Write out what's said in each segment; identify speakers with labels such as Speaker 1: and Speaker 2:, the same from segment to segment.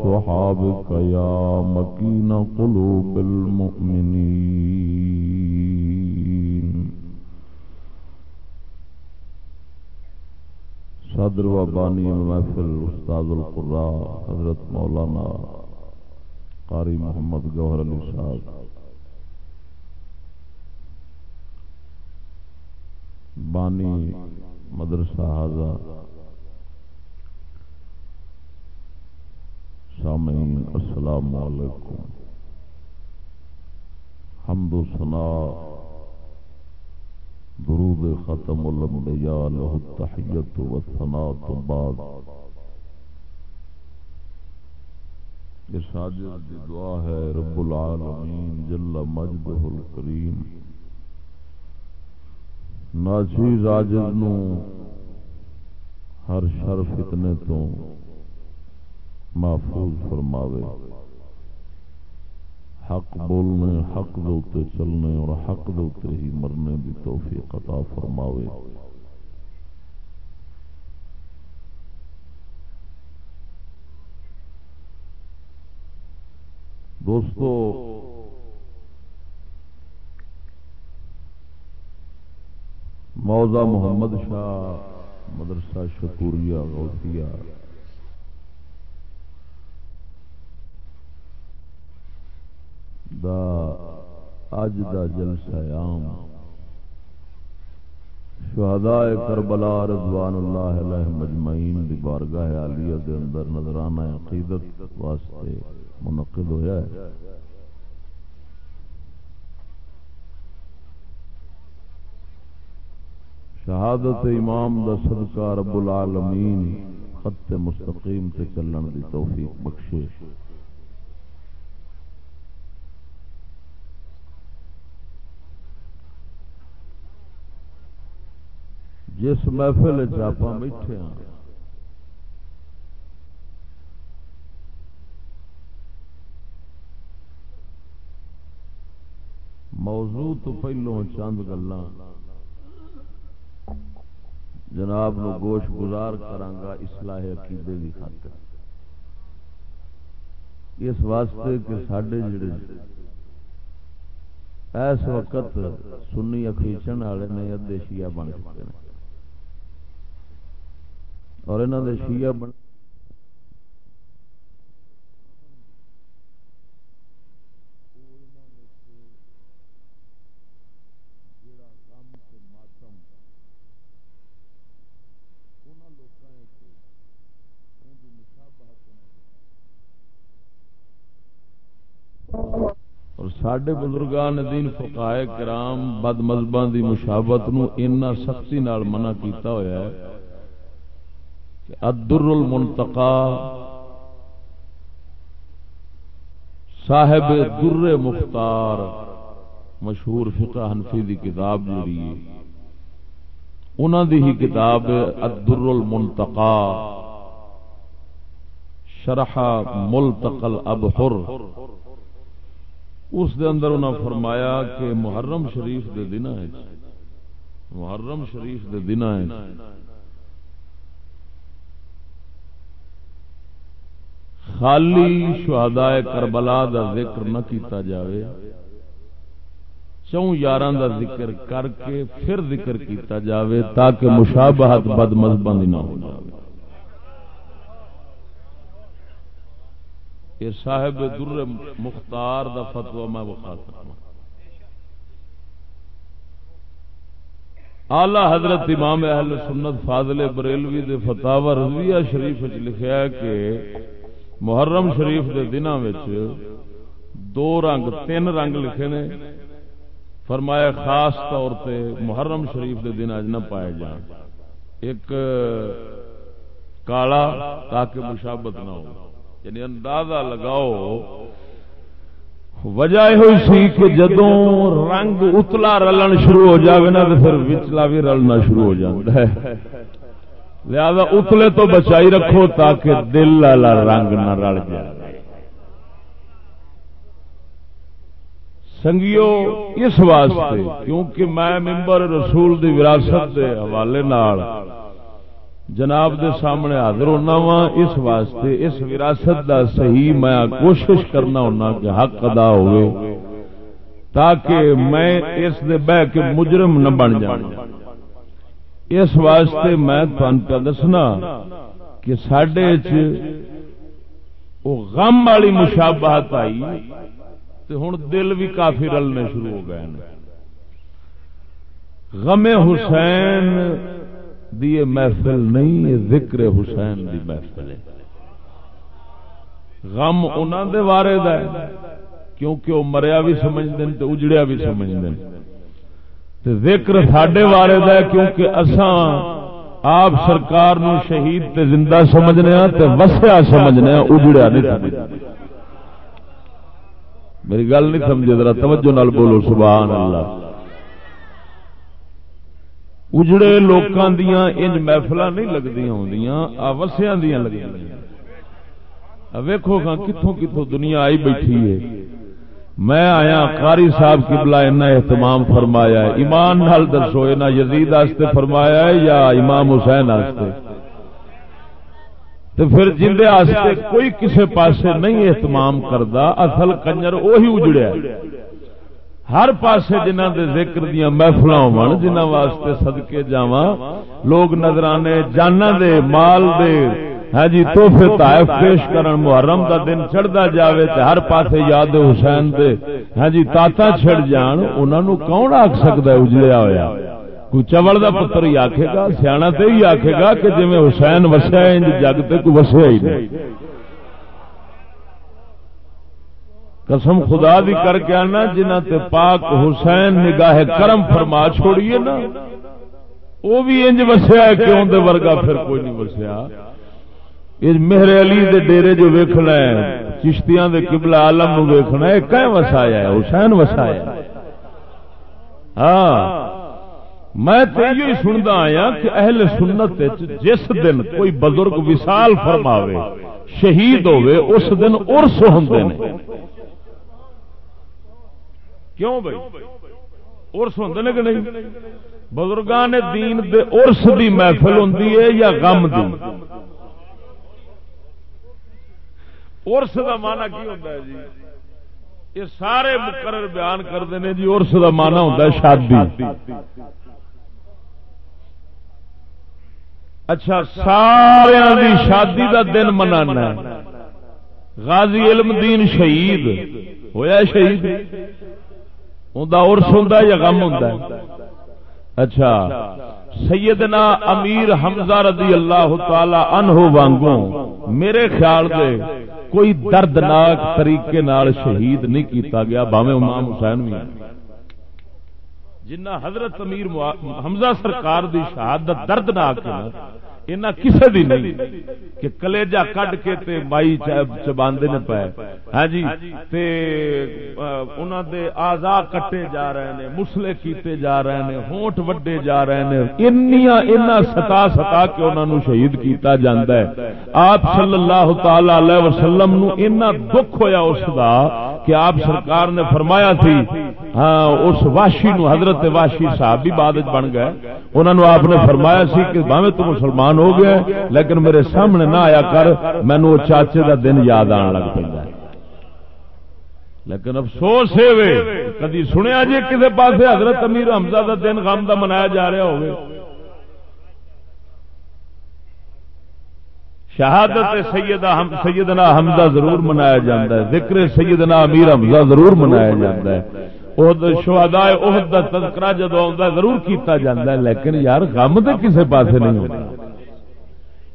Speaker 1: آلك وصحابك يا مكين قلوب المؤمنين صدر و بانی محفل استاد القراء حضرت مولانا قاری محمد گوہر علی صاحب بانی مدرسہ حاضہ سامعین، السلام علیکم۔ حمد و ثناء درود ختم الانبیاء له التحیت و ثناء بعد۔ یہ ساجد دی دعا ہے، رب العالمین جل مجدہ الکریم۔ ناچیز عاجز نو، ہر شر فتنے تو۔ محفوظ فرماوے۔ حق بولنے، حق دوتے چلنے اور حق دوتے ہی مرنے بھی توفیق عطا فرماوے۔ دوستو موزہ محمد شاہ، مدرسہ شکوریہ، غوثیہ۔ دا اج دا جلسہ عام۔ شہداء کربلا رضوان اللہ علیہ مجمعین دی بارگاہ عالیہ دے اندر نظرانہ عقیدت واسطے منعقد ہویا ہے۔ شہادت امام دا صدقہ رب العالمین خط مستقیم تے چلن دی توفیق بخشے۔ جس محفل آپ بیٹھے ہاں۔ موضوع تو پہلو چند گلا جناب نو گوش گزار کرانگا اصلاح عقیدے کی خاطر۔ اس واسطے کہ سڈے جڑے اس وقت سنی اخیچن والے نے ادے شیعہ بن چکے ہیں اور انہوں نے شیعہ بن اور سڈے بزرگان دین فقائے کرام، بد مذہبان دی مشابت نو سختی نال منع کیتا ہویا ہے۔ کہ الدر المنتقا صاحب در مختار، مشہور فقہ حنفی دی کتاب جڑی ہے۔ انہوں دی ہی کتاب الدر المنتقا شرح ملتقل ابحر اس دے اندر انہوں فرمایا کہ محرم شریف دے دن جی۔ محرم شریف دے دن خالی شہدائے کربلا دا ذکر نہ کیتا جاوے۔ چون یار دا ذکر کر کے پھر ذکر کیتا جاوے تاکہ مشابہت بد مذہبی نہ ہو جاوے۔ یہ صاحب در مختار دا فتوا میں بخا سکتا آلہ حضرت امام اہل سنت فاضل بریلوی دے فتح رضویہ شریف لکھا کہ محرم شریف دے دنوں دو رنگ، تین رنگ لکھے نے۔ فرمایا خاص طور پہ محرم شریف دے دن اج نہ پائے جان۔ ایک، کالا تاکہ مشابت نہ ہو۔ یعنی اندازہ لگاؤ۔ وجہ یہ سی کہ جدوں رنگ اتلا رلن شروع ہو جاوے نا، تو پھر وچلا بھی رلنا شروع ہو جاتا ہے۔ لہذا اتلے تو بچائی رکھو تاکہ دل والا رنگ نہ رل جائے۔ سنگیو، اس واسطے کیونکہ میں ممبر رسول دی وراثت دے حوالے نال جناب دے سامنے حاضر ہونا وا اس واسطے اس وراثت دا صحیح میں کوشش کرنا ہونا کہ حق ادا ہوئے تاکہ میں اس دے بہ کے مجرم نہ بن جاؤں اس واسطے میں پہ دسنا کہ سڈے غم والی مشابہت آئی تو ہوں دل بھی کافی رلنے شروع ہو گئے غم حسین دی محفل نہیں ذکر حسین دی محفل ہے۔ غم انہوں دے وارے دا ہے، کیونکہ وہ مریا بھی سمجھتے ہیں تو اجڑیا بھی سمجھتے ہیں تے ذکر ساڈے بارے ہے کیونکہ اساں آپ سرکار نو شہید تے زندہ سمجھنے ہاں تے وسیا سمجھنے ہاں اجڑیا نہیں سمجھنے میری گل نہیں سمجھے، ذرا توجہ نال بولو، سبحان اللہ۔ اجڑے لوکاں دیاں، انج محفل نہیں لگتی ہوں وسیا دیا لگی ویکو گا کتوں کتوں دنیا آئی بیٹھی ہے۔ میں آیا قاری صاحب کی بلا اہتمام فرمایا ہے۔ ایمان نال دسو یہ یزید آستے فرمایا ہے یا امام حسین آستے؟ تو پھر جندے آستے کوئی کسے پاسے نہیں اہتمام کردا اصل کنجر وہی اجڑیا ہر پاسے جنہ دے ذکر دیا محفل ہون جنہ واسطے صدقے جاواں لوگ نظرانے جانا دے مال دے ہاں جی توحفے طائف پیش کرن محرم دا دن چڑھدا جاوے تے ہر پاسے یاد حسین دے ہاں جی تاتا چھڑ جان انہاں نو کون آکھ سکدا ہے اجڑیا ہویا؟ کوئی چول دا پتر ہی آکھے گا سیاںا تے ہی آکھے گا کہ جویں حسین وسیا ہے انج جگ تے کوئی وسیا ہی نہیں۔ قسم خدا دی کر کے آنا جنہ تے پاک حسین نگاہ کرم فرما چھوڑیے نا وہ بھی انج وسیا ہے کہ ورگا پھر کوئی نہیں وسیا؟ مہر علی دے ڈیرے جو ویکھنا ہے، چشتیاں دے قبلہ عالم نو ویکھنا ہے کہ وسایا ہے، حسین وسایا ہاں میں تو یہ سنتا آیا کہ اہل سنت جس دن کوئی بزرگ وصال فرماوے، شہید ہوئے اس دن ارس ہوں کیوں بھائی؟ ارس ہوں کہ نہیں؟ بزرگان دین دے ارس دی محفل ہوں یا غم دی؟ ارس کا مانا کی ہوتا ہے جی؟ یہ سارے مقرر بیان کرتے ہیں جی ارس کا مانا ہوتا ہے شادی۔ اچھا سارا شادی کا دن منانا غازی علم دین شہید۔ ہویا شہید؟ ہوں ارس ہوں یا غم ہوں اچھا سیدنا امیر حمزہ رضی اللہ تعالی عنہ وانگوں، میرے خیال دے کوئی دردناک طریقے نال شہید نہیں کیتا گیا باوے امام حسین بھی جنہ حضرت امیر حمزہ سرکار دی شہادت دردناک ہے اینا کسے دی نہیں کہ کلیجا کڈ کے تے مائی چباندے نے پائے ہاں جی؟ انہوں دے آزا کٹے جا رہے ہیں مسلے کیتے جا رہے ہیں ہونٹ وڈے جا رہے ہیں انیا ستا ستا کے انہوں نے شہید کیتا جاندہ ہے۔ آپ صلی اللہ تعالی علیہ وسلم نو اتنا دکھ ہویا اس دا کہ آپ سرکار نے فرمایا تھی ہاں اس واشی نو حضرت واشی صاحب بھی بعد بن گئے۔ انہوں نے آپ نے فرمایا سی کہ باوے تو مسلمان ہو گئے لیکن میرے سامنے نہ آیا کر مینو چاچے دا دن یاد آن لگ پہ لیکن افسوس ہے کدی سنیا جی کسی پاس حضرت امیر حمزہ دا دن غم دا منایا جا رہا ہوگی شہادت سیدہ ہم سیدنا حمزہ ضرور منایا جاتا ہے، ذکر سیدنا امیر حمزہ ضرور منایا جاتا ہے۔ شہدا عہد کا تذکرہ جدو آتا ضرور کیتا جاتا ہے، لیکن یار، غم تو کسی پاسے نہیں ہوتا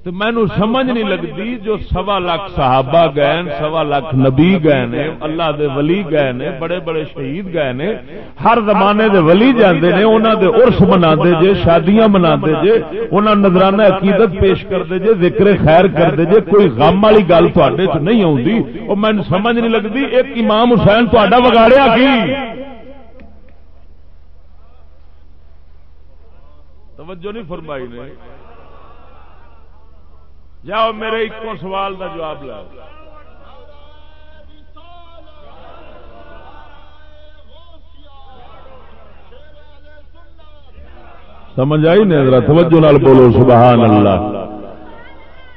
Speaker 1: تو مینو سمجھ نہیں لگتی جو سوا لاکھ صحابہ گئے سوا لاکھ نبی گئے نے اللہ دے ولی گئے نے بڑے بڑے شہید گئے نے ہر زمانے دے ولی جاندے نے انہوں دے عرس منا جے، شادیاں منا جے انہوں نظرانہ عقیدت پیش کرتے جے، ذکر خیر کرتے جے، کوئی غم والی گل تھوڑے چ نہیں آتی وہ مینو سمجھ نہیں لگتی ایک امام حسین تا وگاڑیا کی؟ توجہ نہیں فرمائی نے۔ جاؤ میرے ایک سوال کا جواب لاؤ سمجھ آئی نہیں ذرا توجہ نال بولو، سبحان اللہ۔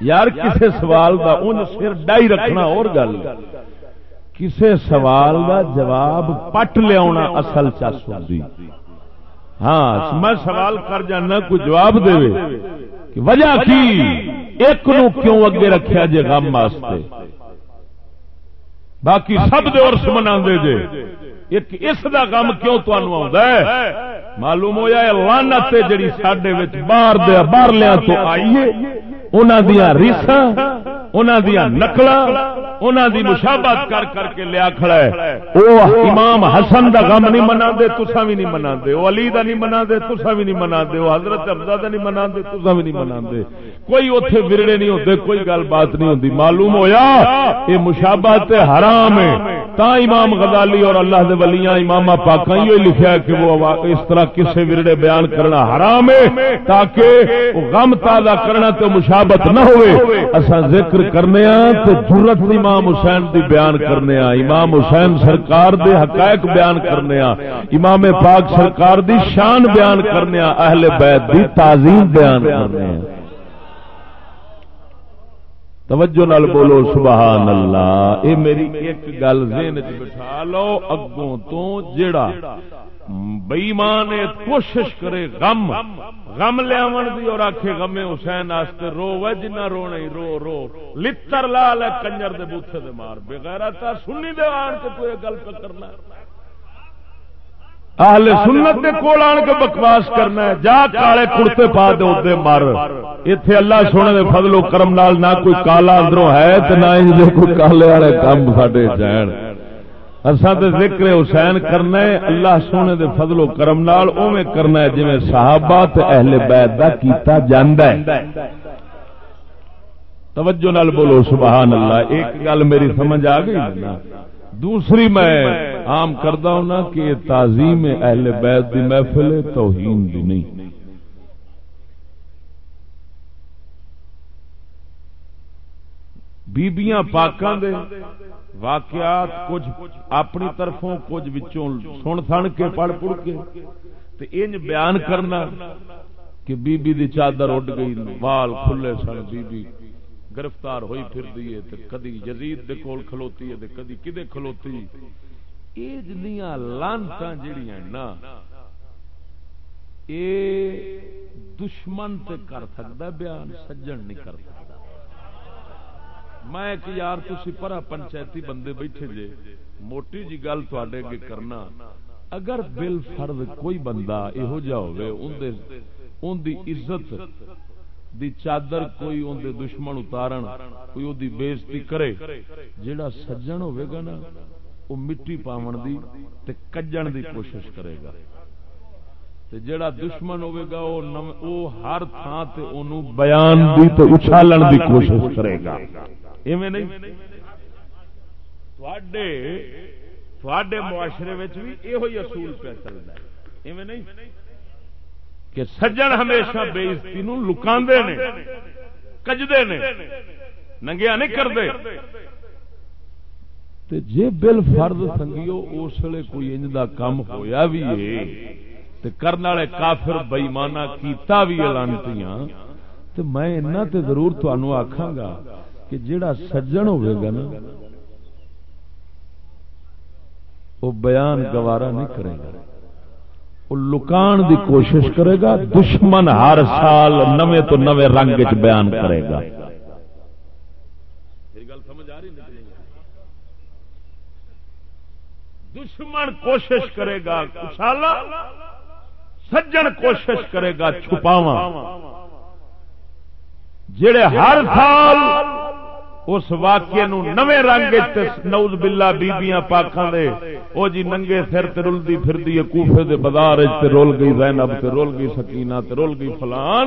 Speaker 1: یار، کسے سوال دا ان سر ڈائی رکھنا اور گل۔ کسے سوال دا جواب پٹ لیا اصل چس ہوتی ہاں میں سوال کر جانا کوئی جواب دے؟ کہ وجہ کی؟ ایک نو کیوں اگے رکھیا جے غم واسطے؟ باقی سب دے عرس منا دے جے۔ ایک اس دا غم کیوں آوندا ہے؟ معلوم ہویا ہے لعنت جڑی ساڈے وچ باہر دے باہر لیا تو آئیے انہاں دیاں ریساں انہاں دیاں نقلاں انہاں دی مشابہت کر کر کے لیا کھڑا ہے۔ او امام حسن دا غم نہیں مناندے تساں بھی نہیں مناندے۔ او علی دا نہیں مناندے تساں بھی نہیں مناندے۔ او حضرت حمزہ دا نہیں مناندے تساں بھی نہیں مناندے۔ کوئی اوتھے ورڑے نہیں ہوندے کوئی گل بات نہیں ہوندی۔ معلوم ہویا اے مشابہت حرام ہے۔ تا امام غزالی اور اللہ دے ولیاں امام پاکاں یہ لکھیا کہ وہ اس طرح کسے ورڑے بیان کرنا حرام ہے تاکہ غم تازہ کرنا تو مشابت نہ ہوئے۔ اسا ذکر کرنے ہاں تے جرت امام حسین دی بیان کرنے ہاں امام حسین سرکار دے حقائق بیان کرنے ہاں امام پاک سرکار دی شان بیان کرنے ہاں اہل بیت دی تعظیم بیان کرنے ہاں توجہ نال بولو، سبحان اللہ۔ اے میری ایک گل ذہن وچ بٹھا لو، اگوں تو جیڑا بےمان کوشش کرے غم غم لیاون دی اور آکھے غم حسین واسطے رو وے جنہ رو رو۔ لتر لا لے کنجر دے بوتھے دے مار۔ بغیرت سنی دے آن کے تو یہ گل کرنا اہل سنت دے کول آن کے بکواس کرنا ہے۔ جا کالے کڑتے پا دے دے مر ایتھے اللہ سونے دے فضل و کرم نال نہ کوئی کالا اندروں ہے تے نہ ہی کوئی کالے والے کام ساڈے جان اساں تے ذکر حسین کرنا ہے، اللہ سونے دے فضل و کرم نال اوویں کرنا ہے، جویں صحابہ تے اہل بیت دا کیتا جاندا ہے۔ توجہ نال بولو، سبحان اللہ، ایک گل میری سمجھ آ گئی نا۔ دوسری میں عام کرتا ہوں نا کہ تعظیم اہل بیت دی محفل توہین دی نہیں۔ بیبیاں پاکاں دے واقعات کچھ اپنی طرفوں کچھ وچوں سن سن کے پڑھ پڑھ کے تے انج بیان کرنا کہ بی بی دی چادر اڈ گئی، وال کھلے سن بی بی گرفتار ہوئی پھر دیئے تے کدی یزید دے کول کھلوتی ہے، تے کدی کدے کھلوتی۔ اے جنیاں لانتاں جڑیاں نا، اے دشمن تے کر سکدا بیان سجن نہیں کر سکدا۔ میں کہ یار تسی پرا پنچایتی بندے بیٹھے جے، موٹی جی گل تواڈے اگے کرنا۔ اگر بل فرض کوئی بندہ یہو جا ہوے اون دے اون دی عزت دی چادر کوئی ان دے دشمن اتارن، کوئی او دی بےزتی کرے، جیڑا سجن ہوے گا نا، او مٹی پاون دی تے کجن دی کوشش کرے گا۔ تے جیڑا دشمن ہوے گا، او او ہر تھاں تے اونوں بیان دی تے اچھالن دی کوشش کرے گا۔ ایویں نہیں؟ تھوڑے معاشرے بھی یہ اصول پہ چلتا ہے۔ ایویں نہیں؟ کہ سجن ہمیشہ بےزتی لکا کجدے نے ننگیا نہیں کرتے جی بل فرد سنگیو، اس لیے کوئی انج کا کام ہویا بھی ہے۔ کرنے والے کافر بئیمانہ کیتا بھی لانتیاں میں تے ضرور تمہوں آخا گا کہ جڑا سجن ہوئے گا نا، وہ بیان گوارا نہیں کرے گا۔ وہ لکان دی کوشش کرے گا، دشمن ہر سال نوے تو نوے رنگ چ بیان کرے گا۔ دشمن کوشش کرے گا کشالا سجن کوشش کرے گا چھپاوا جڑے ہر سال اس واقعے نو نوے رنگ نوز بلا بیبیاں پاکاں دے۔ او جی ننگے سر تے رلدی پھردی ہے کوفے دے بازار وچ تے رول گئی زینب تے رول گئی سکینہ تے رول گئی فلان۔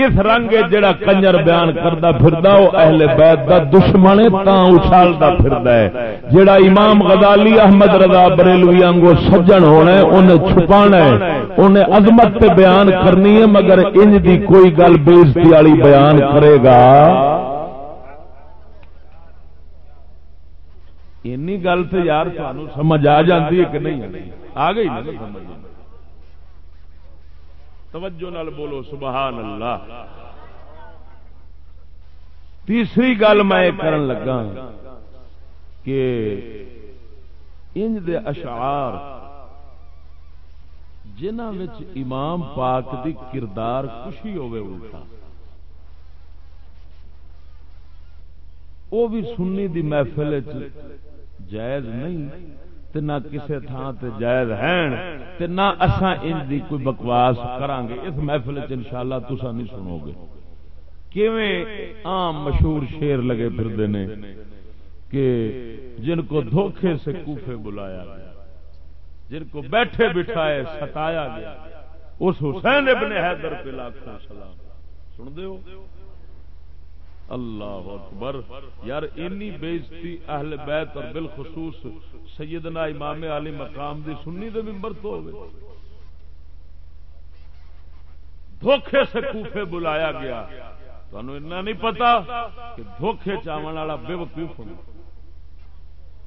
Speaker 1: اس رنگ جڑا کنجر بیان کردا پھردا او اہل بیت دا دشمن تاں اچھالدا پھردا ہے جڑا امام غزالی احمد رضا بریلوی انگو سجن ہونا ہے اونے چھپانا ہے اونے عظمت تے بیان کرنی ہے مگر انج دی کوئی گل بے عزتی والی بیان کرے گا۔ اینی گل تو یار سمجھ آ جاتی ہے کہ نہیں آ گئی نا جی سمجھ توجہ نال بولو، سبحان اللہ۔ تیسری گل میں کرن لگا کہ انج دے اشعار جنہ امام پاک دی کردار خوشی ہوئے الٹا۔ وہ بھی سنی دی محفل جائز نہیں تے نہ کسے تھان تے جائز ہیں تے نہ اساں ان دی کوئی بکواس کران گے اس محفل چ انشاءاللہ تساں نہیں سنو گے کیویں عام مشہور شیر لگے پھردے نے کہ جن کو دھوکے سے کوفے بلایا گیا، جن کو بیٹھے بٹھائے ستایا گیا، اس حسین ابن حیدر پہ لاکھوں سلام۔ سن دے ہو؟ اللہ اکبر۔ یار، اینی بےزتی اہل بیت اور بالخصوص سیدنا امام علی مقام دی سنی دے ممبر تو ہوئے۔ دھوکھے سے کوفے بلایا گیا۔ تمہیں اتنا نہیں پتا کہ دھوکھے چاون والا بے وقوف ہونا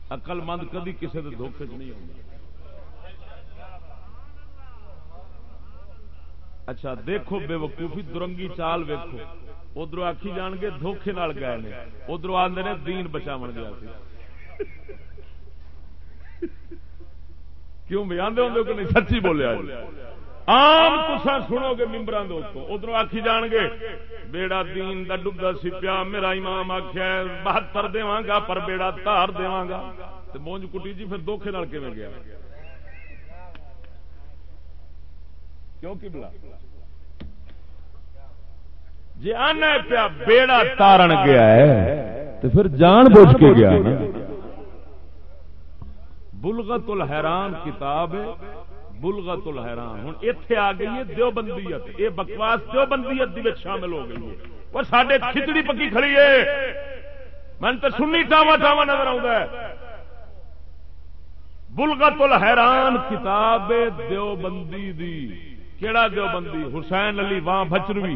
Speaker 1: اقل مند کدی کسی دے دھوکھے چ نہیں ہوتا اچھا دیکھو بے وقوفی، درنگی چال ویکھو۔ ادھر آخی جان گے دھوکھے گئے نے۔ ادھر آدھے نے دین بچا گیا کیوں بھی آدھے ہوں کہ نہیں؟ سچی بولیا آم تسا سنو گے ممبر ادھر آخی جان گے۔ بیڑا دین دا ڈبا سی پیا۔ میرا امام آخیا بہتر دوا گا پر بیڑا تار دوا گا۔ مونج کٹی جی پھر دھوکھے گیا؟ کیوں کی بلا؟ جی آنا پیا، بیڑا تارن گیا ہے تو پھر جان بوجھ کے گیا نا۔ بلغت الحران کتاب بلغت الحران ہوں اتے آ گئی ہے دیو بندیت یہ بکواس دیو بندیت شامل ہو گئی ہے۔ وہ سڈے کھچڑی پکی کھڑی ہے۔ من تو سنی ٹاوا ٹاوا نظر آ بلغت الحران کتاب دیو بندی دی۔ کیڑا دیو بندی حسین علی وہاں بچروی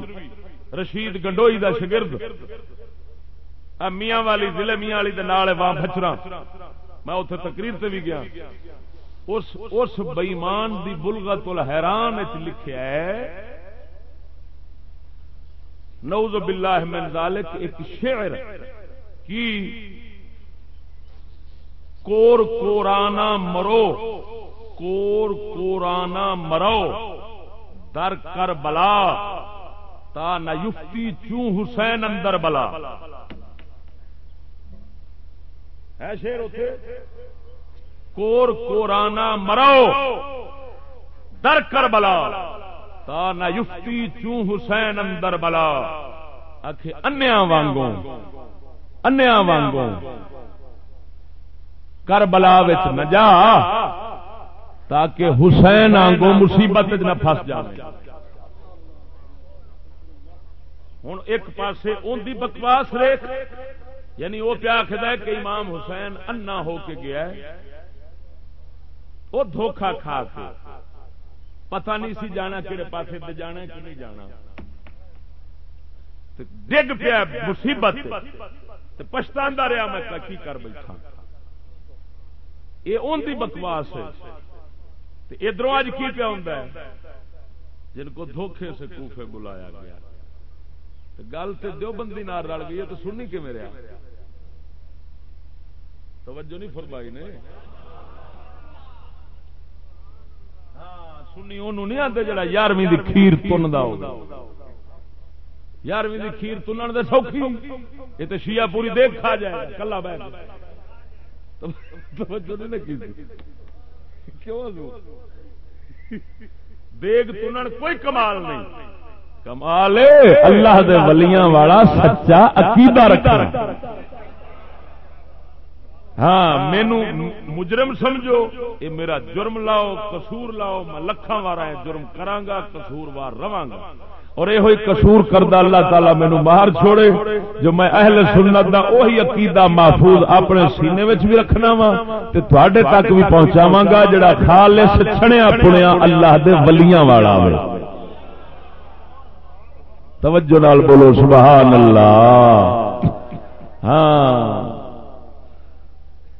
Speaker 1: رشید گنڈوئی دا شگرد. میاں والی ضلع میاں والی واہ بچرا میں اتنے تقریر سے بھی گیا۔ اس اس بئیمان دی بلغت الحیران لکھیا ہے نوز باللہ من ذالک، ایک شعر کی کور کورانا مرو، کور کورانا مرو، در کر بلا تا نہ یفتی چوں حسین اندر بلا۔ ہے شیر اتے کور کورانا مرو در کر بلا تا نہ یفتی چوں حسین اندر بلا۔ آخ انیا وانگوں۔ انیا وانگوں۔ کر بلا نہ جا، تاکہ حسین آنگوں مصیبت نہ پھس جائے ہوں ایک پاسے ان کی بکواس ریخ یعنی وہ پیا آخر ہے کہ امام حسین انا ہو کے گیا ہے۔ وہ دھوکھا کھا کے۔ پتہ نہیں سی جانا کہڑے پاسے پہ جانا کہ نہیں جانا۔ ڈگ پیا مصیبت پچھتا رہا میں کی کر بیٹھا۔ یہ ان کی بکواس ہے۔ ادھر اج کی پیا ہوں جن کو دھوکھے سے کوفے بلایا گیا۔ گل تو دو بندی نار رل گئی ہے تو سننی کہ میرے توجہ نہیں فرمائی نے؟ ہاں سنی انہوں نہیں آتے جڑا یارویں کھیر تن یارویں کھیر تنن دے سوکھی۔ یہ تو شیعہ پوری دیکھ کھا جائے، کلا بہ دیگ تنن کوئی کمال نہیں۔ کمال اللہ دے ولیاں والا سچا عقیدہ رکھنا۔ ہاں مینو مجرم سمجھو یہ میرا جرم لاؤ قصور لاؤ میں لکھاں وارا جرم کرانگا قصور وار رواں گا۔ اور یہ ہوئی قصور کردہ اللہ تعالیٰ مینو باہر چھوڑے جو میں اہل سنت دا وہی عقیدہ محفوظ اپنے سینے وچ بھی رکھنا وا تے تواڈے تک بھی پہنچاواں گا جڑا خالص چھڑیا پڑیا اللہ دے ولیاں والا وے توجہ نال بولو، سبحان اللہ۔ ہاں۔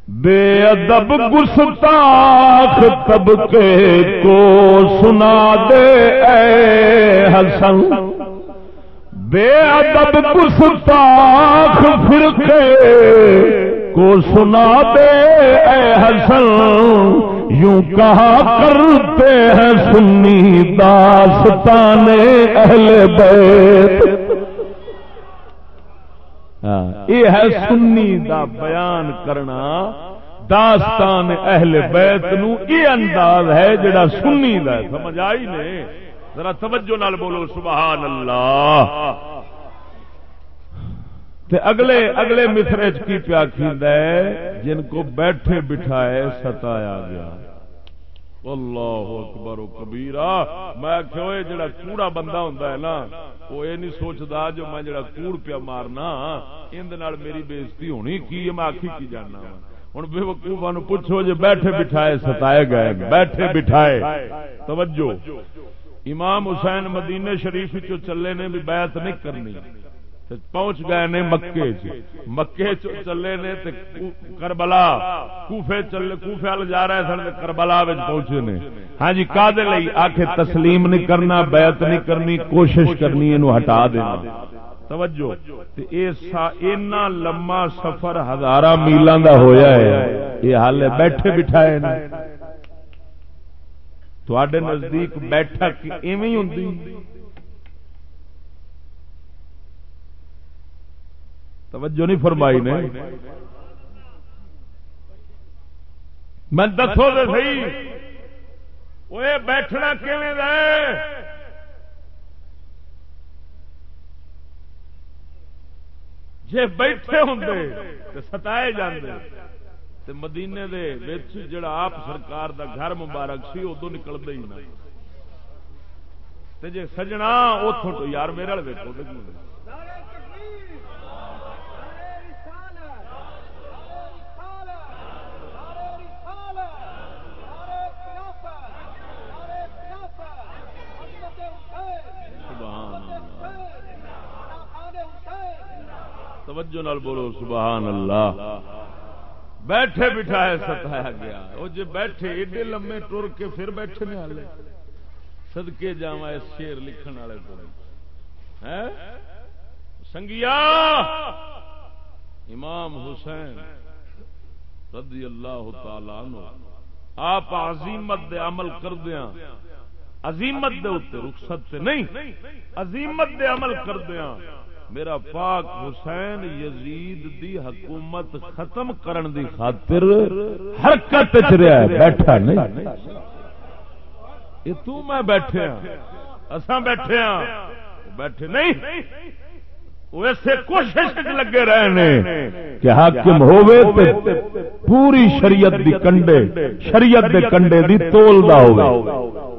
Speaker 1: بے ادب گستاخ طبقے کو سنا دے اے حسن۔ بے ادب گستاخ فرقے کو سنا دے، اے حسن، یوں کہا کرتے ہیں سنی داستان اہل بیت۔ ہاں، یہ ہے سنی دا بیان کرنا، داستان اہل بیت نو یہ انداز ہے جڑا سنی دا سمجھ آئی نے؟ ذرا توجہ نال بولو، سبحان اللہ۔ تے اگلے اگلے مصرے کی پیا ہے؟ جن کو بیٹھے بٹھائے ستایا گیا۔ اللہ اکبر و کبیرا میں کہ جڑا کوڑا بندہ ہوتا ہے نا، وہ یہ نہیں سوچتا جو میں جڑا کوڑ پیا مارنا اندر میری بےزتی ہونی کی؟ میں آخی کی جانا ہوں بے وقوفا پوچھو جی بیٹھے بٹھائے ستائے گئے۔ بیٹھے بٹھائے۔ توجہ۔ امام حسین مدینے شریف چلے نے بھی بیعت نہیں کرنی۔ پہنچ گئے نے مکے چ۔ مکے چلے نے کربلا، کوفے چلے، کوفے وال جا رہے سن کربلا پہنچے نے۔ ہاں جی کا آخ تسلیم نہیں کرنا، بیعت نہیں کرنی، کوشش کرنی یہ ہٹا دینا۔ توجہ۔ اینا لما سفر ہزار میلوں کا ہویا ہے۔ یہ حال بیٹھے بٹھائے تھوڑے نزدیک بیٹھک ایویں ہوں توجہ نہیں فرمائی نے۔ میں دسو تو سی وہ بیٹھنا کیون جی بیٹھے ہوں تو ستائے جاندے مدینے دے وچ جڑا آپ سرکار دا گھر مبارک سی ادو نکلتے ہی نہ جی سجنا اتوں تو یار میرے ویکو توجہ نال بولو، سبحان اللہ۔ بیٹھے بٹھائے ستایا گیا۔ وہ جی بیٹھے، ایڈے لمے ٹر کے پھر بیٹھے نے والے۔ سدکے جا اس شیر لکھن والے کو۔ سنگیا۔ امام حسین رضی اللہ تعالی عنہ۔ آپ عظیمت دے عمل کردیا عظیمت دے اتنے رخصت سے نہیں، عظیمت دے عمل کردیا میرا پاک حسین یزید دی حکومت ختم کرن دی خاطر حرکت رہا ہے، بیٹھا نہیں۔ یہ تو میں بیٹھے ہاں اساں بیٹھے ہاں۔ بیٹھے نہیں ویسے کوشش لگے رہے کہ حاکم ہوئے پوری شریعت دی کنڈے، شریعت دے کنڈے دی تول دا ہوئے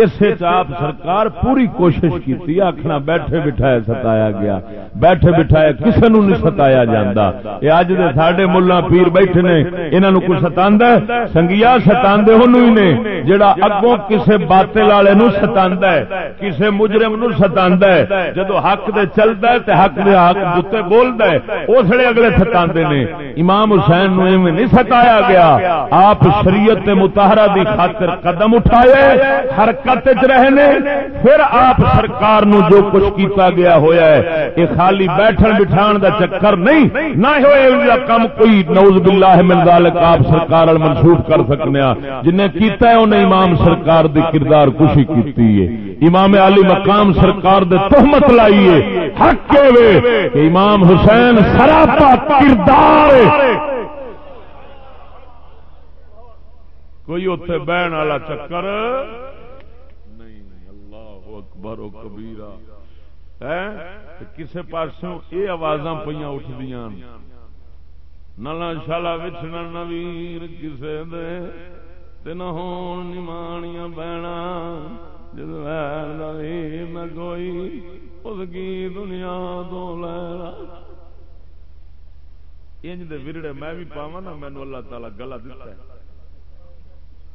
Speaker 1: اس آپ سرکار پوری کوشش کی آخنا بیٹھے بٹھائے ستایا گیا۔ بیٹھے بٹھائے کسی نو نہیں ستایا جاتا یہ اج دے ساڈے ملا پیر بیٹھے نے، انہاں کوئی ستاندا ہے؟ سنگیا ستاندے ہونوں ہی نے جڑا اگوں کسے باطل والے نو ستاندا ہے، کسے مجرم نو ستاندا ہے۔ جدو حق دے چلدا ہے تے حق دے حق بوتے بولدا ہے اسلے اگلے ستاندے نے۔ امام حسین نو ایویں نہیں ستایا گیا۔ آپ شریعت متحرہ دی خاطر قدم اٹھائے، حرکت چ رہنے پھر آپ سرکار نو جو کچھ کیتا گیا ہویا ہے یہ خالی بیٹھن بٹھان دا چکر نہیں، نہ ہوئے کم کوئی نوز باللہ من ذالک آپ سرکار منسوخ کر سکنے جنہیں کیتا ہے انہیں امام سرکار دی کردار کشی کیتی ہے۔ امام علی مقام سرکار دے تہمت لائیے حق کے وے کہ امام حسین سراپا کردار کوئی اتنے بہن والا چکر؟ نہیں اللہ اکبر و کبیرہ۔ کسے پاسوں یہ آواز پہ اٹھ دیا نلا شالا وچھنا نویر کسے دے۔ تین ہون نمانیاں بہنا۔ جد نویر نہ کوئی اس کی دنیا تو لینا انج دے ورڑے میں بھی پاوا نا مینو اللہ تعالی گلا دتا ہے۔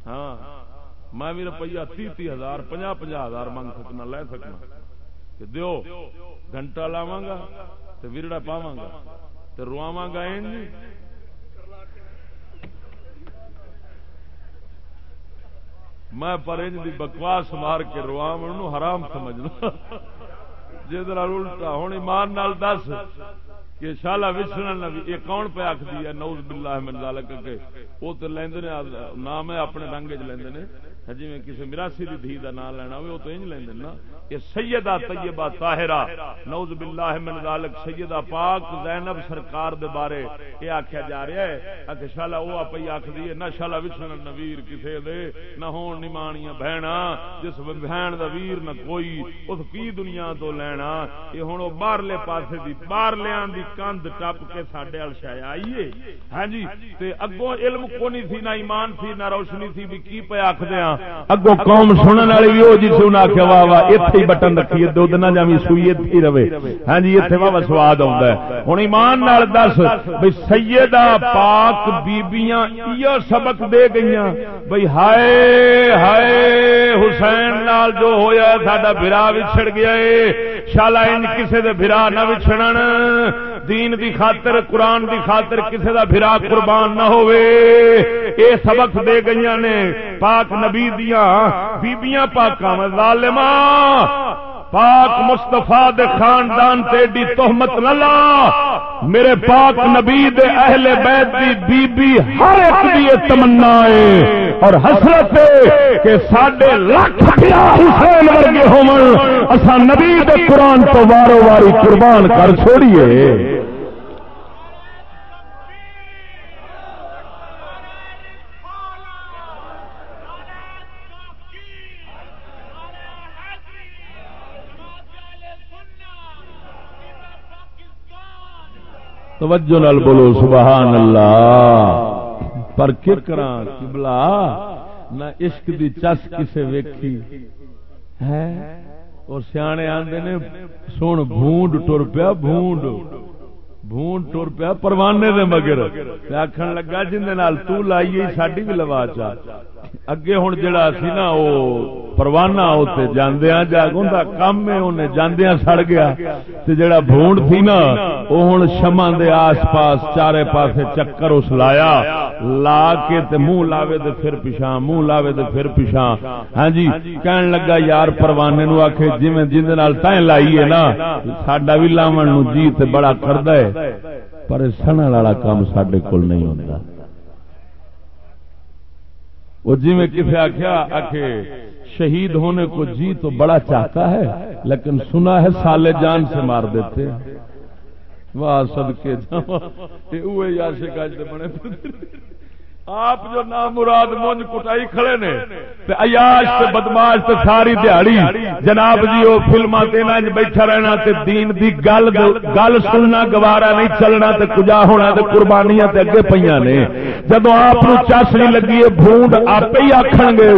Speaker 1: ہاں میں بھی روپیہ تی تی ہزار پنجا پنجا ہزار منگ سکنا لے سکنا کہ دیو گھنٹہ لاوا گا تو ورڑا پاوا گا تو رواوا گا جی؟ میں پر دی بکواس مار کے رواو حرام سمجھنا۔ جی الٹا ہوں ایمان نال دس کہ شالا وچھنا یہ کون پہ آخری ہے؟ نوز باللہ من ذالک کے وہ تو لیندے نے، نام ہے اپنے رنگ چ لیندے نے۔ جی میں کسی مراسی دی دھی دا نام لینا ہوئے وہ تو انج لیندے نا یہ سیدہ طیبہ طاہرہ، نعوذ باللہ من ذالک، سیدہ پاک زینب سرکار دے بارے یہ آکھیا جا رہا ہے۔ کہ شالا وہ اپی آکھدی ہے، نہ شالا وچھن نویر کسے دے، نہ ہون نمانیاں بہنا۔ جس بہن دا ویر نہ کوئی، اس کی دنیا تو لینا۔ یہ ہن او باہرلے پاسے دی، باہرلیاں دی کند ٹپ کے ساڈے ال شے آئیے ہاں جی تے اگوں علم کو نہیں تھی، نہ ایمان تھی، نہ روشنی تھی، بھی کی پہ آکھدے ہاں؟ اگوں قوم سنن والی بھی ہو جی سے انہاں آکھیا، واہ واہ، ایتھے ہی بٹن رکھیے، دودھ نہ جاویں، سوئی ایتھے ہی رہے۔ ہاں جی ایتھے واہ سواد آوندا ہے۔ ہن ایمان نال دس بھئی سیدہ پاک بیبییاں یہ سبق دے گئیاں۔ بھئی ہائے ہائے، حسین نال جو ہویا ساڈا بھرا وچھڑ گیا اے شالا ان کسے دے بھرا نہ وچھڑن۔ دین دی خاطر، قرآن دی خاطر کسے دا بھرا قربان نہ ہوئے۔ اے سبق دے گئیاں نے پاک نبی دیاں، بیبیاں پاکاں، ظالماں۔ پاک مستفا دے خاندان تے ڈی تہمت نہ لا۔ میرے پاک نبی دے اہل بیت دی بی بی ہر ایک دی تمنا ہے۔ اور حسرت کہ ساڈے لاکھ حسین ورگے ہون اسا نبی دے قرآن تو وارو واری قربان کر چھوڑیے۔ توجہ نال بولو، سبحان اللہ۔ پر کرا کبلا نہ عشق دی چس کسے ویکھی۔ ہے؟ اور سیانے آندے نے سن بھونڈ ٹر پیا، بھونڈ۔ بھونڈ ٹر پیا، پروانے دے مگر۔ آخر لگا جن تو لائیے ساڈی بھی لوا چا۔ اگے ہوں جڑا سی نا وہ پروانہ اتنے جاندیا جاگ کم ہے انہیں جاندیا سڑ گیا۔ تے جڑا بھونڈ تھی نا وہ ہوں شما دے آس پاس، چارے پاسے چکر اس لایا۔ لا کے تے منہ لاوے دے پھر پیچھا منہ لاوے دے پھر پیچھا ہاں جی کہن لگا، یار پروانے نو آخے جی جن تائیں لائیے نا، ساڈا بھی لاون نو جی تے بڑا کردا ہے۔ پر سن والا کام سڈے کول نہیں ہوتا وہ جی میں کسی آخیا آخے شہید ہونے کو جی تو بڑا چاہتا ہے، لیکن سنا ہے سالے جان سے مار دیتے۔ واہ سد کے جا بنے
Speaker 2: آپ جو نام مراد مونج کٹائی کھڑے نے ایاش تے بدماش تے ساری دیہڑی جناب جی وہ فلما بیٹھا رہنا تے دین دی گل گل سننا گوارا نہیں چلنا تے کجا ہونا تے قربانیاں تے اگے پہ نے۔ جب آپ چس نہیں لگی بھونڈ آپ ہی آخن گے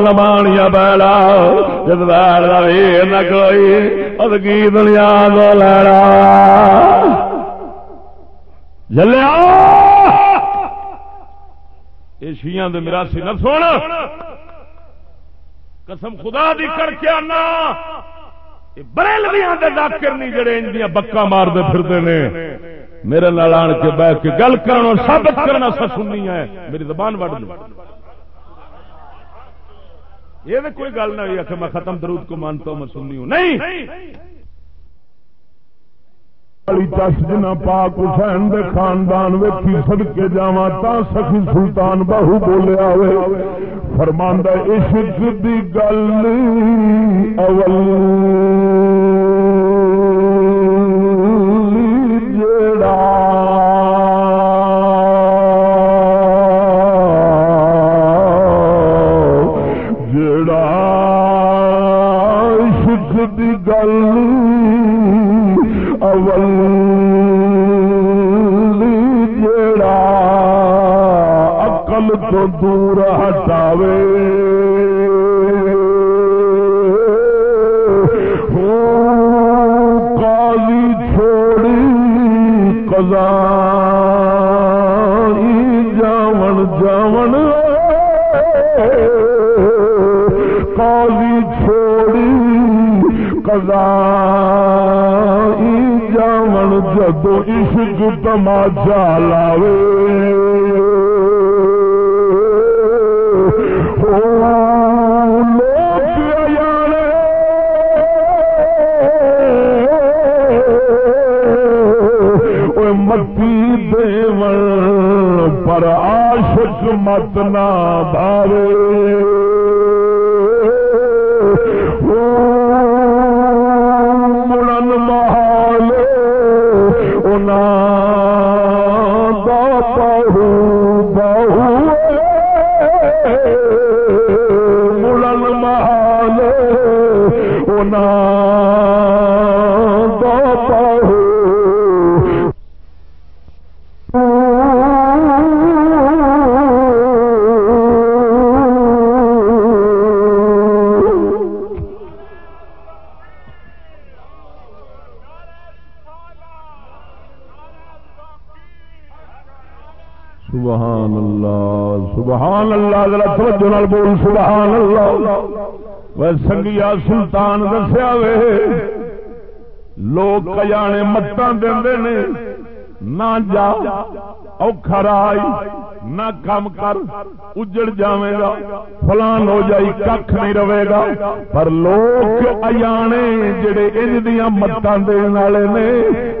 Speaker 2: نمانیا بیڑا جد نہ کوئی ادگی دنیا کو لینا جلیا یہ شیاں دے میراسی نہ سن۔ قسم خدا دی کر کے آنا۔ بریلویاں دے ڈاکر نہیں جڑے ان دیا بکا مارتے پھرتے نے۔ میرے نال آن کے بہ کے گل کرنا ثابت کرنا سا سننی ہے میری زبان وڈ دی۔ یہ کوئی گل نہ ہوئی کہ میں ختم درود کو مانتا ہوں، میں سننی ہوں۔ نہیں!
Speaker 1: چش جنا پاک حسین دے خاندان ویکھی سڑکے جاوا تا سخی سلطان بہو بولیا ہوئے فرماندہ عشق دی گل اول جاون۔ کالی چھوڑی کلا جدو عشق تماچا لاوے۔ متی دیو پر آشک مت نہ مڑن محال اونا بہو بہو۔ ملن محال اونا نال بول، سبحان اللہ۔ وہ سنگیا سلطان دسیا وے، لوگ کجانے متان دے نہ جا، اوکھا رائی۔ نہ کام کر، اجڑ جاوے گا، فلان ہو جائی کھ نہیں رہے گا۔ پر لوگ اجانے جڑے ان دیا متان دن والے نے،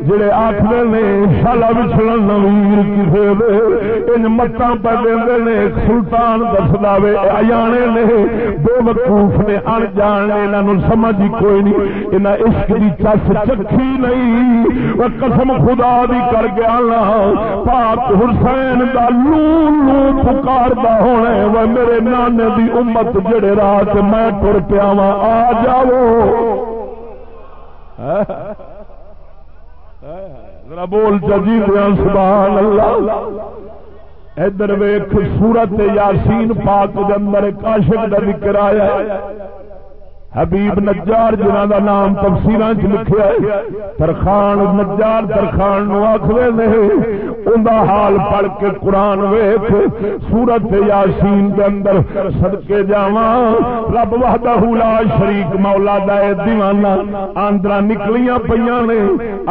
Speaker 1: جڑے آخر نے، شالا بچھڑ نویر کسی دے ان متان پہ دے نے، سلطان دس دے اجانے نے۔ بے وقوف نے ان جانے انہوں سمجھ کوئی نہیں۔ انہیں عشق کی چس چکھی نہیں۔ وہ قسم خدا دی کر گیا پاک حسین دا لوں پکار ہونے و میرے نانے دی امت جڑے رات میں تر پیا وا آ جاؤ۔ ہاں، بول جی سبحان اللہ ادھر ویخ سورت یاسین پاک دے اندر کاشک کا ذکر آیا۔ حبیب نجار جنہ دا نام تفصیل لکھا ہے، ترخان نجار ترخان آخر ان حال پڑھ کے قرآن ویخ سورت یاسین کے اندر سدکے جا رب وحدہ لا شریک مولا دے دیوانا آندرا نکلیاں پہ نے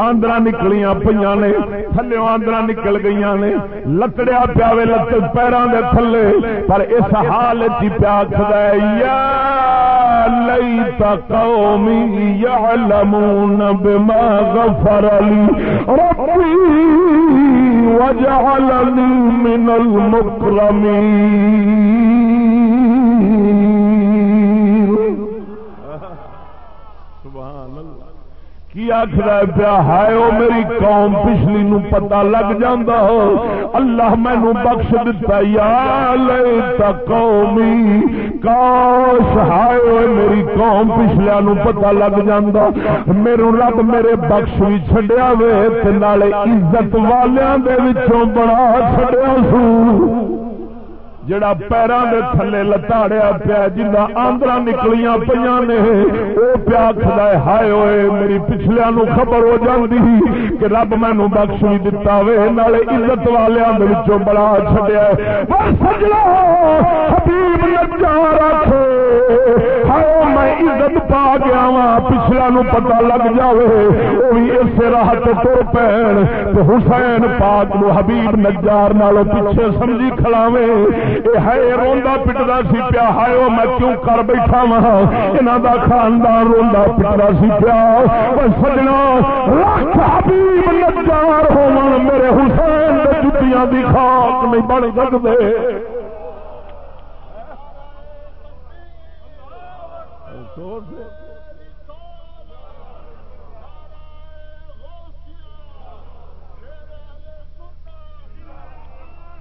Speaker 1: آندرا نکلیاں پہ نے، تھلے آندرا نکل گئی نے لکڑیا پیا لت پیروں کے تھلے، پر اس حال چ پیا یا لئی ليت قومي يعلمون بما غفر لي ربي وجعلني من المكرمين کی آخر پیا؟ ہے وہ میری قوم، پچھلی نو پتا لگ جاندہ ہو۔ اللہ مینو بخش دتا، یا قومی۔ کاش، ہائے ہوئے میری قوم پچھلیا نو پتا لگ جاندہ میرے رب میرے بخش بھی چڈیا وے نالے عزت والیاں دے وچوں بڑا چڈیا سو جڑا پیروں کے تھلے لتاڑیا پیا جا آندرا نکلیاں پہ نے وہ پیا کھدا ہائے ہوئے میری پچھلیا نو خبر ہو جاتی کہ رب مینو بخش بھی دتا وے، نالے عزت والوں بڑا چڈیا حبیب نجار میں عزت پا گیا وا پچھلا نو پتا لگ جاوے وہ بھی اس راہ تو پین۔ تو حسین پاک نو حبیب نجار نالو پیچھے سمجھی کھلاوے روا پٹتا سی پیا۔ ہاؤ میں کیوں کر بیٹھا وا یہاں کا خاندان روا پٹتا سی پیا۔ او سجنا حبیب نجار ہو میرے حسین دے جتیاں دی خاک نہیں بن سکدے۔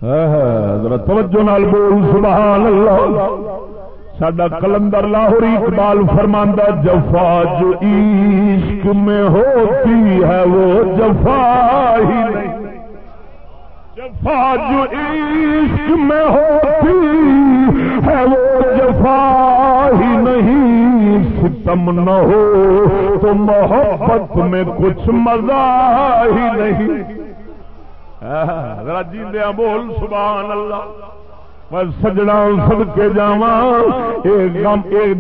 Speaker 1: سکتے توجہ نال بول سبحان اللہ سڈا کلندر لاہوری اقبال فرماندہ جفا جو عشق میں ہوتی ہے، وہ جفا ہی نہیں۔ جفا جو عشق میں ہوتی ہے، وہ جفا ہی نہیں۔ ستم نہ ہو تو محبت میں کچھ مزہ ہی نہیں۔ ذرا جیندیا بول سبحان اللہ سجنا سد کے جا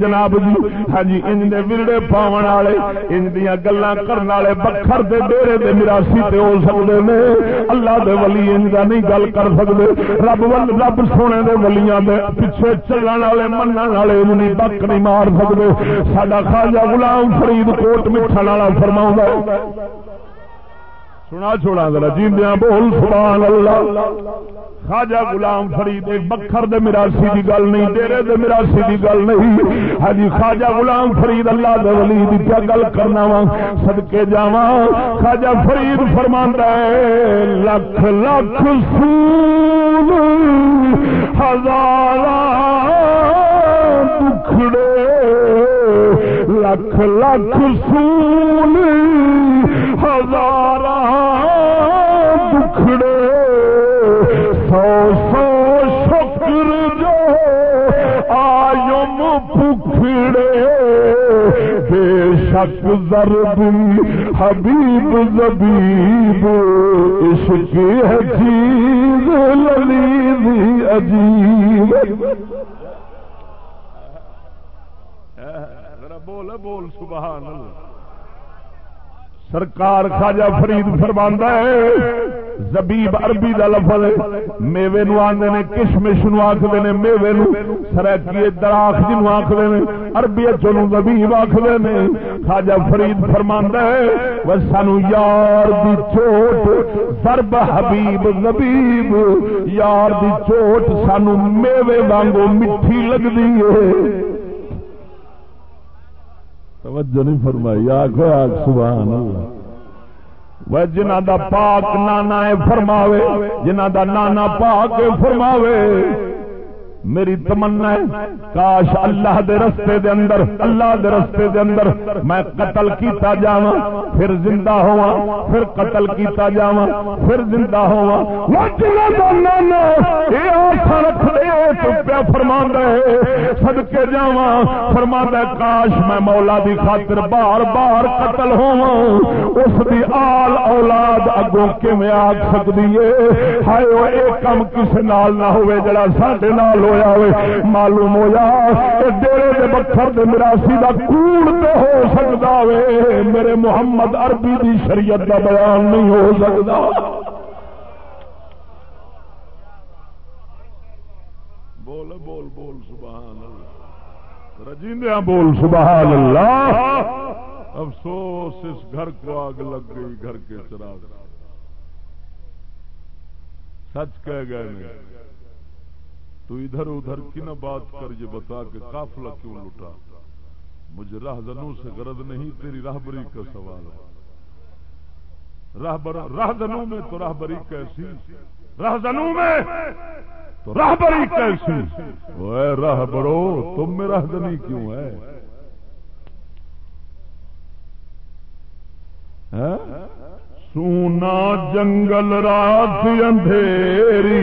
Speaker 1: جناب جی ہاں جی ان ورڑے پاون والے ان دیا گلا کرنے والے بکھر دے ڈیرے دے مراسی تے ہو سکتے ہیں اللہ دے ولی ان کا نہیں گل کر سکتے رب ول، رب سونے دے ولیاں دے پیچھے چلن والے من والے نہیں بک نہیں مار سکتے سڈا خاجا غلام فرید کوٹ مٹھن والا فرما سنا چھوڑا ذرا جیندیا بول، سبحان اللہ۔ خواجہ غلام فرید ایک بکھر دے مراسی دی گل نہیں، ڈیرے دے مراسی دی گل نہیں۔ ہاں جی خواجہ غلام فرید اللہ دے ولی دی کیا گل کرنا وا؟ صدکے جاواں۔ خواجہ فرید فرماندا ہے، لکھ لکھ سول ہزار دکھڑے لکھ لکھ سول ہزار دکھڑے سو سو شکر جو آیم پکھڑے۔ بے شک ضرب حبیب زبیب، عشق ہے چیز للیز عجیب بول بول، سبحان اللہ۔ سرکار خواجہ فرید فرماندا ہے، زبیب عربی دا لفظ میوے نو آندے نے، کشمش نو آکھدے نے، میوے نو سرکی دراخ جی جنو آکھدے نے، عربی چوں زبیب آکھدے نے۔ خواجہ فرید فرماندا ہے و سانو یار دی چوٹ، ضرب حبیب زبیب، یار دی چوٹ سانو میوے وانگو میٹھی لگدی ہے۔ توجہ نہیں فرمائی آخو آخ سبحان اللہ۔ جنہ دا پاک نانا ہے فرماوے جنہ دا نانا پاک فرماوے۔ میری تمنا ہے۔ کاش اللہ دے رستے دے اندر، اللہ دے رستے دے اندر میں قتل کیتا جاواں، پھر زندہ ہوا پھر قتل کیتا جاواں، پھر زندہ ہوا وجنا دا اے آس رکھ دے تو پیا فرماندا ہے۔ صدکے جاواں، فرماندا ہے، کاش میں مولا دی خاطر بار بار قتل ہوواں۔ اس دی آل اولاد اگوں کیویں آگ سکدی ہے؟ ہائے او، اے کم کسے نال نہ ہوے جڑا ساڈے نال ہو ہویا ہوئے معلوم ہوا ڈیرے دے بکھر دے مراسی دا کوڑ تو ہو سکتا ہوئے میرے محمد عربی دی شریعت دا بیان نہیں ہو سکتا بول بول بول سبحان اللہ رجیندیا بول سبحان اللہ افسوس اس گھر کو آگ لگ گئی گھر کے چراغ سچ کہہ گئے تو ادھر ادھر کی نہ بات کر یہ بتا کہ قافلہ کیوں لٹا مجھے رہزنوں سے غرض نہیں، تیری راہبری کا سوال راہدنوں میں تو راہبری کیسی؟ رہزنوں میں تو راہبری کیسی؟ وہ راہ برو تم میں راہدنی کیوں ہے؟ سونا جنگل رات اندھیری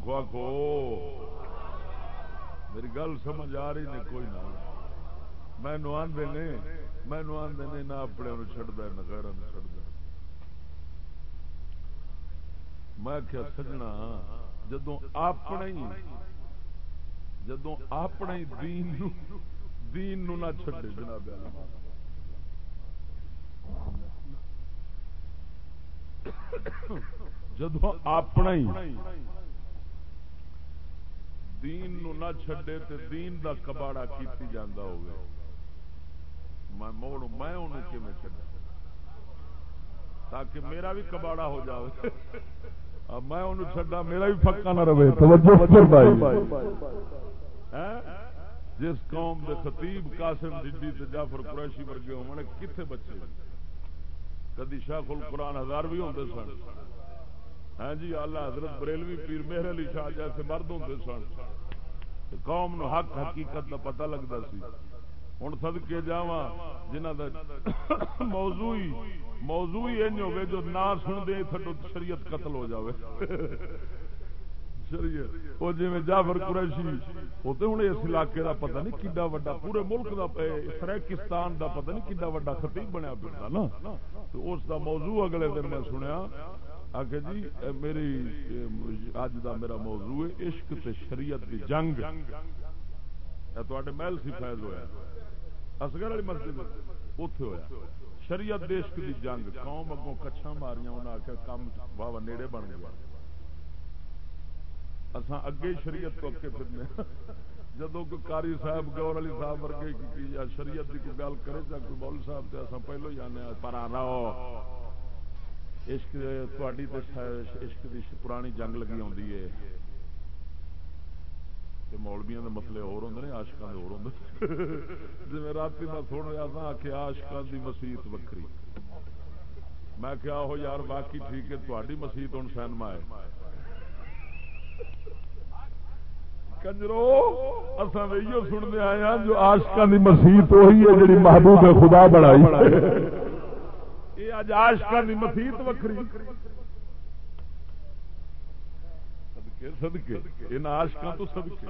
Speaker 1: آخو آخو میری گل سمجھ آ رہی نے کوئی نہ۔ میں نوان دینے میں نوان دینے نہ اپنے چڑھتا نہ غیر چڑھتا میں کیا سجنا جدو اپنے جدو اپنے دین نو دین نو نہ چھڈے جناب جدو اپنا ہی دین نو نہ چھڈے تے دین دا کباڑا کیتی جاندا ہوگا میں موڑ میں انہوں کی میں چھڈا تاکہ میرا بھی کباڑا ہو جاوے۔ اب میں انہوں چھڈا میرا بھی پکا نہ رہے۔ توجہ فرمائی۔ ہاں؟ جس قوم دے خطیب قاسم ڈڈی تے جعفر قریشی ورگے ہونے کتنے بچے؟ کدی شاخ القرآن ہزار بھی ہوتے سن۔ ہاں جی اللہ حضرت بریلوی پیر مہر علی شاہ جیسے مرد ہوتے سن۔ قوم نو حق، حقیقت کا پتہ لگتا سی۔ ہوں سد کے جا جنہ کا موضوع موضوع این ہوگی جو نہ سن دے، تھڈو شریعت قتل ہو جاوے۔ شریعت۔ وہ جی میں جعفر قریشی وہ تو ہوں اس علاقے کا پتہ نہیں کڈا وڈا، پورے ملک کا فریکستان کا پتہ نہیں کڈا وڈا خطیب بنیا پھرتا نا۔ تو اس دا موضوع اگلے دن میں سنیا۔ آگے جی میری اج دا میرا موضوع ہے، عشق تے شریعت دی جنگ۔ تے محل سی فیض ہوا اصغر والی مسجد اتے ہوا شریعت دے عشق دی جنگ۔ قوم اگوں کچھا ماریاں انہیں آخیا کام واہ نیڑے بن گیا۔ اصا اگے شریعت تو اگے پھرنے۔ جدو کوئی کاری صاحب، گور علی صاحب ورگے یا شریعت کی کوئی گل کرے، چاہے کوئی مول صاحب تو اصا پہلو ہی آنے پر آنا۔ عشق تھی عشق کی پرانی جنگ لگی آتی ہے۔ مولبیا کے مسئلے اور ہوں نے آشکا کے اور ہوں جی رات میں سن رہا تھا آخیا آشکا کی مسیت وکری میں کیا ہو یار، باقی ٹھیک ہے تاری مسیت ہوں سینما ہے۔ کنجرو اصا یہ سننے آئے ہیں جو آشکا کی مسیت وہی ہے جی محبوب خدا بنائی۔ اج آشکا کی مسیت وکری سدکے ان آشکا تو سدکے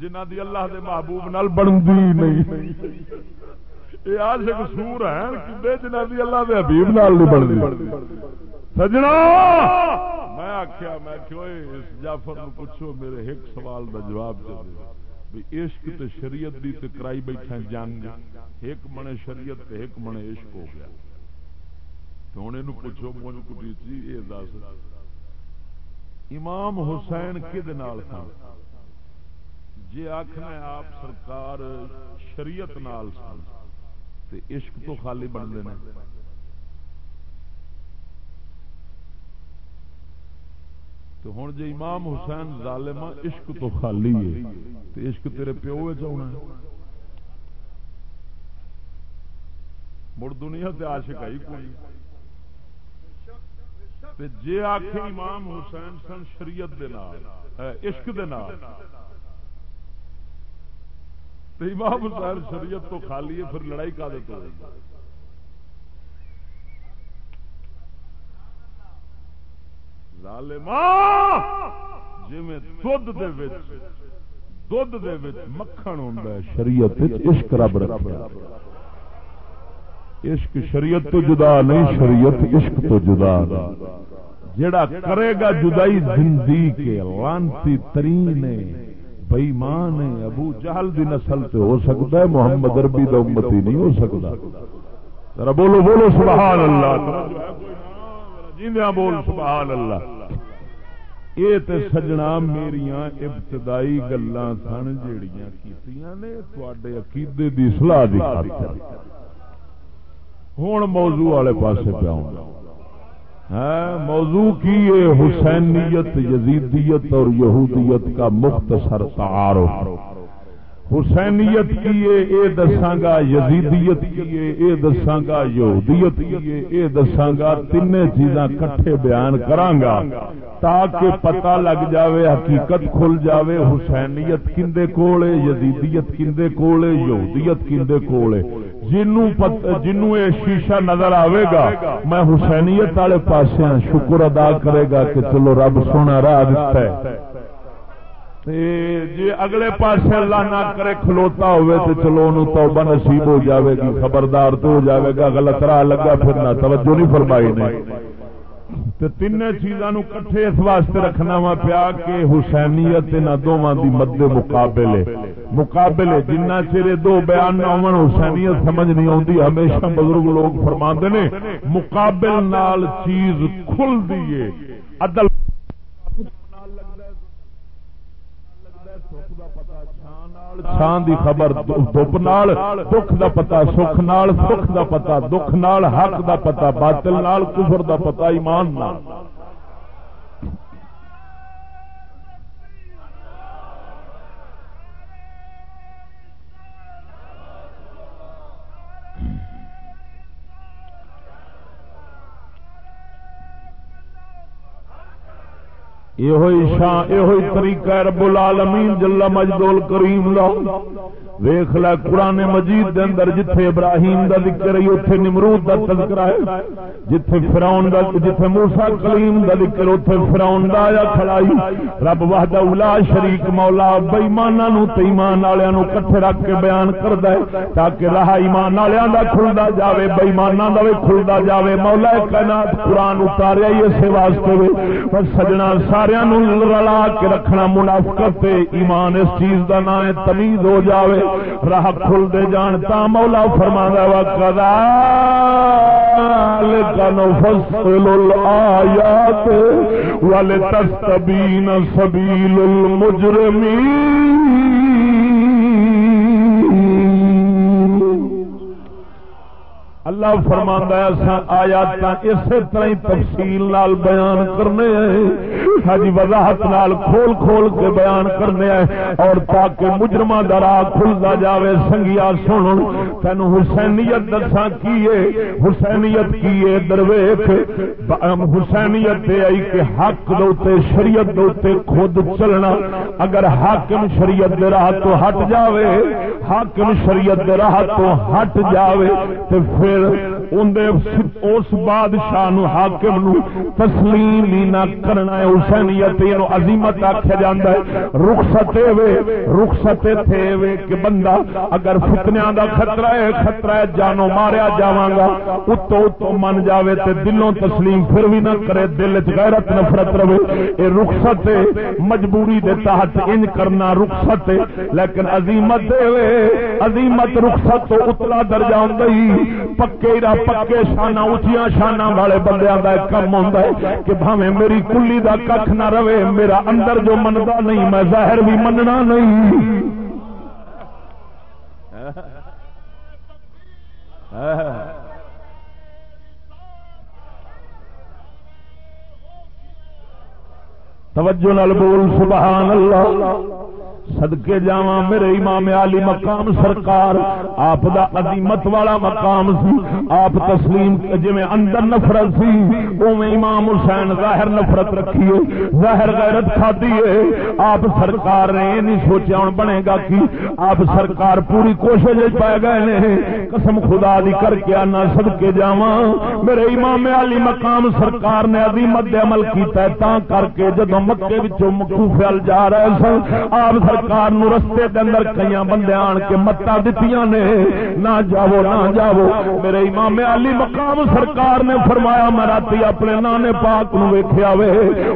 Speaker 1: جنہ دی اللہ دے محبوب نال بنتی نہیں۔ یہ آشک سور ہیں جنہ دی اللہ دے حبیب نال نہیں بنتی سجنا! میں آخیا میں اس جعفر نو پوچھو، میرے ایک سوال دا جواب دے۔ بھی عشق تے شریعت دی تے کرائی بیٹھا جنگ، ایک منے شریعت تے ایک منے عشق ہو گیا۔ تو ہوں یہ پوچھو مجھ کٹی جی یہ دس۔ امام حسین کد تھا جی آخنا آپ سرکار شریعت نال سن، تے عشق تو خالی بنتے ہیں تو ہوں جی امام حسین ظالما عشق تو خالی ہے تو عشق تیرے پیو چنا مڑ دنیا تے عاشق آئی کوئی۔ جی آخ امام حسین سن شریعت عشق امام حسین شریعت تو خالی ہے، پھر لڑائی کا دیتا لال جی دھد مکھن ہوں ہے، شریعت عشق رب عشق شریعت تو جدا نہیں، شریعت عشق تو جدا جڑا کرے گا جدائی زندگی کے لانتی ترین بےمان ابو جہل دی نسل سے ہو سکتا ہے، محمد اربی کا امتی نہیں ہو سکتا۔ ذرا بولو بولو، سبحان اللہ۔ جیندیاں بول، سبحان اللہ۔ یہ تے سجنا میریاں ابتدائی گلاں سن جیڑیاں کیتیاں نے، تواڈے عقیدے دی اصلاح دی خاطر۔ ہن موضوع والے پاسے پہ آؤں۔ موضوع کی یہ حسینیت، یزیدیت اور یہودیت کا مختصر تعارف۔ حسینیت کیے اے دساگا یزیدیت کیے اے دساگا یہودیت کیے اے دساگا تین چیزاں کٹھے بیان کرانگا تاکہ پتہ لگ جاوے، حقیقت کھل جاوے، حسینیت کندے کولے، یزیدیت کندے کولے، یہودیت کندے کولے۔ جنوں جنوں اے شیشہ نظر آئے گا، میں حسینیت والے پاس شکر ادا کرے گا کہ چلو رب سونا راہ دیتا ہے۔ جی اگلے پاس اللہ نہ کرے کھلوتا ہوئے تو چلو ان توبہ نصیب ہو جاوے گی، خبردار تو ہو جاوے گا، غلط راہ لگا پھر نہ توجہ نہیں فرمائی نے۔ تین چیزاں کٹھے اس واسطے رکھنا وا پیا کہ حسینیت ان دونوں دی مد مقابلے۔ مقابلے جنہ چیر دو بیان نہ ہو حسینیت سمجھ نہیں آتی ہمیشہ بزرگ لوگ فرما نے، مقابل نال چیز کھل دیے عدل چھان دی خبر دپ نال، دکھ دا پتا سکھ نال، سکھ دا پتا دکھ نال، حق دا پتا باطل نال، کفر دا پتا ایمان نال۔ یہ طریقہ رب العالمین جلا مجدول کریم لا ویخ ل قرآن مجید دے اندر جتھے ابراہیم دا ذکر ہے، اوتھے نمرود دا تذکرہ ہے۔ جتھے فرعون دا جتھے موسی کلیم دا ذکر اوتھے فرعون دا آیا کھڑائی رب وحدہ لا شریک مولا بے ایماناں نو تے ایمان والےاں نو کٹھے رکھ کے بیان کردا ہے، تاکہ راہ ایمان والےاں دا کھلدا جاوے بے ایماناں دا وی کھلدا جاوے۔ مولا کائنات قرآن اتاریا ہی اس واسطے وے پر سجنا سارے نو رلا کے رکھنا منافقت ایمان اس چیز دا نام ہے تمیز ہو جاوے۔ راہ کھل دے جان تا مولا فرما وا کدا نفصل الآیات ولتستبین سبیل المجرمین اللہ فرماندا ہے آیات اسی طرح ہی تفصیل نال بیان کرنے ہیں۔ ہجی وضاحت نال کھول کھول کے بیان کرنے ہیں اور تاکہ مجرمہ درا کھلدا جاوے سنگیا سن تین حسینیت دساں کیے حسینیت کیے درویش؟ حسینیت دے آئی کہ حق دوتے شریعت دوتے خود چلنا۔ اگر حاکم شریعت دے راہ تو ہٹ جاوے، حاکم شریعت دے راہ تو ہٹ جاوے تو پھر اس بادشاہ نو حاکم نو تسلیم ہی نہ کرنا ہے، حسینیت عظیمت آخیا جاتا ہے۔ رخصت رخصت تھے وے کہ بندہ اگر فتنیا دا خطرہ ہے خطرہ ہے، جانو ماریا جاواں گا، اتو اتو من جاوے تے دلوں تسلیم پھر بھی نہ کرے، دل چ غیرت نفرت رہے۔ اے رخصت مجبوری دے تحت انج کرنا رخصت لیکن عظیمت دے عظیمت رخصت تو اتلا درجہ ہوں پکے را پکے شانہ اچیا شانہ والے بندے کا کم ہوتا ہے کہ بھاوے میری کلی دا کھ نہ رہے، میرا اندر جو منتا نہیں، میں ظاہر بھی مننا نہیں۔ توجہ نال بول، سبحان اللہ۔ سدکے جا میرے امام علی مقام سرکار، آپ دا عظیمت والا مقام سی، آپ تسلیم جی اندر نفرت سی اوے امام حسین ظاہر نفرت رکھیے ظاہر غیرت کھادی ہے۔ آپ سرکار نے یہ نہیں سوچا ہوں بنے گا کی، آپ سرکار پوری کوشش پائے گئے نے۔ قسم خدا دی کر کے آنا سدکے جا میرے امام علی مقام سرکار نے عظیمت عمل کیتا ہے تا کر کے جدو مکے مکو فیل جا رہے سن، آپ سرکار نو رستے دے اندر کئی بندے آن کے متا دتیاں نے، نہ جاو نہ جاو میرے امام علی مقام سرکار نے فرمایا، میں رات اپنے نانے پاک نو ویخیا وے۔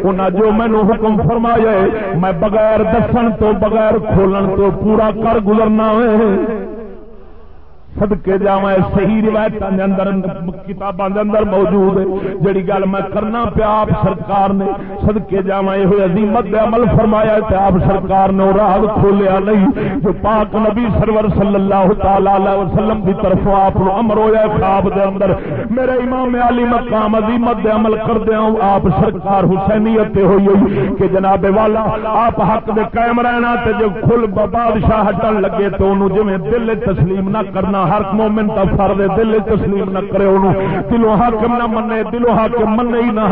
Speaker 1: انہیں جو مینو حکم فرمایا میں بغیر دسن تو بغیر کھولن تو پورا کر گزرنا وے۔ سدکے جا صحیح روایت کتاباں اندر موجود ہے۔ جڑی گل میں کرنا پیا، آپ سرکار نے سدکے جا یہ عظیمت عمل فرمایا تے آپ سرکار نے راہ کھولیا نہیں۔ جو پاک نبی سرور صلی اللہ تعالی وسلم کی طرف آپ امر ہویا خواب دے اندر، میرے امام علی مقام عظیمت عمل کر دیا آپ سرکار حسینیت ہوئی ہوئی کہ جناب والا، آپ حق دے قائم رہنا تے جو کھل بادشاہ ہٹن لگے تو انہوں جویں دل تسلیم نہ کرنا ہر مومن کا فرد دل تسلیم نہ کرے انہوں۔ دلوں حاکم نہ منے دلوں حاکم منے ہی نہ۔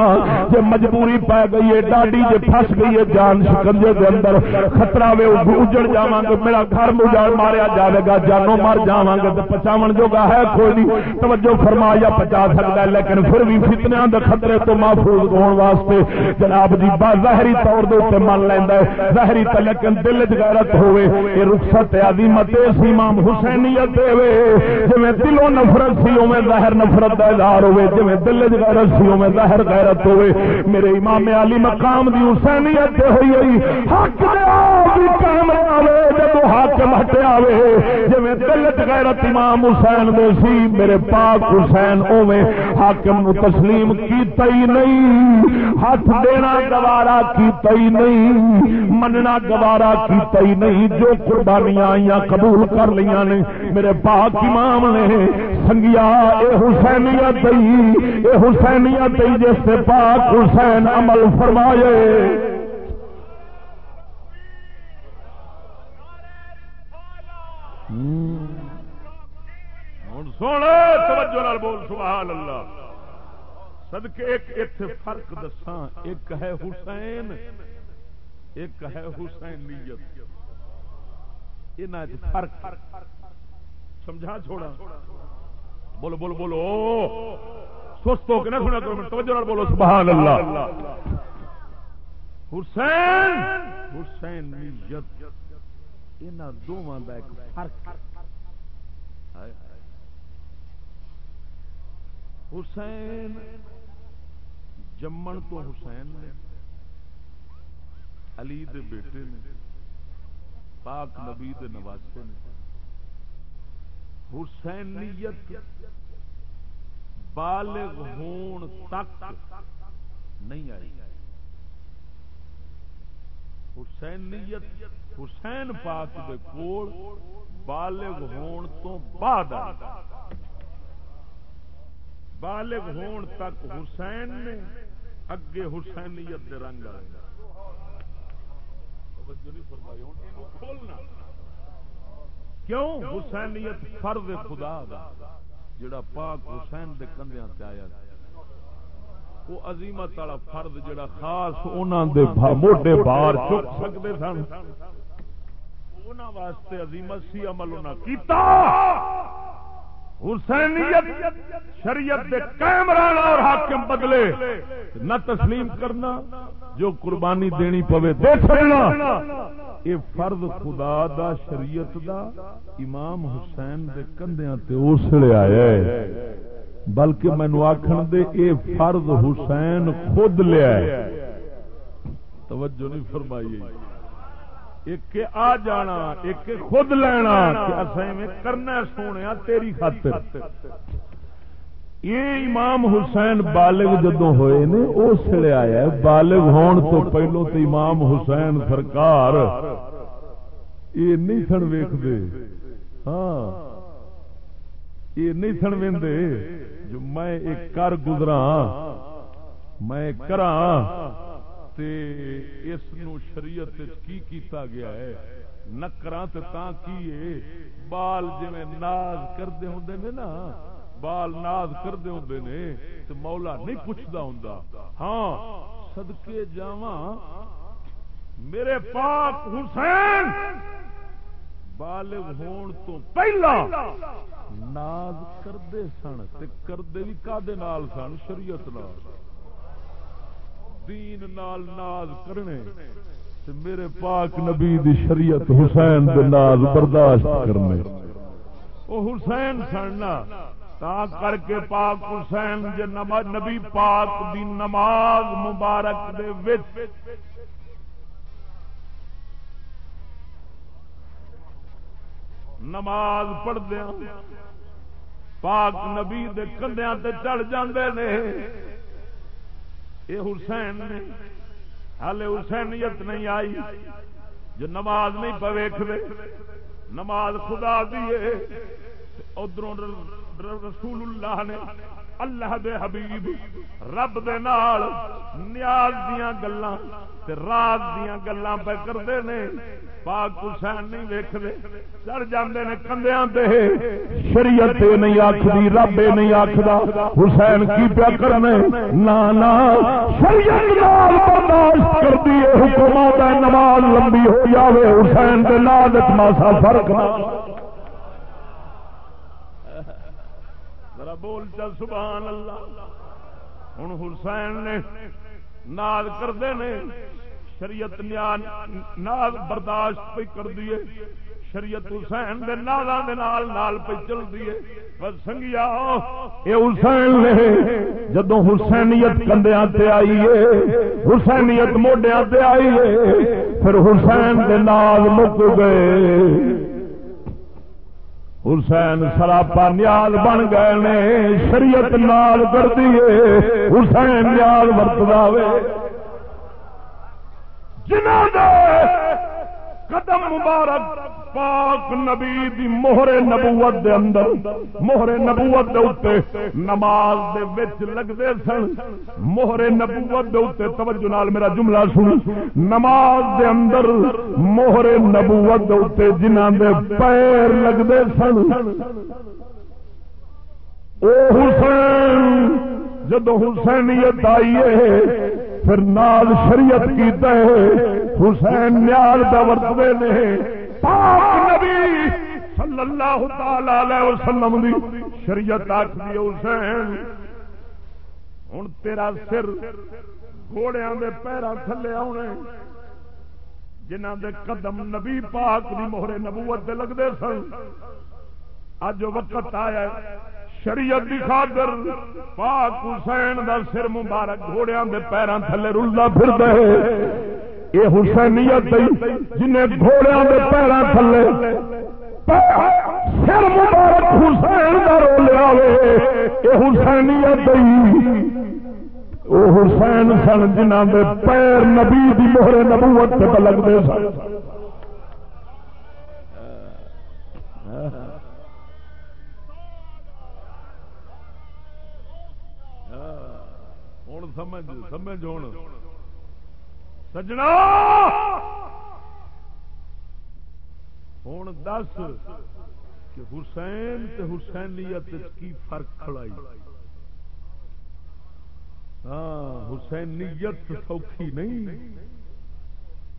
Speaker 1: جے مجبوری پا گئی ہے، ڈاڈی جے پھس گئی ہے جان شکنجے دے اندر۔ خطرہ وے اجڑ جاواں گے میرا گھر مجاڑ ماریا جاوے گا، جانوں مار جاواں گے تے پچاون جوگا ہے کوئی نہیں۔ توجہ فرما، یا پچا سکتا ہے، لیکن پھر بھی فتنیاں دے خطرے تو محفوظ ہون واسطے جناب جی با ظاہری طور دے تے من لیندا ہے۔ ظاہری تے لیکن دل وچ غیرت ہوے اے رخصت عظمت عظیمت امام حسینیت دے جی دلوں نفرت سی اوے ظاہر نفرت کا اظہار ہوے جی دل غیرت سی اوے ظاہر غیرت ہوے میرے امام علی مقام دی حسینیت ہوئی ہوئی، حق کام آوے جب حاکم ہٹیا وے جی دل غیرت امام حسین دے سی، میرے پاک حسین اوے حاکم نو تسلیم کیتا ہی نہیں۔ ہاتھ دینا گوارا کیتا ہی نہیں، مننا گوارا کیتا ہی نہیں۔ جو قربانیاں آئیاں قبول کر لیا نے، میرے پاک امام نے سنگیا۔ اے حسینیت اے حسینیت جس سے پاک حسین عمل فرمائے۔ ہوں۔ سونا توجہ بول، سبحان اللہ۔ صدقے، ایک اتنے فرق دساں۔ ایک ہے حسین، ایک ہے حسین نیت فرق۔ سمجھا چھوڑا؟ بولو بولو بولو۔ سست ہو کے نہ سنا کرو۔ توجہ بولو، سبحان اللہ۔ حسین حسین نیت ان دونوں کا ایک فرق حسین جمن تو حسین نے، علی دے بیٹے نے، پاک نبی دے نواسے نے۔ حسینیت بالغ ہون تک نہیں آئی۔ حسینیت حسین پاک دے کول بالغ ہون تو بعد بالغ ہون تک حسین نے اگے حسینیت دے رنگ آئے۔ کیوں؟ حسینیت فرد خدا دا، جڑا پاک حسین دے کندیاں تے آیا۔ وہ عظیمت والا فرد جڑا خاص انہاں دے موٹے بار چک سکتے سن۔ انہاں واسطے عظیمت سی عمل انہاں کیتا۔ حسینیت شریعت دے قائم رہنا اور حاکم بدلے۔ نہ تسلیم کرنا جو قربانی دینی پوے، دے چھڑنا۔ یہ فرض خدا دا، شریعت دا۔ امام حسین دے کندیاں تے اسلے آیا ہے بلکہ مینو آخر دے، اے فرض حسین خود لیا ہے توجہ نہیں فرمائی۔ ایک آ جانا، ایک خود لینا کرنا سونے تیری خاطر۔ یہ امام حسین بالغ جدو ہوئے نے اس لیے آیا بالغ ہون تو پہلو تو امام حسین سرکار۔ یہ نہیں سن ویختے ہاں۔ یہ نہیں سن وے جو میں ایک کر گزرا میں کرا
Speaker 2: تے اس نو شریعت کی کیتا گیا ہے؟ نکراں تے تاں کی ہے؟ بال جویں ناز کردے ہوندے نے نا، بال ناز کردے ہوندے نے، تے مولا نہیں پوچھدا ہوندا۔ ہاں صدقے جاواں، میرے پاک حسین، بالغ ہون تو پہلا ناز کردے سن، تے کردے بھی کادے نال سن شریعت نال؟ دین نال ناز کرنے تے میرے پاک نبی دی شریعت حسین دے ناز برداشت کرنے۔ او حسین سننا تا کر کے پاک حسین جے نبی پاک دی نماز مبارک دے وچ۔ نماز پڑھدیا پاک نبی دے کندیاں تے چڑھ جاندے نے۔ یہ حسین نے ہالے حسینیت نہیں آئی، جو نماز نہیں پویخ دے، نماز خدا دیے ادھر رسول اللہ نے اللہ دے حبیب، رب دے نال نیاز دیاں گلاں تے راز دیاں گلاں پہ کردے نے۔ پاک حسین نہیں ویکھدے۔ چڑھ جاندے نے کندیاں تے۔
Speaker 1: شریعت نہیں آکھدی، رب نہیں آکھدا۔ حسین کی پیا کرنے؟ نا نا۔ شریعت نال برداشت کردی ہے حکمات نماز لمبی ہو جاوے، حسین دے نال ماسا فرق نہ۔
Speaker 2: بول چل سبحان اللہ۔ ہوں حسین نے ناد کرتے نے۔ شریعت ناد برداشت پہ کر دیے شریعت حسین دے نالا دے نال نال پہ چل دیے بس سنگیا،
Speaker 1: اے حسین نے جدو حسینیت کندیاں تے آئی ہے، حسینیت موڈیاں تے آئی ہے، پھر حسین دے نال مک گئے۔ حسین سراپا نیال بن گئے نے، شریعت نال کر دیے حسین نیال ورتدا وے۔ جنہوں نے قدم مبارک پاک نبی دی موہر نبوت دے اندر موہر نبوت دے اوتے نماز دے وچ لگدے سن۔ موہر نبوت دے اوتے توجہ نال میرا جملہ سن۔ نماز دے اندر موہر نبوت دے اوتے جنہاں دے پیر لگدے سن۔ او حسین، جدو حسینیت آئی ہے پھر نال شریعت کی حسین نیال دا ورتنے نے پاک نبی صلی اللہ تعالی علیہ وسلم دی شریعت آخری حسین۔ ہوں تیرا سر گھوڑیاں دے پیروں تھلے آنے جنہ دے قدم نبی پاک دی موہرے نبوت دے لگتے سن۔ اج وقت آیا شریعت دی خاطر پاک حسین دا سر مبارک گھوڑیاں دے پیراں تھلے رلدا پھردا ہے۔ اے حسینیت جنہیں گھوڑیاں دے پیراں تھلے سر مبارک حسین دا رولیا وے اے حسینیت دی او حسین سن جنہاں دے پیر نبی دی مہر نبوت تے لگدے سن۔
Speaker 2: سمجھ سمجھ ہوں سجنا ہوں دس کہ حسین تے حسینیت کی فرق کھڑائی ہاں حسینیت سوکھی نہیں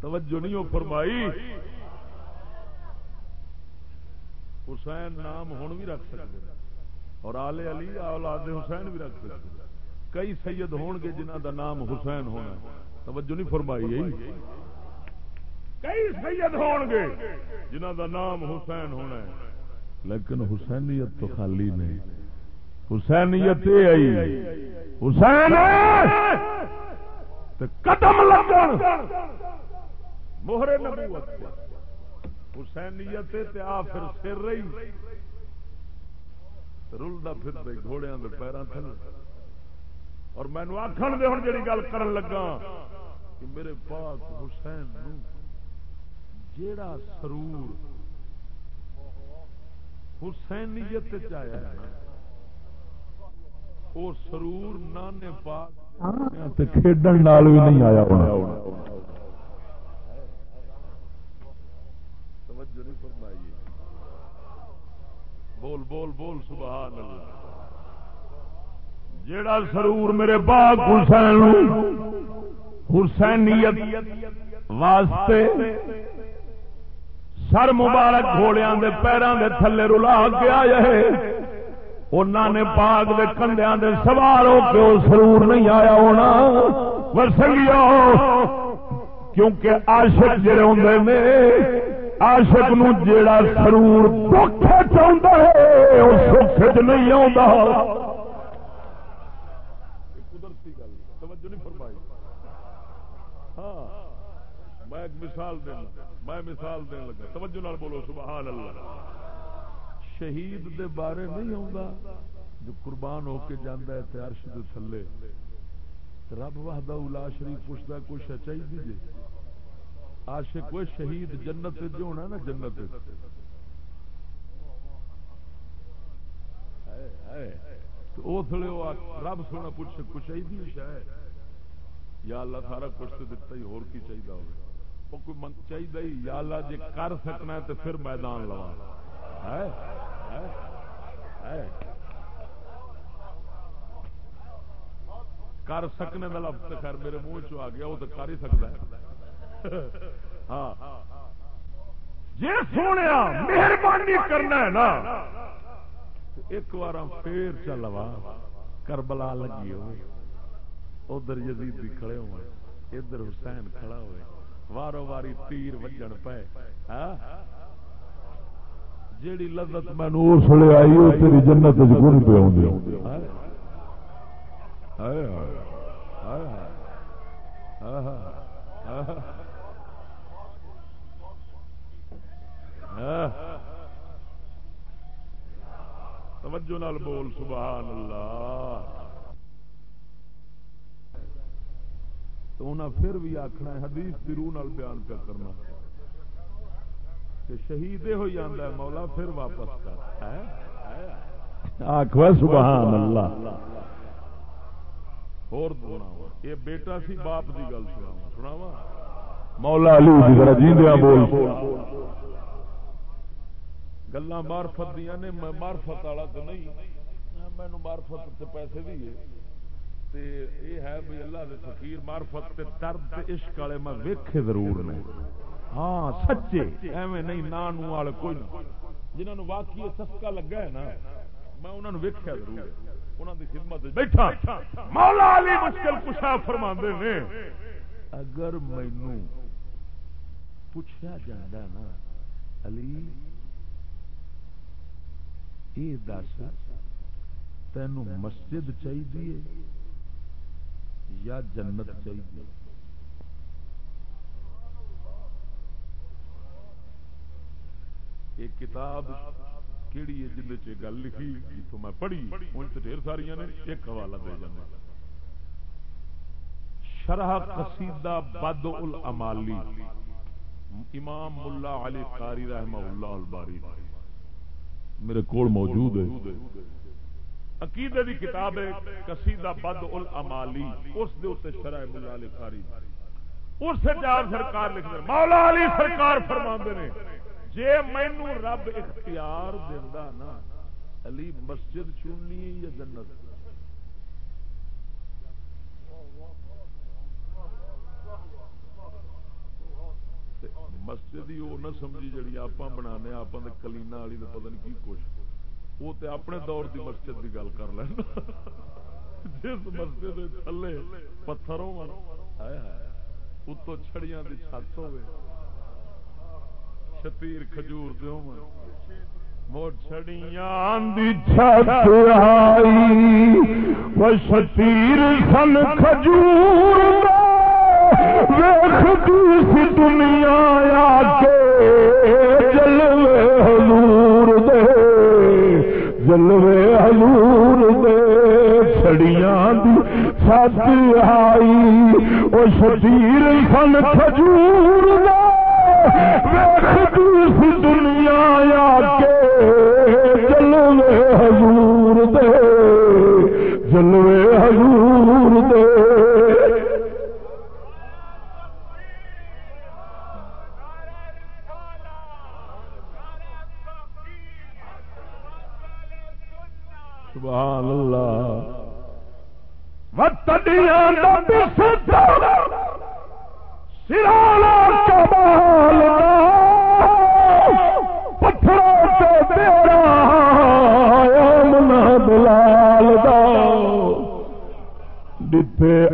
Speaker 2: توجہ نہیں ہو فرمائی حسین نام ہوں بھی رکھ سکتے اور آلے علی اولاد حسین بھی رکھ سکتے کئی سید ہون گے جنہ دا نام حسین ہونا توجہ نہیں فرمائی کئی سید ہون گے جنہ دا نام حسین ہونا ہے۔ لیکن حسینیت تو خالی نہیں حسینیت آئی۔ حسین قدم لگن۔ موہرے نبوت۔ حسینیت تے آ پھر سر رہی۔ رلدا پھر گھوڑیاں دے پیراں تھلے۔ اور مینو آخر دے ہوں جی گل کر لگا کہ میرے پاک حسین نو جیڑا سرور حسینیت چایا ہے وہ سرور نانے پاک
Speaker 3: کھیڈن نال بھی نہیں آیا ہونا۔
Speaker 1: بول بول بول سبحان اللہ۔ جیڑا سرور میرے باغ حسین حسینیت واسطے سر مبارک گھوڑیا دے پیروں دے تھلے رلا کے آیا ہے انہوں نے پاگ دے کندیا دے سوار ہو کے وہ سرور نہیں آیا ہونا۔ ورسنگیا کیونکہ عاشق جڑے ہوں نے، عاشق نو جیڑا سرور دکھ چاہتا ہے وہ سکھ چ نہیں آتا ایک مثال دینا میں مثال دین لگا۔ توجہ نال بولو، سبحان اللہ۔ شہید دے بارے نہیں آؤں جو قربان ہو کے جانا ہے تے عرش دے تھلے۔ رب وحدہ الا شریف پوچھتا کچھ چاہیے دیجیے عاشق کوئی شہید جنت جو ہونا نا، جنت رب سونا پوچھ کچھ چاہیے شاید یا اللہ سارا کچھ تو دتا ہی ہور کی چاہیے ہوگا کوئی چاہیے یا اللہ جی کر سکنا ہے تو پھر میدان لوا کر سکنے کا لفظ خیر میرے منہ چ آ گیا، وہ تو کر ہی سکتا ہے۔ ہاں۔ جی سونے مہربانی کرنا ہے نا۔ ایک بار پھر چلوا کربلا لگی ہوئے۔ ادھر یزید بھی کھڑے ہوئے، ادھر حسین کھڑا ہوئے۔ وارو واری تیر وجن پے ہاں؟ جیڑی لذت مینو اس لیے آئی وہ تیری جنت گن پہ توجہ نال بول، سبحان اللہ۔ تو انہیں پھر بھی آخنا حدیث کی روح نال بیان پہ کرنا۔ کہ شہید ہو جاتا ہے مولا پھر واپس کر۔
Speaker 3: آخو سبحان اللہ۔
Speaker 1: اور یہ بیٹا سی باپ کی گل سنا سناوا
Speaker 3: مولا علی جیندیا بول۔
Speaker 1: گلا مارفت دیا نے مارفت والا تو نہیں مینو مارفت پیسے دیے یہ ہے بھی اللہ دے فقیر معرفت تے درد تے عشق والے میں ویکھے ضرور نے۔ ہاں سچے، ایویں نہیں، نانو والے کوئی جنہاں نو واقعی سسکا لگا ہے نا، میں انہاں نو ویکھیا ضرور ہے۔ انہاں دی خدمت بیٹھا۔ مولا علی مشکل کشا فرماندے نے، اگر مینوں پوچھا جاندا نا، علی یہ دس، تینوں مسجد چاہیے یا جنت چاہیے۔ ایک کتاب کیڑی ہے جن گل لکھی جتوں میں پڑھی ان ڈھیر ساری نے، ایک حوالہ دے جانا شرح قصیدہ بد الامالی امام ملا علی قاری رحمہ اللہ الباری۔ میرے کول موجود ہے۔ عقیدے دی کتاب ہے، قصیدہ بد الامالی، اس دے اوتے شرع مولا علی قاری۔ اس سے جار سرکار لکھ دے، مولا علی سرکار فرماندے نے، جے مینوں رب اختیار دیندا نا، علی مسجد چننی ہے یا جنت؟ مسجد ہی وہ نہ سمجھی جڑی آپ بنا آپ کلینا والی پتہ نہیں کی کچھ وہ تے اپنے دور دی مسجد دی گل کر لینا جس مسجد تھلے پتھر اتو چھڑیاں دی چھت ہوے شتیر کھجور دے ہون مو چھڑیاں دی چھت آئی۔ وہ شتیر سن کھجور ویکھتی سی دنیا آ کے۔ جلوے حضور دے چھڑیاں دی سات آئی، او شبیر فن کھجور دے دنیا یا کے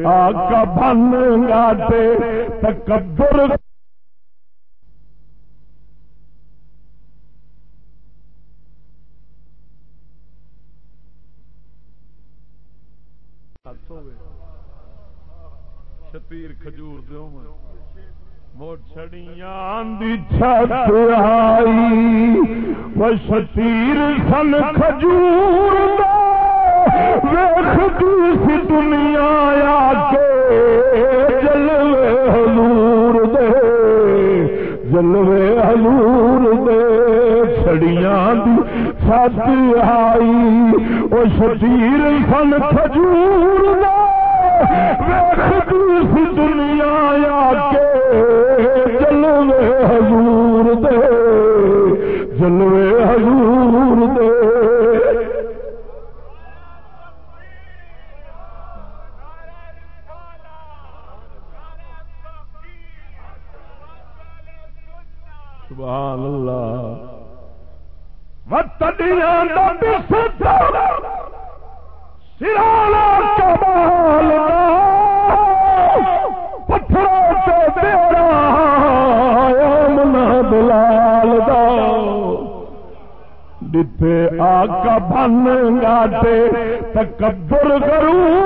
Speaker 1: آ بن گاٹے تکبر شتیر کھجور دو موچڑیاں چھت آئی، وہ سن کھجور سی دنیا آ کے جلوے حضور دے۔ جلوے حضور دے۔ چھڑیاں دی چھت آئی، وہ شتیر سن کھجور دے دنیا آ کے جلوے آ بن گاٹے تکبر کروں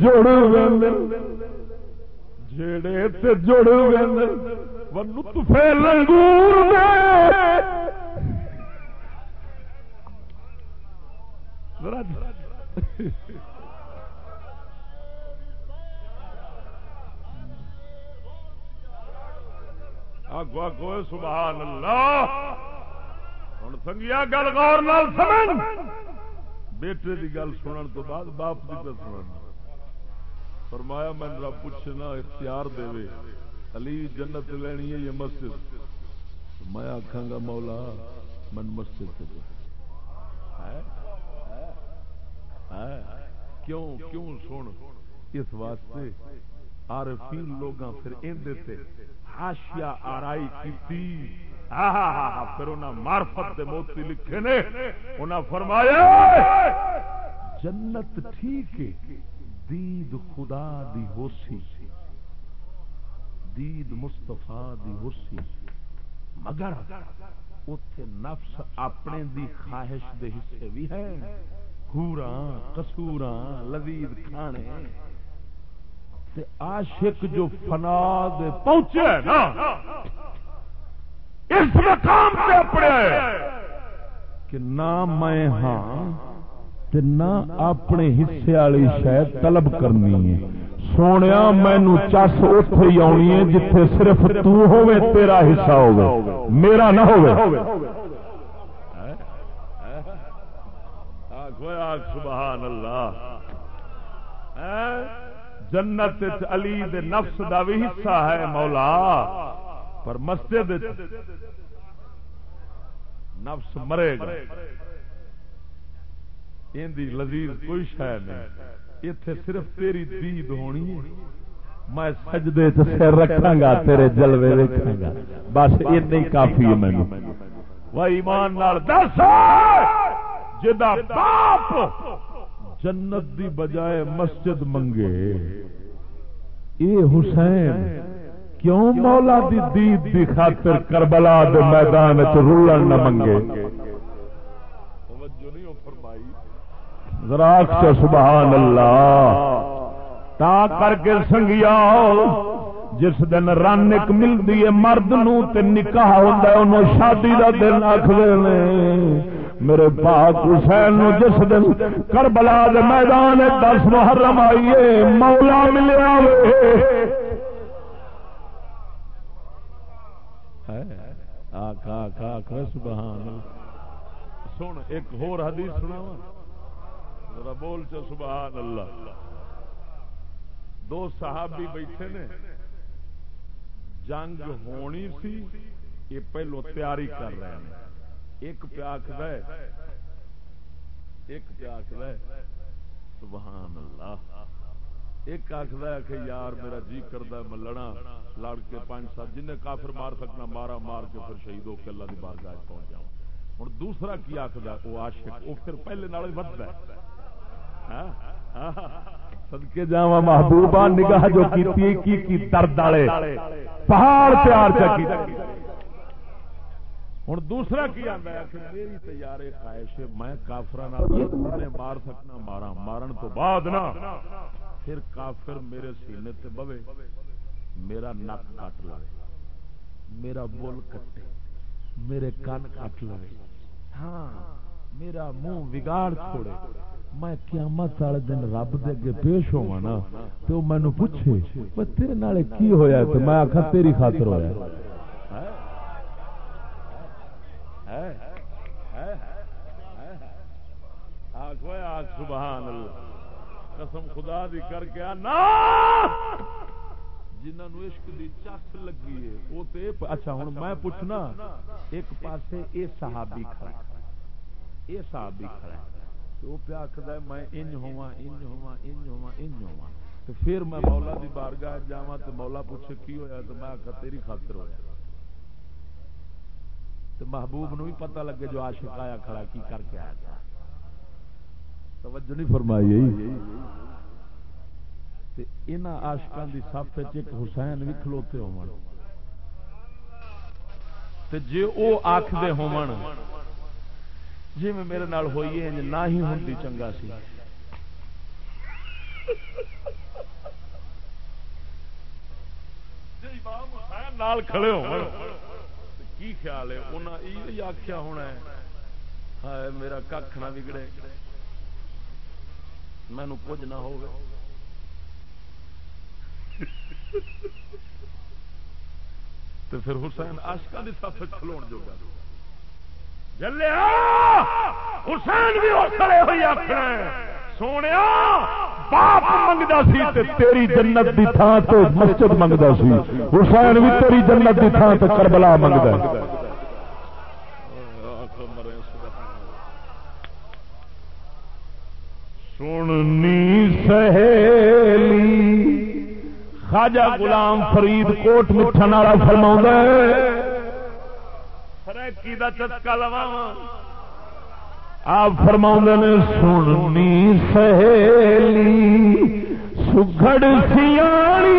Speaker 1: جڑے تو جڑ جڑے تو جڑ لطفے لنگور جی۔ آگو آگو سبحان اللہ۔ ہوں سنگیا گل غور نال سمجھ۔ بیٹے کی گل سنن تو بعد باپ کی تو سن فرمایا میں رب پوچھنا اختیار دے علی جنت لینی ہے یہ مسجد؟ میں آخا گا، مولا، من مسجد سے کیوں؟ کیوں سن؟ اس واسطے عارفین لوگاں پھر اندے تے ہاشیا آرائی کی پھر انہیں مارفت دے موتی لکھے نے۔ انہیں فرمایا، جنت ٹھیک ہے دید خدا دی ہوسی، دید مستفا دی ہوسی، مگر اتے نفس اپنے دی خواہش دے حصے بھی ہے۔ کورا کسورا لذیذ کھانے۔ تے عاشق جو فنا دے پہنچے نا، اس مقام سے اپنے کہ نہ میں ہاں نہ اپنے حصے والی شاید طلب کرنی ہے۔ سونے مینو چس اتے ہی آنی ہے جتھے صرف تو ہوے تیرا حصہ ہوگا میرا نہ ہوگا سبحان اللہ۔ جنت علی دے نفس دا بھی حصہ ہے، مولا۔ پر مسجد نفس مرے گا۔ اندی لذیذ کوئی شہ نہیں۔ اتے صرف تیری دید ہونی ہے۔ میں سجدے سر رکھا گا تیرے جلوے رکھا گا بس این کافی ہے مینو وہ ایمان دس۔ جا باپ جنت دی بجائے مسجد منگے۔ اے حسین، کیوں مولا دی دید دی خاطر کربلا دے میدان چ رولن نہ منگے؟ ذراک سبحان اللہ۔ تا کر کے سنگیا، جس دن رن ایک ملتی ہے مرد نو تے نکاح ہوتا ہے، انہوں شادی دا دن آخر میرے پاک حسین نو جس دن کربلا دے میدان دس محرم آئیے مولا ملیا سبحان سن، ایک ہور حدیث سنا بول چ سبحان اللہ۔ دو صحابی بیٹھے نے۔ جنگ ہونی سی، یہ پہلو تیاری کر رہے ہیں۔ ایک پیا آخر ایک پیا آخر سبحان اللہ۔ ایک آخر کہ یار میرا جی کرتا ملنا لڑ کے پانچ سات جن کافر مار سکنا، مارا مار کے پھر شہید ہو کے اللہ کی بارگاہ پہنچ جاؤں۔ ہوں دوسرا کی آخر وہ عاشق، وہ پھر پہلے نال بدتا ہے۔ سدکے جا محبوبہ نگاہ جو کی کی درد والے۔ پہاڑ پیار چکی ہوں دوسرا کی آتا ہے؟ کہ میری تیار خواہش ہے، میں کافر مار سکنا مارا مارن تو بعد نا۔ پھر کافر میرے سینے تے بوے، میرا نک کٹ لے میرا بول کٹے، میرے کن کٹ لے ہاں میرا منہ بگاڑ چھوڑے۔ میں قیامت والے دن رب دے اگے پیش ہوا نا تو مینو پوچھے تیرے نال کی ہویا تو میں آخا تیری خاطر ہویا سبحان اللہ قسم خدا دی کر کے آنا۔ جنہوں عشق دی چس لگی ہے وہ تو اچھا ہوں میں پوچھنا، ایک پاسے اے صحابی کھڑا اے صحابی کھڑا تو پیا آخر میں انج ہوا انج ہوا انج ہوا انج ہوا تو پھر میں مولا دی بارگاہ جاوا تو مولا پوچھے کی ہویا؟ تو میں آخر تیری خاطر ہویا۔ تو محبوب نو بھی پتہ لگے جو عاشق آیا کھڑا کی کر کے آیا تھا۔ توجہ نہیں فرمائی آشکان کی سف ایک حسین بھی کھلوتے ہو جی وہ آخر ہو جی میں میرے نال ہوئی ہے نہ ہی ہوں چنگا سی۔ جی نال کھڑے ہو۔ کی خیال ہے؟ انہیں یہ آخیا ہونا ہے۔ میرا کھ نہ بگڑے۔ مینو کچھ نہ ہو تو پھر حسین آشکا کی سف کھلو جو گا جلیا! حسین بھی کھڑے ہوئی آخر سونے باپ منگتا سی تے تیری جنت دی تھان تو مسجد منگتا سی۔ حسین بھی تیری جنت دی تھان تو کربلا منگتا سننی سہیلی، خواجہ غلام فرید کوٹ مٹھن والا فرما سرکی کا چسکا لوا آپ فرما نے، سننی سہیلی سگڑ سیانی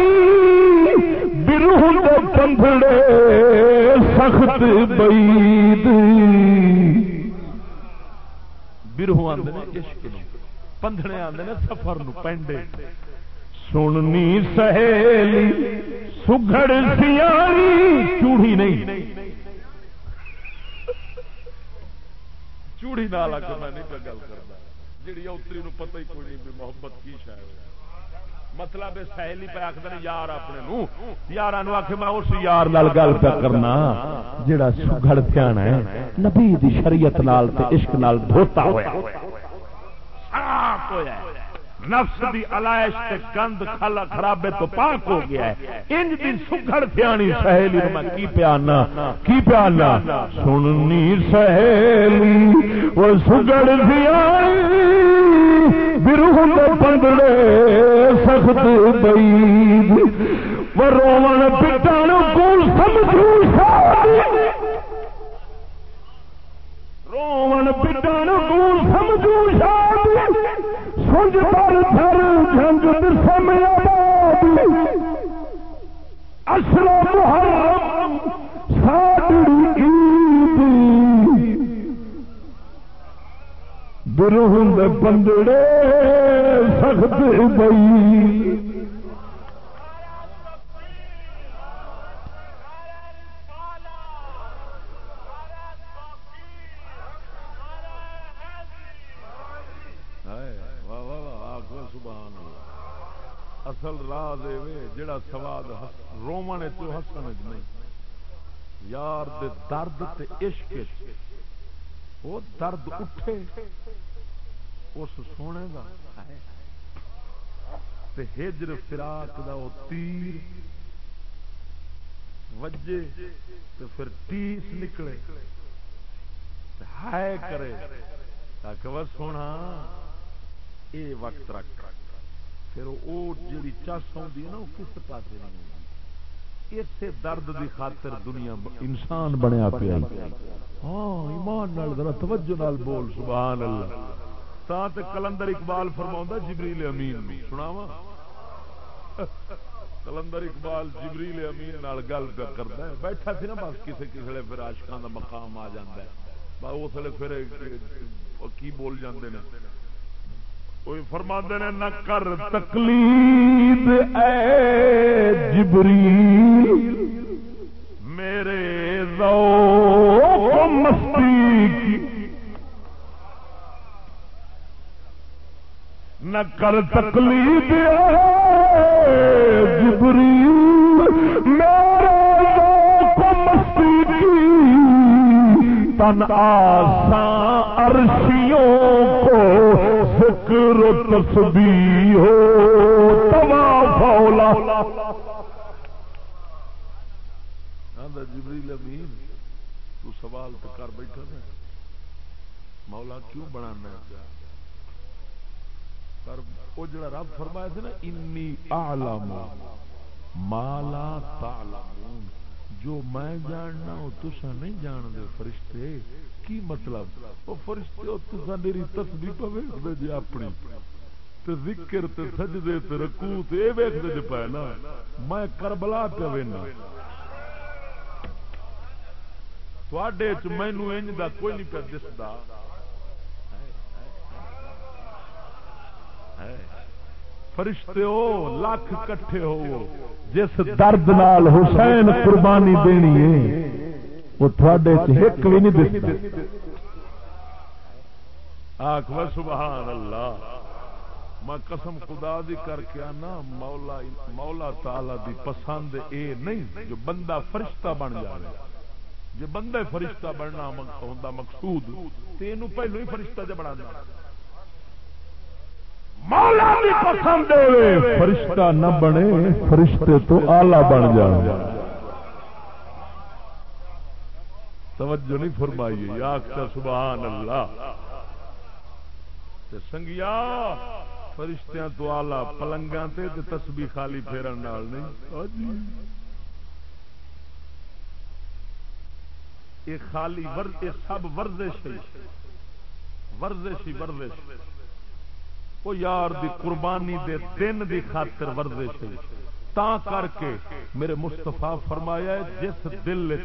Speaker 1: برہ پندڑے سخت بید۔ برہ آدھے عشق پندھنے آتے سفر پینڈے۔ سننی سہیلی سگڑ سیاری چوڑی نہیں۔ چوڑی نہ لگ میں نہیں گل کرتا جی اتری نو پتہ ہی کوئی نہیں بھی محبت کی شاید مطلب سہیلی پہ آخر یار اپنے یار آخ میں اس یار گل پہ کرنا جڑا سگڑ دھیان ہے۔ نبی دی شریعت نال تے عشق نال دھوتا ہوا ہوا نفس دی علائش تے گند کھلا خرابے تو پاک ہو گیا ہے۔ انج دی سگڑ تھیانی سہیلی میں کی پیانا کی پیانا سننی سہیلی، وہ سگڑ تھیانی بروح دے پندڑے سخت بید وہ رومن پٹان کو سمجھو شادی رومن پٹان کو سمجھو شادی سنج پر تھر جنگ دسم آباد۔ اصل محرم ساڑی عید۔ برہم بندڑے سخت بئی سبحان اللہ اصل راز اے جڑا سواد رومن چ ہسن نہیں. یار دے درد تے عشق وہ درد اٹھے، اس سونے دا تے ہجر فراق دا وہ تیر وجے تو پھر ٹیس نکلے ہائے کرے تاکہ وہ سونا، اے وقت رکھ. پھر وہ جی چس آتی ہے نا وہ کس پاس نہیں اسے درد دی خاطر دنیا انسان بنیا پیا۔ ہاں ایمان نال ذرا توجہ نال بول، سبحان اللہ۔ تا تے کلندر اقبال فرماوندا جبریل امین۔ بھی سناواں؟ کلندر اقبال جبریل امین نال گل پہ کرتا ہے۔ بیٹھا سی نا بس کسی کسی پھر آشکان دا مقام آ جاتا ہے۔ اس لیے پھر کی بول جاندے نے؟ کوئی فرما نے نہ کر تکلیف اے جبری میرے ذوق مستی کی نہ کر تکلیف جبری تن آسان عرشیوں کو فکر تسبی ہو۔ تما فولا۔ جبریل امین، تو سوال تو کر بیٹھا تھا۔ مولا کیوں بنانا پیا پر وہ جڑا رب فرمایا تھا نا انی اعلم مالا تعلمون. جو میں جاننا وہ تسا نہیں جان دے فرشتے۔ کی مطلب؟ وہ فرشتے ہو تسا میری تسبیح پہ ویکھدے جی اپنی۔ تے ذکر، تے سجدے، تے رکوع تے اے ویکھدے جے پے نا میں کربلا پہ وینا۔ تواڈے چ مینوں انج دا کوئی نہیں پہ دسدا۔ فرشتے ہو لاکھ کٹھے ہو۔ جس درد نال حسین قربانی دینی ہے وہ تھوڑے ایک بھی نہیں دستے آخ سبحان اللہ۔ میں قسم خدا دی کر کے آنا مولا مولا تالا دی پسند اے نہیں جو بندہ فرشتہ بن جائے جو بندہ فرشتہ بننا ہوتا مقصود تو یہ پہلو ہی فرشتہ جب بنا مولا بھی پسند ہوئے۔ فرشتہ نہ بنے، فرشتے تو آلہ بن جائے توجہ نہیں فرمائیے، یا سبحان اللہ۔ سنگیا، فرشتیاں تو آلہ، پلنگاں تے تسبیح خالی پھیرن نال نہیں۔ یہ خالی ورد سب ورزش ورزشی ورزش۔ وہ یار دی قربانی دے دن دی خاطر ورزش تا کر کے میرے مستفا فرمایا ہے، جس دل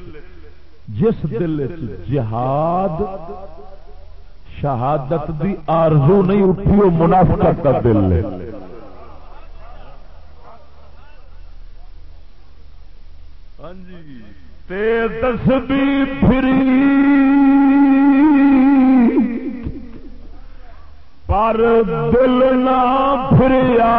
Speaker 1: جس دل جہاد، شہادت دی آرزو نہیں اٹھی، وہ منافقت کا دل ہے۔ ہاں جی۔ دس بھی پھری۔ پر دل نہ پھریا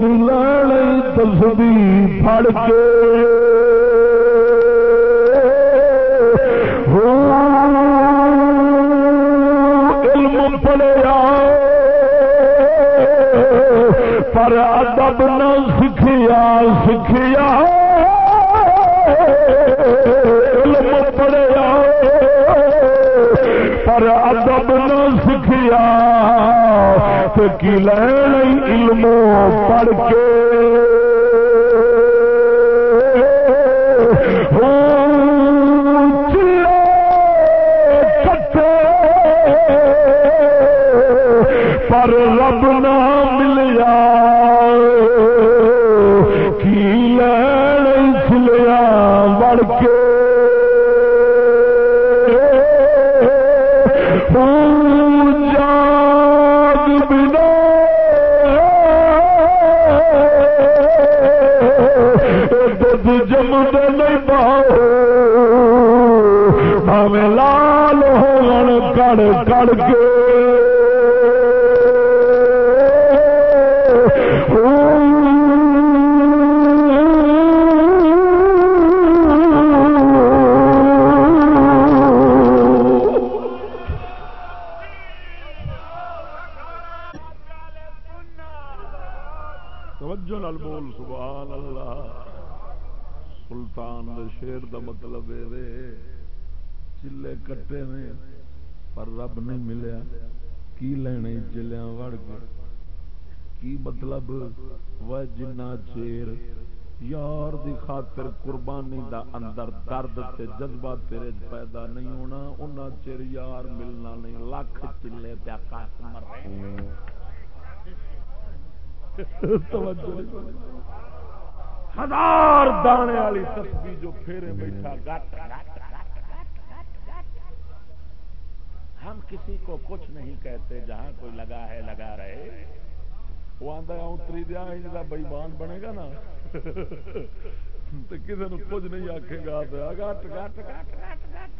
Speaker 1: گلڑ تسبی پڑ کے۔ پر ادب نہ سکھیا سکھیا۔ علم پڑیا پر ادب نہ سکھیا کی لین علم پڑھ کے پیا کاٹ ہزار دانے والی تسبیح جو پھیرے بیٹھا گٹ۔
Speaker 4: ہم کسی کو کچھ نہیں کہتے، جہاں کوئی لگا ہے، لگا رہے۔
Speaker 1: وہ آدھا اتری دیا جا بئیمان بنے گا نا۔ تو کسی نے کچھ نہیں آکھے گا گٹ گٹ گٹ گٹ گٹ۔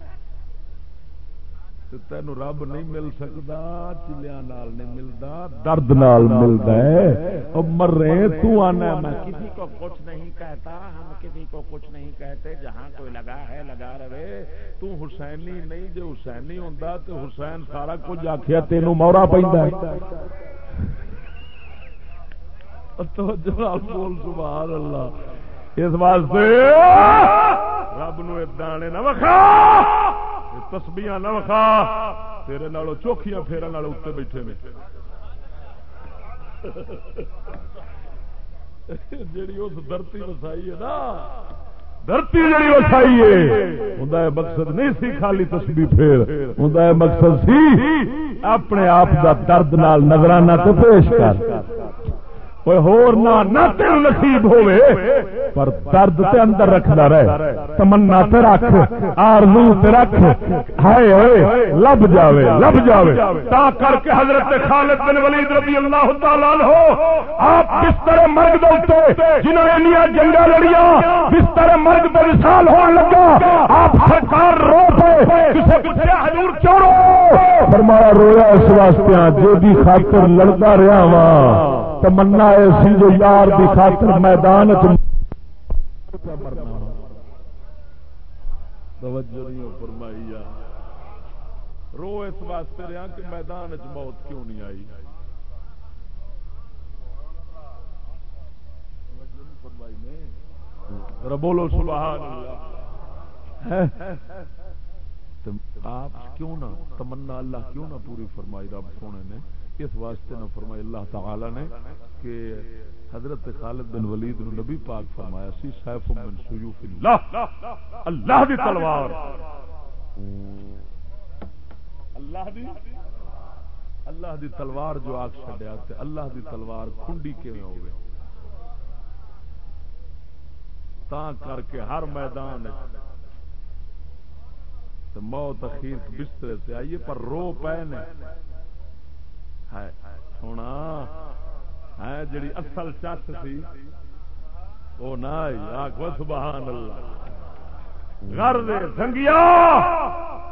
Speaker 1: تین رب نہیں مل سکتا چلیا نال نہیں ملتا درد نال ملتا ہے۔ مر رہے تو آنا میں
Speaker 4: کسی کو کچھ نہیں کہتا ہم کسی کو کچھ نہیں کہتے جہاں کوئی لگا ہے لگا رہے۔
Speaker 1: تو حسینی نہیں جو حسینی ہوتا تو حسین سارا کچھ آخیا تینوں مورا پہ بول سبحان اللہ۔ اس واسطے رب نو دانے نہ وکھا تسبیاں نہ وکھا، تیرے نالوں چوکھیاں پھیرا نال اتنے بیٹھے میں جیڑی اس دھرتی وسائی ہے نا، دھرتی جڑی وسائی ہے، ہوندا ہے مقصد نہیں سی خالی تسبیح پھیر، ہوندا ہے مقصد سی اپنے آپ دا درد نال نظرانہ تو پیش کر۔ کوئی ہور نہ نہ تیر نصیب ہوئے پر درد تے اندر رکھدا رہے تمنا تے رکھ آرزو تے رکھ ہائے ہوئے لب جاوے لب جاوے تا کر کے حضرت خالد بن ولید رضی اللہ تعالی عنہ آپ بستر مرگ دے اوتے جنہاں انیاں جنگاں لڑیاں بستر مرگ تے وصال ہون لگا آپ سرکار رو پے کسے کسے حضور کیوں رو فرمایا رویا اس واسطے جو دی خاطر لڑدا رہیا وا تمنا ایسی جو یار دی خاطر میدان فرمائی رو اس واسطے رہا ہاں کہ میدان چ موت کیوں نہیں آئی؟ بولو سبحان اللہ ہاں۔ آپ کیوں نہ تمنا اللہ کیوں نہ پوری فرمائی رب سونے نے؟ اس واسطے نہ فرمایا اللہ تعالی نے کہ حضرت خالد بن ولید نو نبی پاک فرمایا سی، سیف من سیوف اللہ۔ اللہ دی تلوار۔ اللہ دی؟ اللہ دی تلوار جو آگ چھڈیا تے اللہ دی تلوار کھنڈی کیویں ہوے تا کر کے ہر میدان تو موت اخیر بسترے سے آئیے، پر رو پے نے۔ سونا ہے جڑی اصل چت سی وہ نہ سبحان اللہ۔ گھر دے سنگیا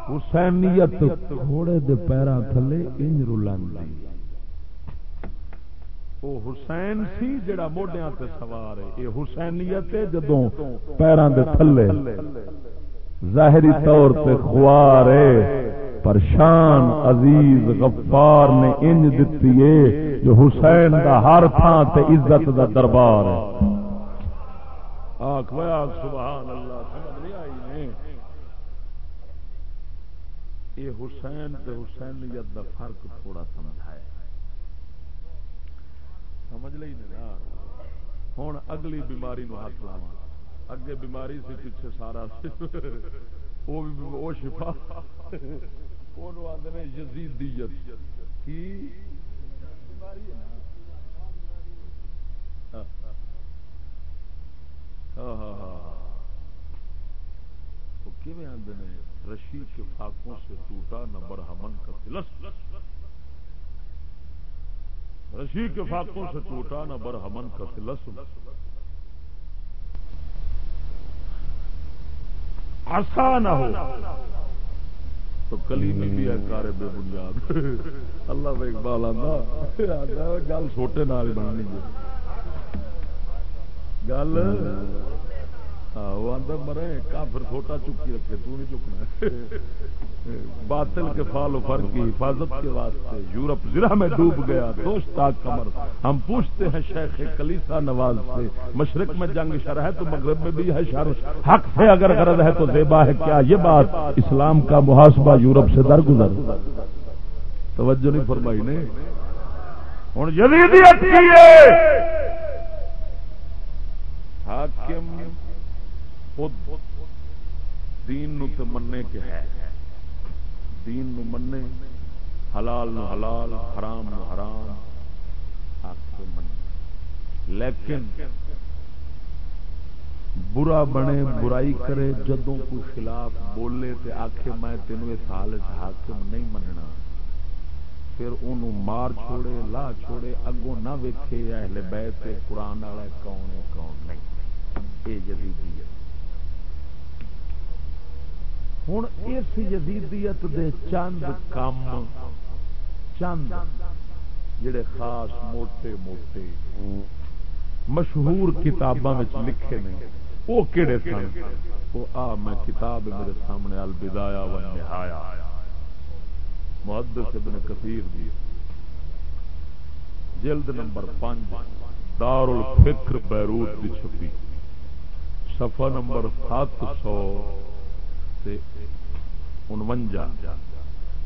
Speaker 1: حسینیت گھوڑے دے پیرا تھلے انج رلاندی۔ وہ حسین سی جڑا موڈیاں تے سوار ہے۔ یہ حسینیت ہے جدوں پیراں دے تھلے۔ ظاہری طور تے خوار ہے۔ پرشان عزیز، غفار نے انج دتی ہے جو حسین دا ہر تھان تے عزت دا دربار ہے۔ آخ آخ سبحان اللہ، سمجھ نہیں آئی نے یہ حسین تے حسینیت دا فرق تھوڑا سمجھایا سمجھ لئی نا۔ ہوں اگلی بیماری نو ہاتھ لاوا اگے بیماری سی پیچھے سارا۔ وہ شفا۔ یزیدیت کی؟ ہاں، ہاں، ہاں، رشی کے فاقوں سے ٹوٹا نہ برہمن کا تلس رشی کے فاقوں سے ٹوٹا نہ برہمن کا تلس آسان ہو۔ تو کلیمی بھی ہے، کارے بے بنیاد۔ اللہ بھائی اقبال آتا گل چھوٹے نال بننی گل؟ وہ آدھا مرے، کافر چھوٹا چکی رکھے، تو نہیں چکنا۔ باطل کے فال و فر کی حفاظت کے واسطے یورپ ضلع میں ڈوب گیا، دوست کمر ہم پوچھتے ہیں شیخ کلیسا نواز سے، مشرق میں جنگ شر ہے تو مغرب میں بھی ہے شر۔ حق سے اگر غرض ہے تو زیبا ہے، کیا یہ بات اسلام کا محاسبہ یورپ سے درگزر؟ توجہ نہیں فرمائی نے۔ ہوں جدیدیت کی حاکم خود دین نو تے مننے کے ہے۔ دین نو مننے، حلال نو حلال، حرام نو حرام آکھ مننے۔ لیکن برا بنے، برائی کرے، جدوں کو خلاف بولے تے آکھے میں تینوں اس حالت حاکم نہیں مننا، پھر انہوں مار چھوڑے، لا چھوڑے، اگوں نہ ویکھے اہل بیت، قرآن والا کون ہے، کون نہیں۔ یہ جدیدیت ہوں اس جدیدیت دے چند کام چند جڑے خاص موٹے موٹے مشہور کتاباں لکھے نے، وہ کہڑے سن؟ وہ آ میں کتاب میرے سامنے البدایا و نہایا محدث ابن کثیر دی۔ جلد نمبر پانچ دار الفکر بیروت دی چھپی۔ صفحہ نمبر سات سو سے انونجا۔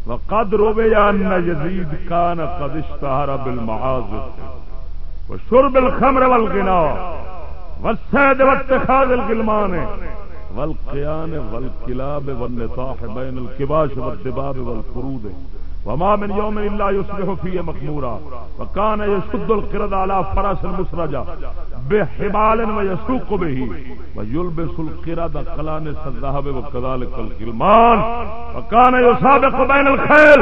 Speaker 1: وقد روبے أن یزید کان قد اشتہر بالمعازف وشرب الخمر والغناء والسید واتخاذ الغلمان والقیان والكلاب والنطاح بین الكباش والدباب والقرود وما من يوم الا يصبح فيه مخمورا. وكان يشد القرد على فرس المسرجة بحبال ويسوق به. ويلبس القرد قلانس الذهب وكذلك الغلمان. وكان يسابق بين الخيل.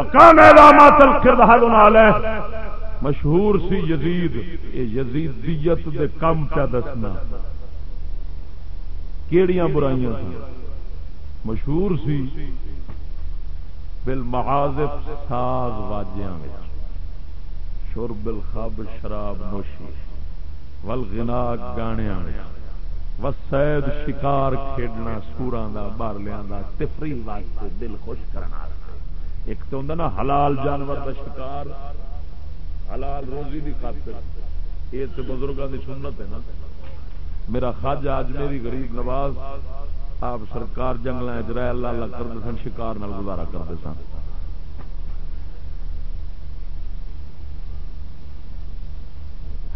Speaker 1: وكان اذا مات القرد حدن عليه. مشہور سی یزید. اے یزیدیت دے کم کیا دسنا. کیڑیاں برائیاں سی مشہور سی بالمعازف ساز واجیاں شرب الخب شراب نوشی۔ والغنا گانیاں وسید شکار کھیڈنا سوراں دا بارلیاں دا، تفریح واسطے دل خوش کرنا ایک تو ہوندا نا، حلال جانور دا شکار۔ حلال روزی دی خاطر۔ یہ تو بزرگاں دی سنت ہے نا۔ میرا خواجہ اج میری غریب نواز آپ سرکار جنگل رہ اللہ اللہ کرتے سن، شکار نال گزارا کرتے سن۔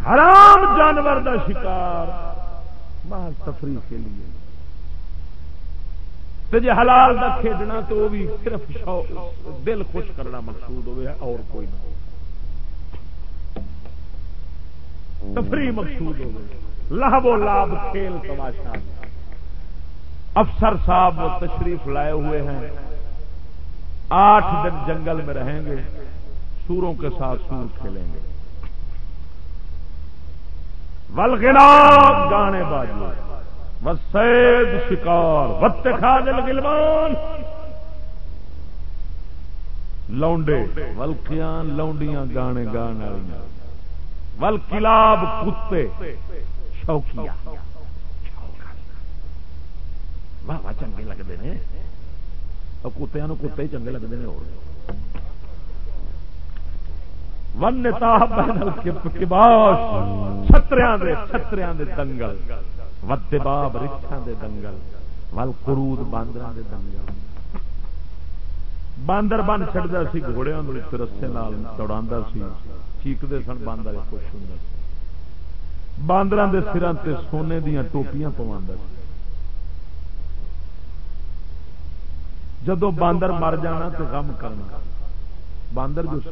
Speaker 1: حرام جانور دا شکار محل تفریح کے لیے۔ تو جی حلال دا کھیڈنا تو وہ بھی صرف دل خوش کرنا مقصود ہوئے، اور کوئی نہ۔ تفریح مقصود ہوئے۔ لہب و لاب کھیل تماشا۔ افسر صاحب وہ تشریف لائے ہوئے ہیں۔ آٹھ دن جنگل میں رہیں گے، سوروں کے ساتھ سور کھیلیں گے۔ ولگنا گانے بازو وسید شکار وت خاجل گلمان لونڈے ولکیاں لونڈیاں گانے گانے۔ ول کلاب کتے، شوقیہ۔ واہ چنگے لگتے ہیں کتیا کتے ہی چنگے لگتے ہیں ون چھتریاں چھتریاں دنگل ود باب دے دنگل ول کرود باندر دے دنگل باندر بن چڑھتا سی گھوڑے رسے دوڑا سی چیقتے سن باندر خوش ہوں باندر کے سران سے سونے دیا ٹوپیاں پوا جدو باندر مر جانا تو غم کرنا۔ باندر جو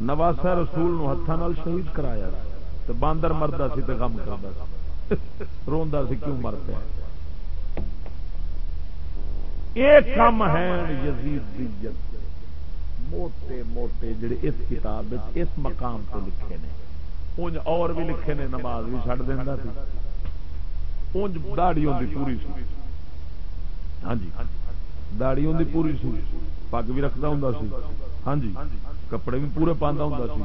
Speaker 1: نواسا رسول ہاتھوں شہید کرایا۔ تو باندر مرتا سی تو غم کرتا روا سی کیوں مر پیا۔ یہ کم ہے یزید موٹے موٹے جڑے اس کتاب اس مقام کو لکھے نے۔ انج اور بھی لکھے نے، نماز بھی چڑھ دینا سی۔ انج داڑی ہوتی پوری سی۔ ہاں جی۔ داڑی ہوں پوری سی۔ پگ بھی رکھتا ہوں سی۔ ہاں جی۔ کپڑے بھی پورے پاندا ہوں سی۔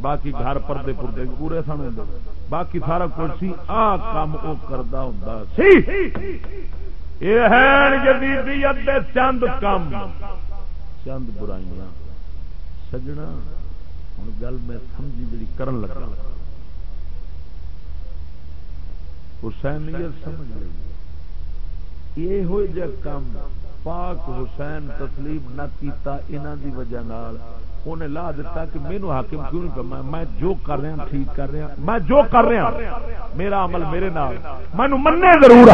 Speaker 1: باقی گھر پردے پردے پورے سن ہوں باقی سارا کچھ سی۔ آ کام وہ کرتا ہوں سی۔ یہ ہے جدیدیت دے چند کام۔ چند برائیاں۔ سجنا۔ ہوں گل میں سمجھی جی کرن لگا۔ حسینیت سمجھ لگی یہ ہوئے جا کام پاک حسین تسلیم نہ کیتا انہ دی وجہ نال۔ انہیں لا دیتا کہ مینو حاکم کیوں نہیں کرنا میں جو کر رہا ٹھیک کر رہا میں جو کر رہا میرا عمل میرے نال۔ مینو مننے ضرور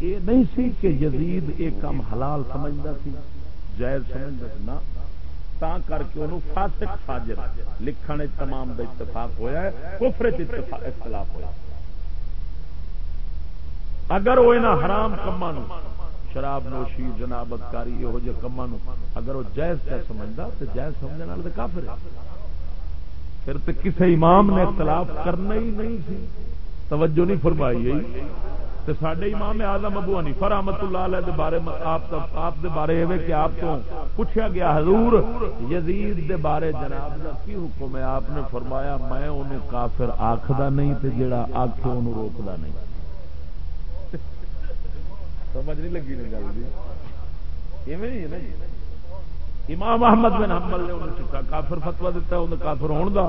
Speaker 1: یہ نہیں سی کہ یزید ایک کام حلال سمجھتا سی، جائز سمجھتا سی، نہ۔ تا کر کے انہوں فاسق، فاجر۔ لکھن تمام دا اتفاق ہویا ہے، کفر اتفاق، اختلاف ہویا ہے۔ اگر وہ انہاں حرام کما شراب نوشی جنابت کاری یہ جہ کما اگر وہ جائز کیا سمجھتا تو جائز سمجھنے والے کافر ہے پھر تو کسی امام نے اختلاف کرنا ہی نہیں سی۔ توجہ نہیں فرمائی تو سڈے امام آزم ابو ہنی فرحمت اللہ علیہ دے بارے آپ دے بارے ہوئے کہ آپ تو پوچھا گیا، حضور یزید دے بارے جناب کا کی حکم ہے؟ آپ نے فرمایا، میں انہیں کافر آخدا نہیں تے جڑا آخے انہوں روکدا نہیں۔ سمجھ نہیں لگی نا گل جی نہیں نا امام احمد بن حنبل نے انہوں چکا، کافر فتوا دیتا انہوں کافر ہون دا۔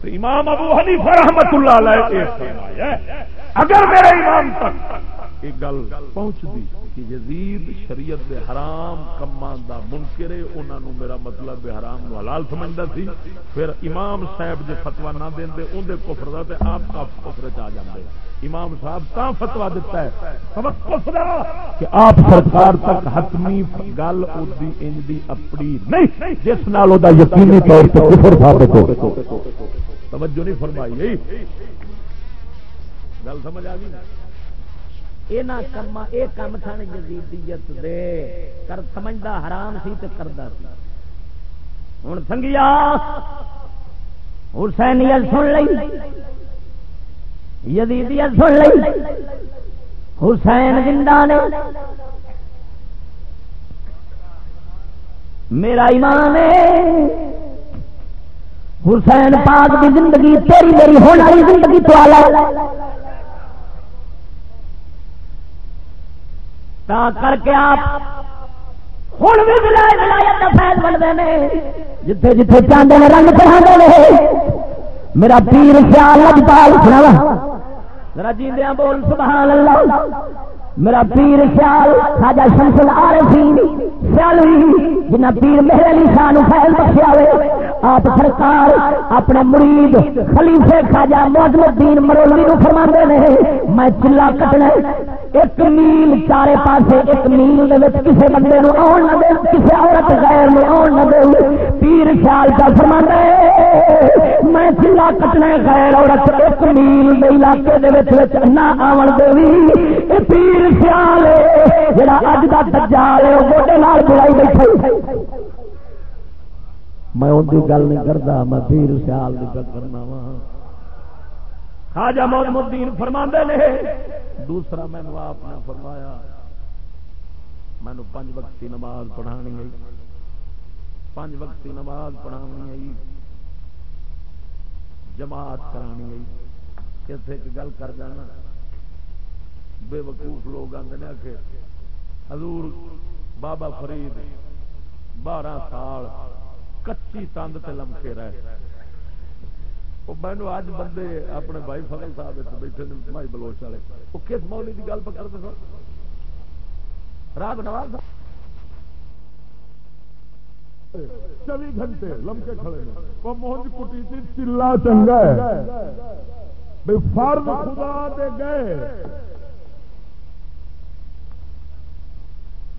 Speaker 1: تو امام ابو حنیفہ رحمت اللہ علیہ اگر میرے امام تک ایک گل پہنچ دی کہ یزید شریعت دے حرام کمان دا منکر ہے، انہاں نو میرا مطلب حرام نو حلال سمجھدا سی، پھر امام صاحب جے فتوا نہ دیندے اون دے کفر دا تے آپ کا کفر چ آ جاندے۔ امام صاحب تا فتوا دیتا ہے۔ توقف دا کہ آپ سرکار تک حتمی گل اودی انج دی اپڑی نہیں، جس نال او دا یقینی طور تے کفر ثابت ہو۔ توجہ نہیں فرمائی گل سمجھ آ گئی؟
Speaker 5: یہ کام سن جزیدیت دے۔ کر سمجھدا حرام سی تے کردا سی۔ ہن سنگیا حسینیت سن لئی۔ یزیدیت سن لئی۔ حسین زندہ نے۔ میرا ایمان ہے۔ حسین پاک کی زندگی تیری میری ہونے والی زندگی تو آ کر کے آپ ہوں بھی ولایت فیض بنتے ہیں۔ جتھے جتھے چاہتے ہیں رنگ چڑھا میرا پیر خیال لگتا سنا میرا جیندیا بول سبحان اللہ میرا پیر خیال خاجا شمس آ رہی سیالوی جنہ پیر میرے علی شاہ فیل بخشیا ہوئے۔ آپ سرکار، اپنے مرید، خلیفے خاجا موزم الدین مرولوی نو فرما نے، میں چلا کٹنا ایک میل چارے پاسے، ایک میل کسی بندے نو آن نہ دے کسی عورت غیر نو آن نہ دے۔ پیر خیال کا فرما میں چلا کٹنا غیر عورت ایک میل دے علاقے نہ آن دے پیر سیال جڑا اج کا دجال ہے وہ گوڈے نال بڑائی بیٹھے میں ان کی گل نہیں کرتا میں پیر سیال کی کرنا وا۔ خاجا محمد الدین فرما نے، دوسرا مینو آپ نے فرمایا مینو پانچ وقتی نماز پڑھانی ہے۔ پانچ وقتی نماز پڑھانی ہے۔ جماعت کرانی ہے۔ کسی ایک گل کر جانا۔ بے وقوف لوگ آتے ہیں کہ حضور بابا فرید، بارہ سال کچی تند تے لمکے رہے مینو اج بندے اپنے بھائی فضل صاحب بیٹھے بھائی بلوچ والے وہ کس مولی کی گل پکڑتے سر رات نواز چوبی گھنٹے لمکے کھڑے وہ موہن کٹی تھی چلا چنگا ہے فرد خدا دے گئے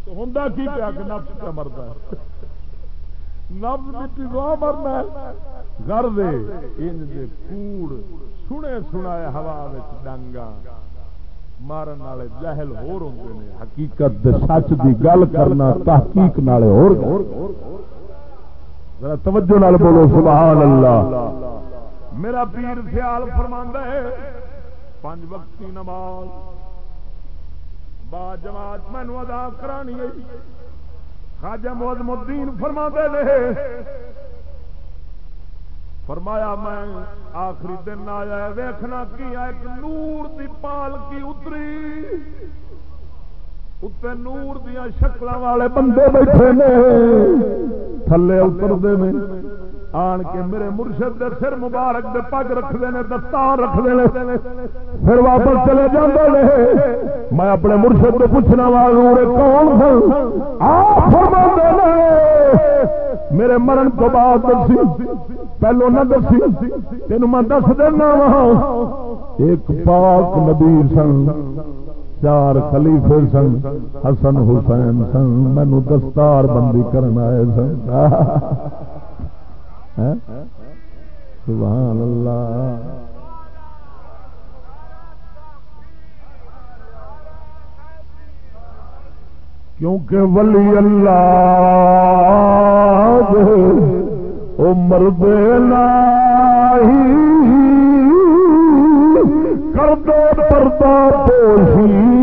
Speaker 5: تو ہوں کی پیا کہ نفس پہ مرتا ہے نفس مٹی دعا مرنا گھر دے ان دے کوڑ سنے سنائے ہوا ڈنگا مارن والے جہل ہور ہوندے نے۔ حقیقت دے سچ دی گل کرنا، تحقیق نالے ہور۔ ذرا توجہ نال بولو، سبحان اللہ۔ میرا پیر خیال فرماندا ہے پانچ وقت کی نماز۔
Speaker 1: با جماعت مینو ادا کرانی ہے۔ خاجہ محدم الدین فرما دے فرمایا میں آخری دن آیا ویخنا کی ایک نور دی پال کی اتری، اتنے نور دیا شکل والے بندے بیٹھے نے، تھلے اترتے ہیں آن کے میرے مرشد دے سر مبارک دے پگ رکھتے ہیں دستار رکھتے ہیں پھر واپس چلے جاتے ہیں میں اپنے مرشد کو پوچھنا والے کون سن؟ آپ میرے مرن تو بعد دسی، پہلو نہ دسی تین میں دس دینا وا۔ ایک پاک نبی سن، چار خلیفے سن، حسن حسین سن مینو دستار بندی کرنا آئے سن۔ سبحان اللہ۔ کیونکہ ولی اللہ او مرد نہیں کر دو پردہ پوشی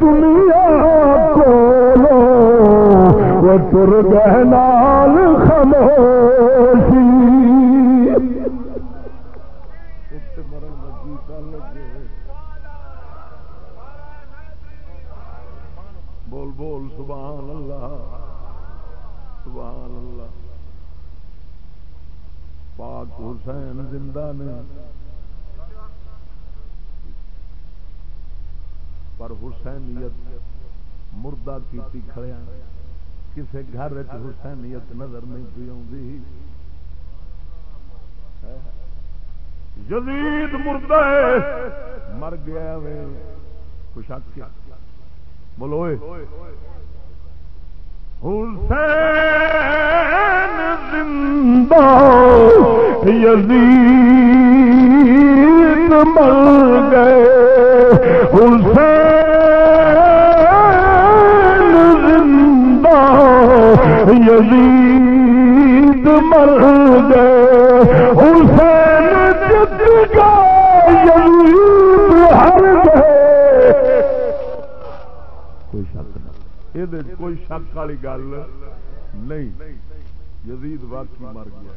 Speaker 1: دنیا کو وہ تر گہنال خموشی بول بول، سبحان اللہ سبحان اللہ۔ پاک حسین زندہ نے پر حسینیت مردہ کی کھڑیا کسے گھر حسینیت نظر نہیں پی آئی جدید مردہ مر گیا وے۔ خوشک بولو حسین زندہ، یزید مر گئے حسین زندہ یزید مر گئے۔ حسین جد کا یزید ہر گئے۔ کوئی شک نہیں۔ یہ کوئی شک والی گل نہیں۔ یزید واقعی مر گیا۔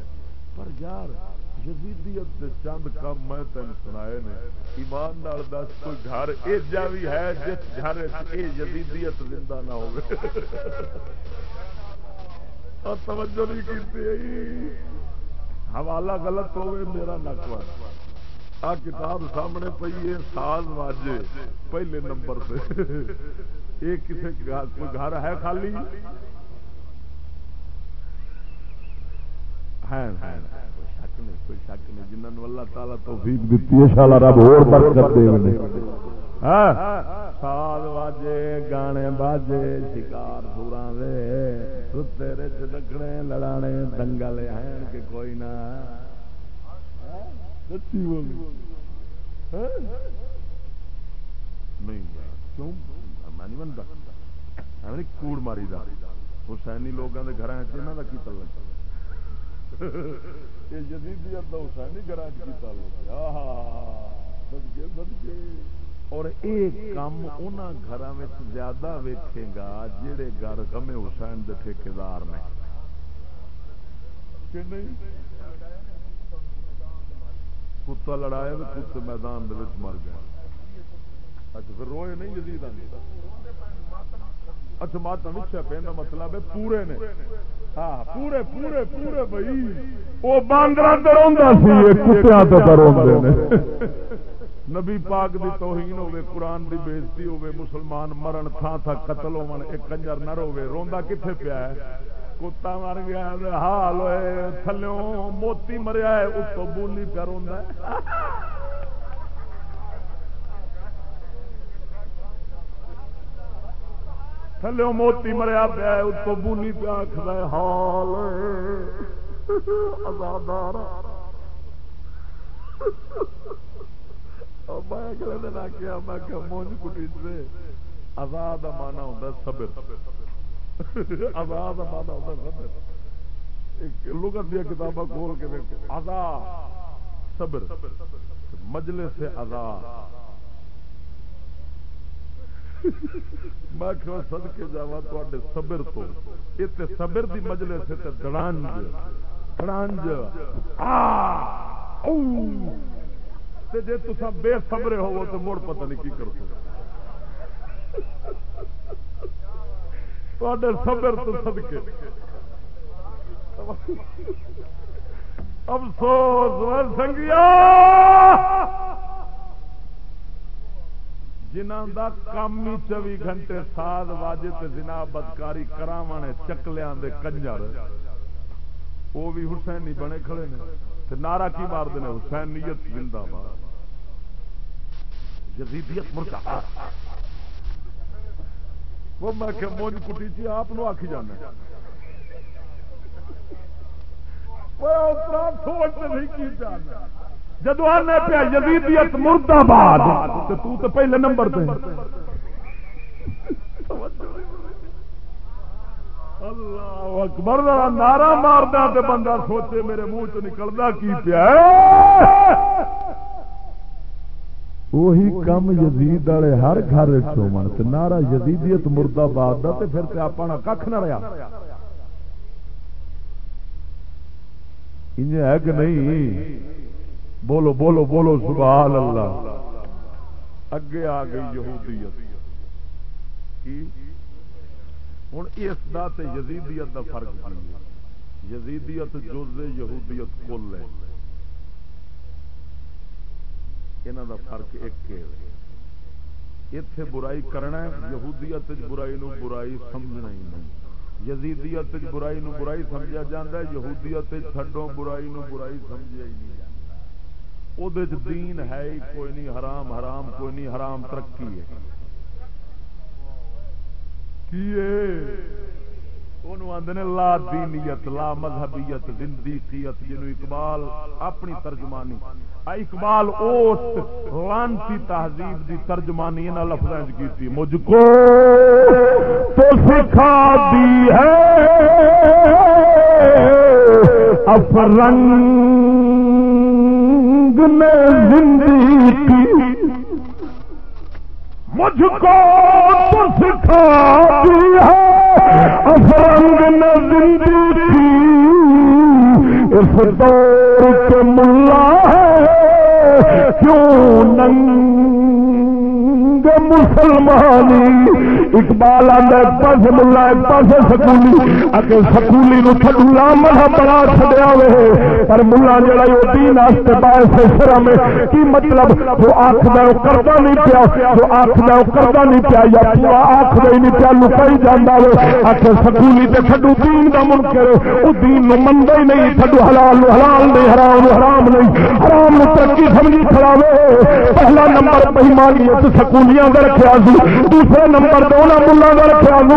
Speaker 1: پر یار یزیدیت دے چند کم میں تین سنائے نے۔ ایمان نال دس، کوئی گھر ایجا بھی ہے جس گھر اے یزیدیت زندہ نہ ہو توجہ نہیں کی حوالہ غلط ہوئے، میرا نقوہ آ، کتاب سامنے پی ہے، ساز واجے پہلے نمبر پہ۔ یہ کسی کوئی گھر ہے خالی؟ ہے۔ شک نہیں کوئی شک نہیں جنہوں اللہ تعالیٰ توفیق دیتی ہے شالا رب اور برکت دے سال واجے گانے باجے شکار سورا دے ستے رچ رکھنے لڑانے دنگل ہیں کہ کوئی نہ سچی بولی نہیں کیوں میں نہیں بنتا کوڑ ماری دا حسینی لوگوں کے گھر کا کی تعلق یہ جدیدیت کا حسینی گھر کی تعلق سدکے سدکے اور ایک کام ان گھر زیادہ ویکھے گا جہے گھر غم حسین دے ٹھیکار نے۔ کتا لڑایا تو کتے میدان دے مر گیا اچھا پھر روئے نہیں جدید اچھا ماتا مچھا پہنا مطلب ہے پورے نے۔ ہاں پورے پورے پورے بھائی۔ وہ باندر نبی پاک دی توہین ہوے قرآن دی بےزتی ہوے مسلمان مرن تھان تھا قتل ہون ایک کنجر نہ روے روندا کتنے پیا ہے؟ کتا مر گیا حال ہوئے تھلوں موتی مریا ہے اس تو بولی پیا روندا ہے۔ تھلو موتی مریا پیا اتو بولی پیا آخر حال ازادار میں اگلے دن آ میں مونج کٹی سے آزاد مانا ہوتا صبر آزاد مانا ہوتا صبر لغت دیا کتاباں کھول کے دیکھو آزاد صبر مجلے سے آزاد میں کہ سد کے جا تے صبر تو۔ اتنے صبر دی مجلے سے دڑانج دڑانج جی تصا بے صبرے ہو تو مڑ پتہ نہیں کی کر سکتے صبر تو صدقے۔ افسوس سنگیا! جنہ دا کام ہی چوبی گھنٹے ساد واجے جنا بدکاری کراونے چکلیاں دے کنجر۔ وہ بھی حسین نہیں بنے کھڑے نے۔ نعرہ کی مار دینے حسین نیت زندہ باد۔ جزیدیت مرکا وہ میں کہ مونج کٹی چی آپ آخی جانا جدو آنے پیا یزیدیت مرد آباد تو تو پہلے نمبر پہ اللہ اکبر نعرہ ماردا تے بندہ سوچے میرے منہ چ نکلدا کی پیا وہی کم یزید والے ہر گھر چومن نعرہ یزیدیت مرد آباد کا پھر اپنا کھ نہ رہا ہے کہ نہیں؟ بولو بولو بولو سبحان اللہ۔ اگے آ گئی یہودیت۔ ہوں اس دا تے یزیدیت دا فرق کی یزیدیت جز یہودیت کل ہے۔ یہاں دا فرق ایک اتے برائی کرنا یہودیت برائی نو برائی سمجھنا ہی نہیں۔ یزیدیت برائی نو برائی سمجھا جاتا ہے، یہودیت چھڈو، برائی نو برائی سمجھا ہی نہیں جاتا دین ہے ہی کوئی نہیں، حرام حرام، کوئی نہیں، حرام، ترقی ہے۔ آدھے لا دینیت، لا مذہبیت زندیقیت جنو اقبال اپنی ترجمانی۔ اقبال اوست لانتی تہذیب دی ترجمانی ان لفظ کی مجھ کو تو سکھا دی ہے۔ افرنگ نے زندگی کی۔ مجھ کو تو سکھا دی ہے۔ افرنگ نے زندگی کی۔ اس دور کے ملا ہے۔ کیوں ننگ مسلمانی اقبال آدھا ایک پاس ملا ایک پاس سکولی۔ اگر سکولی نو تھڈولا مذہب بنا چڑیا ہوئے پر ملا جڑا وہ دین واسطے باعث شرم کی مطلب؟ وہ آخر وہ کرتا نہیں پیا۔ وہ آخر وہ کرتا نہیں پیا۔ یا پورا آخر ہی نہیں پیا، لکائی جانا ہوئے۔ آخر سکولی تے تھڈو دین کا منکر وہ دین نو منگا ہی نہیں، تھڈو حلال حلال نہیں، حرام حرام نہیں۔ حرام ترقی سمجھی کھڑا وے پہلا نمبر بہمانیت سکولی مولیا کا رکھا سو دوسرے نمبر دو ملا کا رکھا سو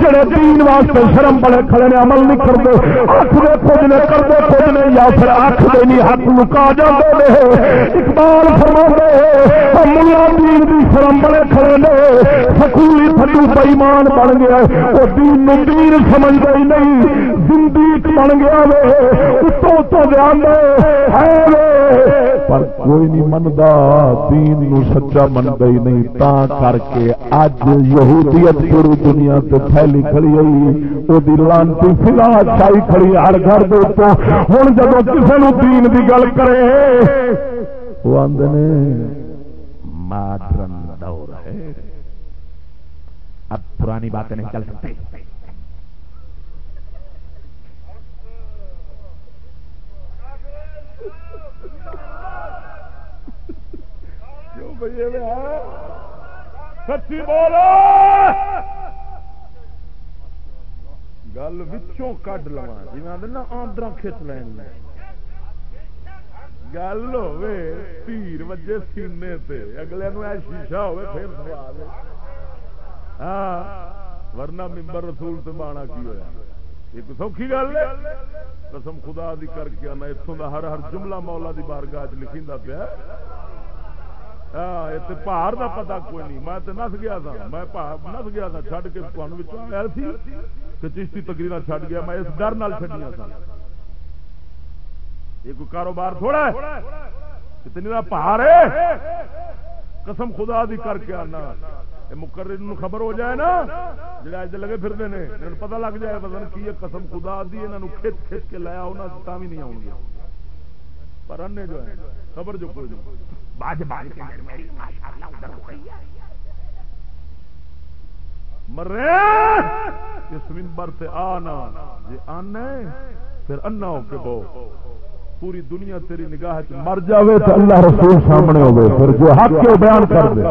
Speaker 1: جڑے تین واسطے شرم بڑے کھڑے نے، عمل نہیں کرتے اکھ دے کچھ نے کرتے کچھ نے، یا پھر اکھ دے نہیں ہاتھ لکا جاتے اقبال فرما ملا دین کی شرم بڑے کھڑے نے۔ سکولی تھڈو بئیمان بن گیا وہ دین نو دین سمجھتا ہی نہیں، زندگی بن گیا وے۔ اتو اتو دھیان ہے پر کوئی نہیں منتا دین نو سچا منتا ہی نہیں۔ تا کر کے اج یہودیت پوری دنیا تو پھیلی کھڑی ہوئی وہ لانتی فلا چائی کھڑی ہر گھر ہوں جب کسی نو دین کی گل کرے وہ آدھے ماڈرن دور ہے۔ اب پرانی باتیں نہیں چل سکتی سکتے سچی بولو۔ گل وچوں کڈ لوا جی نا آمدر کھچ لین گل ہوے تیر وجے سینے تے، اگلے نو شیشہ ہوے پھر سوال ہاں ورنہ ممبر رسول تے بانا کی ہویا؟ ایک سوکھی گل ہے۔ قسم خدا دی کر کے آنا اتوں دا ہر ہر جملہ مولا دی بارگاہ چ لکھیندا پیا۔ پہاڑ کا پتا کوئی نہیں۔ میں تو نس گیا تھا میں نس گیا تھا چڈ کے تمہیں آیا سی کہ چشتی تقریر چڈ گیا۔ میں اس ڈر نال چڈیا تھا یہ کوئی کاروبار تھوڑا ہے؟ اتنی پہاڑ ہے؟ قسم خدا دی کر کے آنا۔ مقرر خبر ہو جائے نا، جڑے اج لگے پھرتے ہیں پتہ لگ جائے پتہ کی ہے۔ قسم خدا دی انہوں کھچ کھچ کے لایا انہوں تا بھی نہیں آؤ گے پر انے جو ہے، خبر جو کوئی باج باج کے اندر میری ماشاءاللہ ادھر ہو گئی۔ مرے! اس منبر سے آنا جی آنا پھر انا ہو کے بو پوری دنیا تیری نگاہ مر جاوے تو اللہ رسول سامنے ہوگے پھر جو حق کے بیان کر دے۔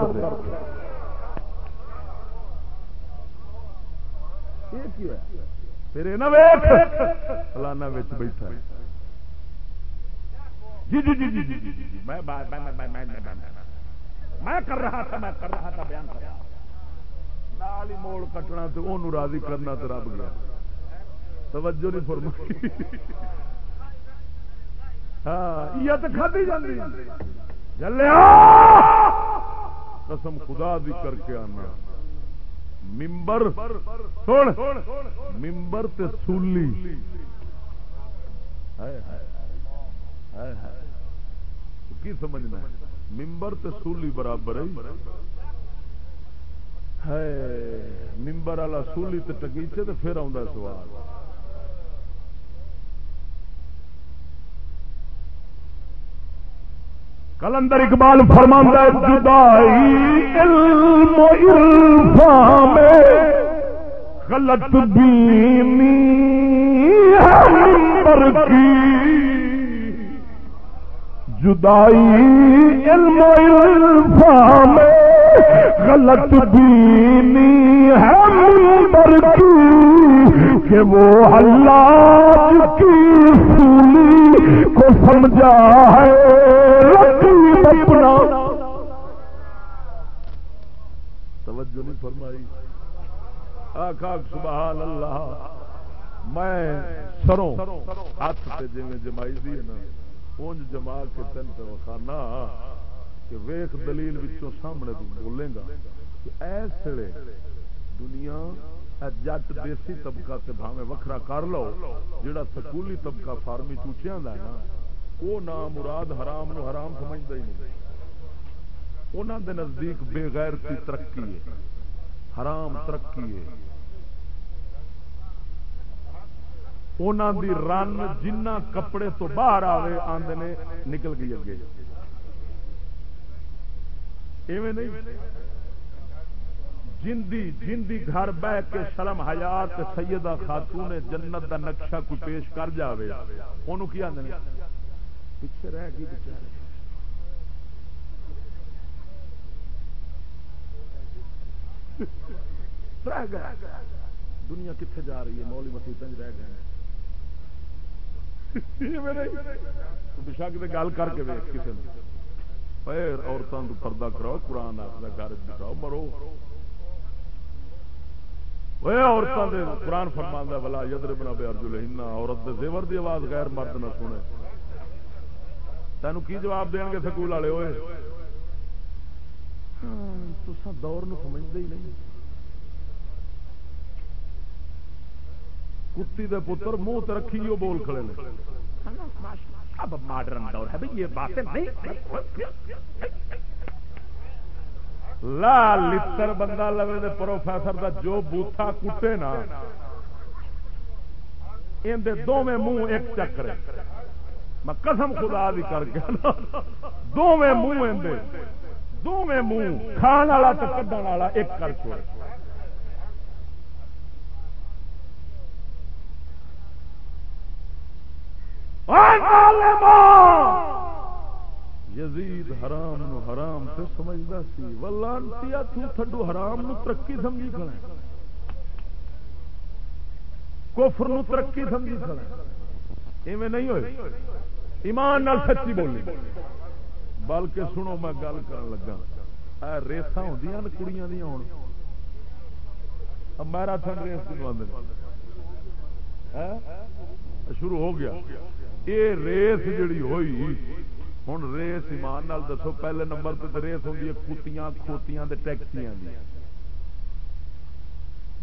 Speaker 1: پھر یہ نہ ویکھ، فلانا وچ بیٹھا جی جی جی جی جی جی میں کر رہا تھا، میں کر رہا تھا، بیان کر رہا نال ہی موڑ کٹنا تو وہ راضی کرنا تو رب گیا۔ توجہ نہیں فرمائی۔ ہاں یہ تو کھدی جاتی جلیا! قسم خدا دی کر کے آنا۔ ممبر ممبر تے سولی۔ ہائے ہائے ہائے ہائے۔ کی سمجھنا ہے؟ ممبر تے سولی برابر ہے۔ ممبر والا سولی تے ٹگیچے تے پھر آ سوال۔ کلندر اقبال فرماندہ جدائی علم و عرفان میں غلط بینی ہے منبر کی۔ جدائی علم و عرفان غلط بینی ہے منبر کی، کہ وہ اللہ کی سولی کو سمجھا ہے۔ اپنا۔ توجہ نہیں فرمائی۔ آخا سبحان اللہ۔ میں سروں، ہاتھ سے جی جمائی دی نا۔ اونج جما کے تین تو خانا کہ ویخ دلیل وچوں سامنے تو بولے گا کہ ایس دنیا جٹ دیسی طبقہ سے بھاوے وکھرا کر لو جڑا سکولی طبقہ فارمی چوچیاں دا ہے نا وہ نام مراد حرام نو حرام سمجھتا ہی نہیں۔ انہوں دے نزدیک بے غیر ترقی ہے، حرام ترقی ہے۔ انہوں دی رن جنہ کپڑے تو باہر آئے آدھے نے نکل گئی اگے ایویں نہیں جندی جندی گھر بہ کے شرم حیات سیدہ خاتون جنت دا نقشہ کوئی پیش کر جاوے انہوں کی آدھے پیچھے رہ گئی بچارے رہ گیا دنیا کتنے جا رہی ہے مولی مسیح رہ گئے بشک گل کر کے کسی نے عورتوں کو پردہ کراؤ، قرآن آخر گھر بٹھاؤ مرو۔ عورتوں کے قرآن فرما والا یدر بنا بے ارجو لہنا عورت زیور دی آواز غیر مرد نہ سنے۔ تینوں کی جواب دیں گے سکول والے؟ ہوئے ہاں، تو دور نو سمجھتے ہی نہیں۔ کتی دے پتر منہ تو رکھی وہ بول کھڑے نے۔ اب ماڈرن دور ہے یہ باتیں نہیں۔ لا لتر بندہ لوے دے پروفیسر دا جو بوتھا کٹے نا ان دے دو میں منہ ایک چکر میں قسم خدا دی کر کے۔ دو میں منہ ان دے۔ دو میں منہ کھان والا تو کڈن والا ایک کر چھوڑ یزید حرام نو حرام سے سمجھدا سی۔ ولانتیا تو تھڈو حرام نو ترقی سمجھی کھڑا کفر نو ترقی سمجھی کھڑا ایویں نہیں ہوئے۔ ایمان نال سچی بولی۔ بلکہ سنو میں گل کر لگا۔ ریسا ہوں کڑیاں دیا ہوں میراتھن ریس شروع ہو گیا۔ یہ ریس جڑی ہوئی ہوں ریس ایمان نال دسو، پہلے نمبر پہ ریس ہوتی ہے کتیاں، کھوتیاں ٹیکسیاں دی۔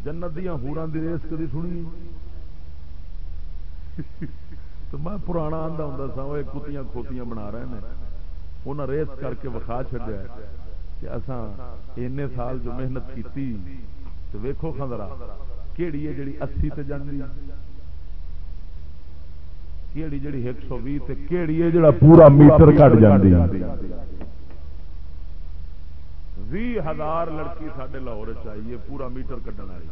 Speaker 1: جنت دیا ہوران دی ریس کدی سنی؟ تو میں پرانا آدھا ہوں سا وہ کتیاں کھوتیاں بنا رہے ہیں۔ انہیں ریس کر کے وکھا چڈیا کہ اصا این سال جو محنت کی تو ویکو خندرا کہڑی ہے جڑی اسی تے جاندی کیڑی جڑی ایک سو بھی کیڑی ہے جڑا پورا میٹر کٹ جاندی بھی ہزار لڑکی سڈے لاہور چاہیے پورا میٹر کٹن والی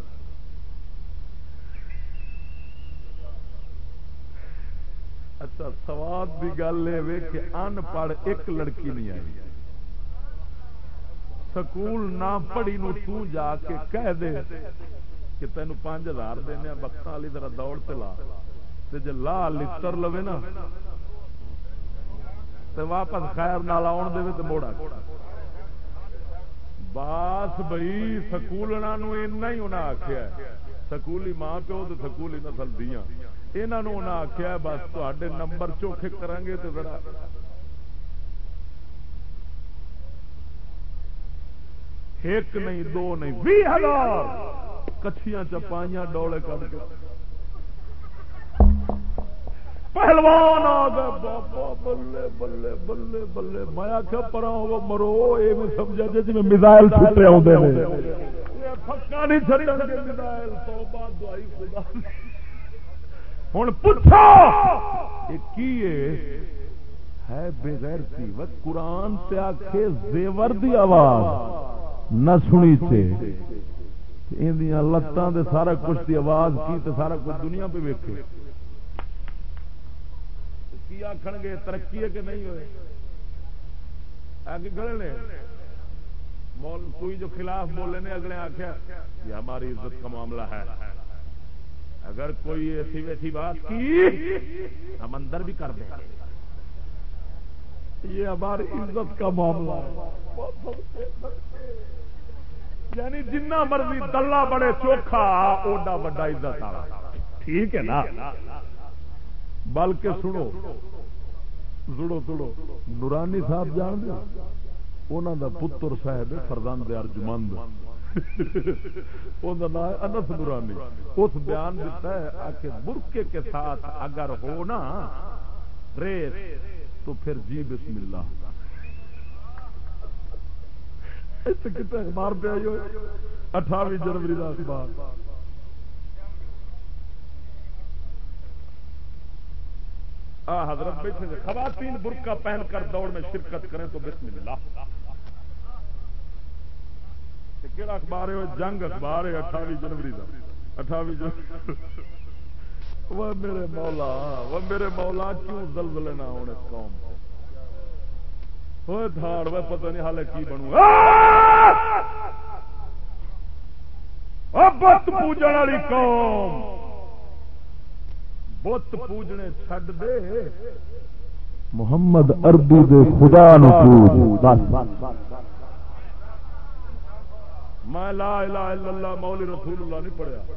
Speaker 1: اچھا سواد کی گل یہ کہ ان پڑھ ایک لڑکی نہیں آئی۔ سکول نہ پڑھی نو تو جا کے کہہ دے کہ تین پانچ ہزار دینا بخت والی طرح دوڑ تے لا۔ جی لا لتر لو نا تو واپس خیر نال آن دے تو موڑا باس بھائی، سکولنا اینا ہی انہیں آخیا سکولی ماں پیو تو سکولی نسل دیا۔ یہ آخیا بس تے نمبر چوکھے کریں گے تو ذرا۔ ایک نہیں، دو نہیں بھی ہزار۔ کچھیاں چپائیاں ڈولے کر کے۔ پہلوان آ گئے، بابا، بلے بلے بلے بلے. میں آخیا پر مرو. یہ سمجھا جی میں میزائل چھٹے آتے پکا نہیں چڑھا میزائل تو بعد دعائی، خدا۔ ہوں پوچھو کی ہے بغیرتی۔ و قرآن تے آخے زیور دی آواز۔ نہ سنی تھے لتان دے سارا کچھ دی آواز کی تے سارا کچھ دنیا پہ ویکے کی آخر گے، ترقی ہے کہ نہیں ہوئے؟ آگے گڑے نے کوئی جو خلاف بولے نے اگلے آخیا یہ ہماری عزت کا معاملہ ہے۔ اگر کوئی ایسی ویسی بات کی، ہم اندر بھی کر دیں یہ ہماری عزت کا معاملہ ہے۔ یعنی جنہ مرضی دلہ بڑے چوکھا، اوڈا بڑا عزت آ ٹھیک ہے نا؟ بلکہ سنو سنو سنو نورانی صاحب جان دے انہوں دا پتر صاحب فردند ارجمند۔ نام انس نورانی۔ اس بیان دیتا ہے کہ برکے کے ساتھ اگر ہو نا ریس، تو پھر جی بسم اللہ۔ کتنے اخبار پہ آئی ہوئے؟ اٹھاویں جنوری کا اخبار۔ حضرت بیٹھے خواتین برقع پہن کر دوڑ میں شرکت کریں تو بسم اللہ۔ کہڑا اخبار ہے؟ جنگ اخبار ہے اٹھاوی جنوری کا اٹھاوی جنوری وہ میرے مولا، وہ میرے مولا، کیوں زلزلے نہ ہونے قوم ہوئے دھاڑ وہ پتہ نہیں حال کی بنوں۔ بت پوجن والی قوم۔ بت پوجنے چھڈ دے۔ محمد اربی دے خدا نو پوج۔ میں لا الہ الا اللہ مولی رسول اللہ نہیں پڑھیا۔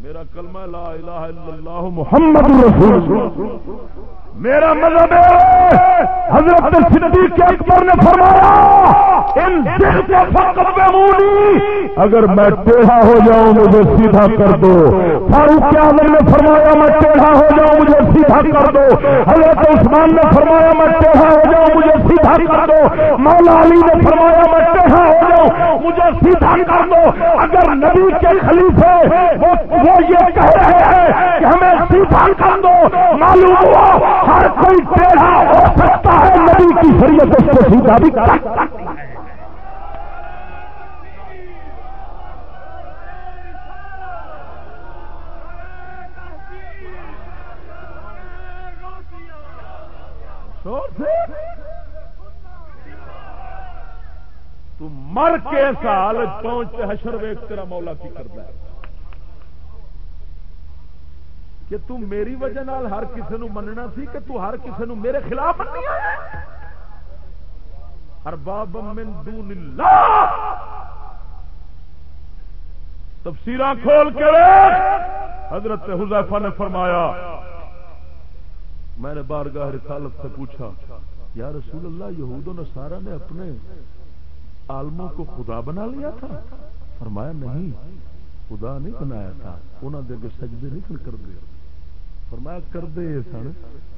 Speaker 1: میرا کلمہ لا الہ الا اللہ محمد رسول اللہ۔ میرا مذہب حضرت صدیق اکبر نے فرمایا، ان دل کو فقط بمونی اگر میں ٹیڑھا ہو جاؤں مجھے سیدھا کر دو۔ فاروق اعظم نے فرمایا، میں ٹیڑھا ہو جاؤں مجھے سیدھا کر دو۔ حضرت عثمان نے فرمایا، میں ٹیڑھا ہو جاؤں مجھے سیدھا کر دو۔ مولا علی نے فرمایا، میں ٹیڑھا ہو جاؤں مجھے سیدھا کر دو۔ اگر نبی کے خلیفے وہ یہ کہہ رہے ہیں کہ ہمیں سیدھا کر دو، معلوم ہوا ہر کوئی ٹیڑھا ہو سکتا ہے، نبی کی شریعت اس کو سیدھا بھی کر سکتا ہے تو مر کے سال پہنچتے حشر ویک تیرا مولا کی کرتا ہے۔ کہ تو میری وجہ نال ہر کسی نو مننا سی کہ تو ہر کسی نو میرے خلاف ہر باب من دون اللہ۔ تفسیر کھول کے حضرت حذیفہ نے فرمایا، میں نے بارگاہ رسالت سے پوچھا، یا رسول اللہ، یہود و نصارہ نے اپنے عالموں کو خدا بنا لیا تھا؟ فرمایا، نہیں، خدا نہیں بنایا تھا۔ انہوں دے اگے سجدے نہیں کر دے فرمایا کر دے سن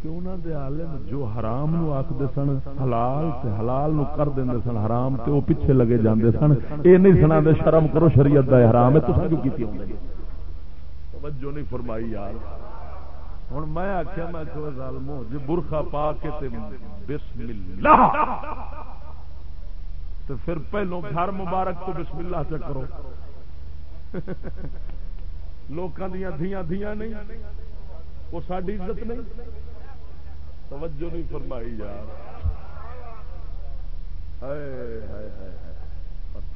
Speaker 1: کہ انہوں دے عالم جو حرام نو آکھدے سن، حلال تے حلال نو کر دیندے سن، حرام تے وہ پیچھے لگے جاندے سن، اے نہیں سنا دے شرم کرو، شریعت دا حرام ہے، تساں کیوں کیتی ہوندے جی؟ توجہ نہیں فرمائی یار۔ ہوں میں آخیا میں کہ ظالمو جی برخا پا کے تے بسم اللہ تو پھر پہلو گھر مبارک تو بسم اللہ سے کرو۔ لوکاں دیا دھیاں دھیاں نہیں۔ وہ ساری عزت نہیں۔ توجہ نہیں فرمائی یار۔ ہائے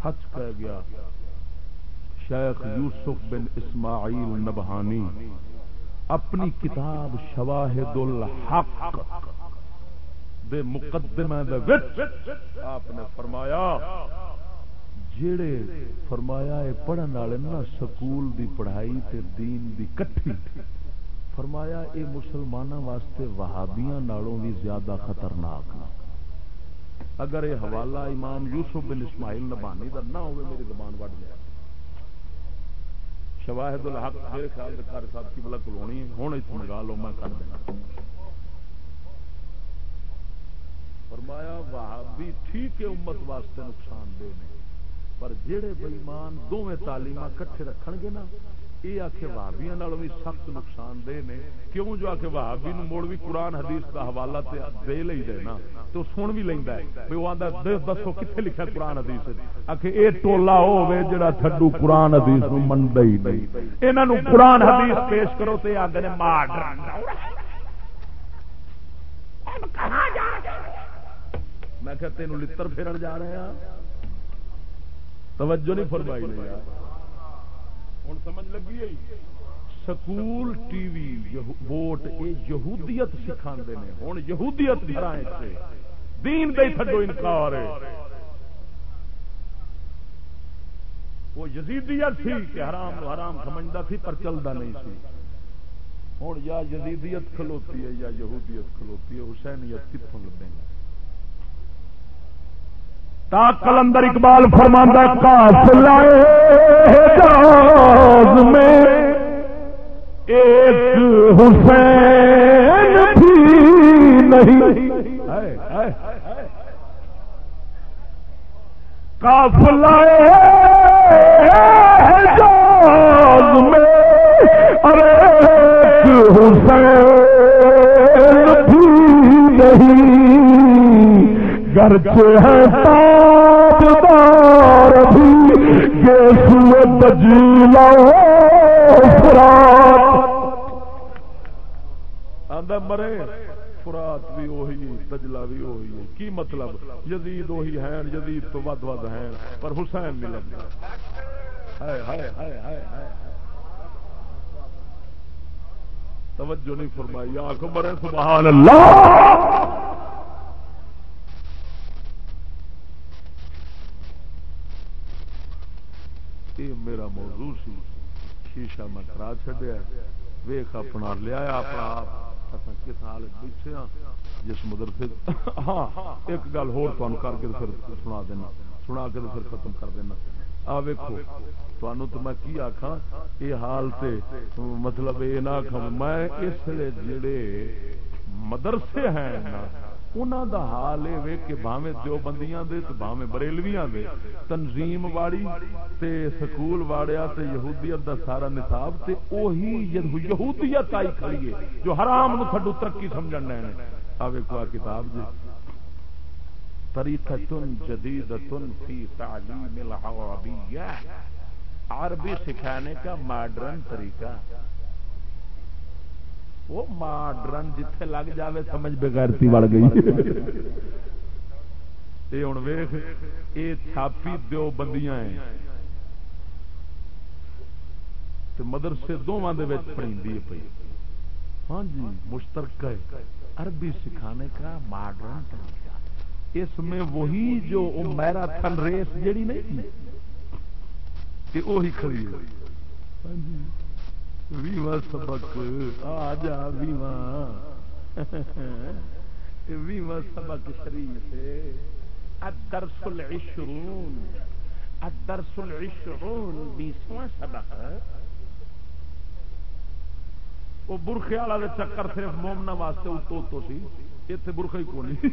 Speaker 1: سچ کہہ گیا، شیخ یوسف بن اسماعیل نبہانی اپنی کتاب شواہد الحق دے مقدمہ دے وچ آپ نے فرمایا جڑے فرمایا ہے، پڑھن والے نا سکول دی پڑھائی تے دین دی کٹھی۔ فرمایا، اے مسلمانوں واسطے وہابیاں نالوں بھی زیادہ خطرناک نہ اگر یہ حوالہ امام یوسف بن اسماعیل نبانی دا نہ ہوئے، میری زبان وڑ جائے۔ شواہد الحق میرے خیال سے کار صاحب کی بلا کلونی ہے۔ ہوں اس منگا لو میں کر دینا۔ فرمایا، وہابی ٹھیک ہے، امت واسطے نقصان دہ نے پر جہے بےمان دونوں تعلیم کٹھے رکھن گے نا یہ آ کے وہابیا بھی سخت نقصان دہ نے۔ کیوں جو آ کے وہابی موڑ بھی قرآن حدیث کا حوالہ دے لئی دے نا، تو سن بھی لینا ہے۔ بھی وہ آدھا دسو کتنے لکھا قرآن حدیث آ کے یہ ٹولا ہوے جڑا تھڈو قرآن حدیث نو ہی نہیں۔ انہوں قرآن حدیث پیش کرو تو آگے نے مار میں کہ تینوں لتر پھیرن جا رہے ہیں توجہ نہیں فرمائی نہیں ہوں سمجھ لگی ہے؟ سکول ٹی وی ووٹ یہ یہودیت سکھا نے۔ ہوں یہودیت گھر دین دے تھڈو انکار ہے۔ وہ یزیدیت تھی کہ حرام حرام سمجھتا سی پر چلتا نہیں سی۔ ہوں یا یزیدیت کھلوتی ہے یا یہودیت کھلوتی ہے، حسینیت کتوں لبیں گا تا کلندر اقبال فرماندہ کافلا جاز میں۔ ایک حسین بھی نہیں۔ کافلا جاز میں۔ ارے ایک حسین گرچہ ہے تاجدار بھی گیسو تجیلا فرات۔ مرے، فرات بھی وہی تجلا بھی وہی کی مطلب؟ یزید وہی ہیں، یزید تو ود ود ہیں، پر حسین نہیں لگتا۔ ہائے ہائے ہائے ہائے ہائے۔ توجہ نہیں فرمائی، آنکھ مرے، سبحان اللہ یہ میرا موضوع سی۔ شیشہ میں کرا چڈیا ویخ اپنا، لیا اپنا آپ۔ اچھا، کس حال بیٹھے ہاں۔ جس مدرسے ہاں ایک گل ہو کر کے پھر سنا دینا۔ سنا کے پھر ختم کر دینا۔ آ ویکو تمہوں تو میں کی آخا یہ حال سے مطلب یہ نہ آخا میں اس لیے جڑے مدرسے ہیں انہوں دا حال یہ کہ باوے دو بندیاں دے تو باوے بریلویاں دے، تنظیم واڑی تے سکول واڑیا تے یہودیت دا سارا نصاب تے اوہی یہودیت آئی کھڑی ہے جو حرام نو تھڈو ترقی سمجھن رہے ہیں آوے کو کتاب جی۔ طریقتن جدیدتن فی تعلیم العربیہ۔ عربی سکھانے کا ماڈرن طریقہ۔ وہ ماڈرن جتھے لگ جاوے سمجھ بغیرتی بڑھ گئی۔ یہ ہوں ویخ یہ چھاپی دو بندیاں ہیں۔ مدرسے دونوں کے پڑھی پی ہاں جی مشترکہ ہے۔ عربی سکھانے کا ماڈرن طریقہ۔ اس میں وہی جو میرا تھن ریس جیڑی نہیں تھی وہی کھڑی ہے۔ ہاں جی۔ ہاں ویوا سبق آ جا ویوا سبق شریف الدرس العشرون الدرس العشرون بیسواں سبق وہ برخے والا چکر صرف مومنا واسطے اتو اتو سی اتنے برخا ہی کوئی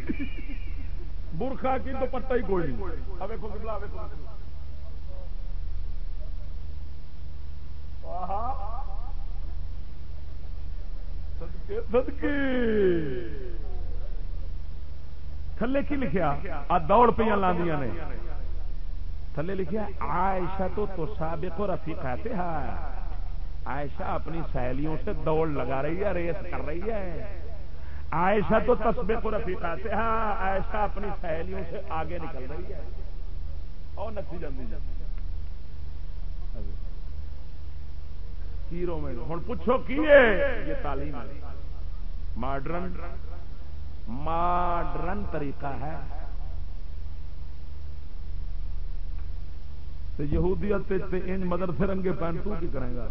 Speaker 1: برخا کی تو پٹا ہی کوئی نہیں تھلے کی لکھیا؟ آ دوڑ پہ لاندیاں نے۔ تھلے لکھیا، عائشہ تو تو سابق و رفیقات ہے عائشہ اپنی سہیلیوں سے دوڑ لگا رہی ہے، ریس کر رہی ہے۔ عائشہ تو تصبیق و رفیقات ہے عائشہ اپنی سہیلیوں سے آگے نکل رہی ہے۔ اور نسی جاندی جاندی کیروں میں ہوں پوچھو کی یہ تعلیم ہے۔ ماڈرن ماڈرن طریقہ ہے۔ یہودیت ان مدرسے رنگے پہن تو کی کرے گا؟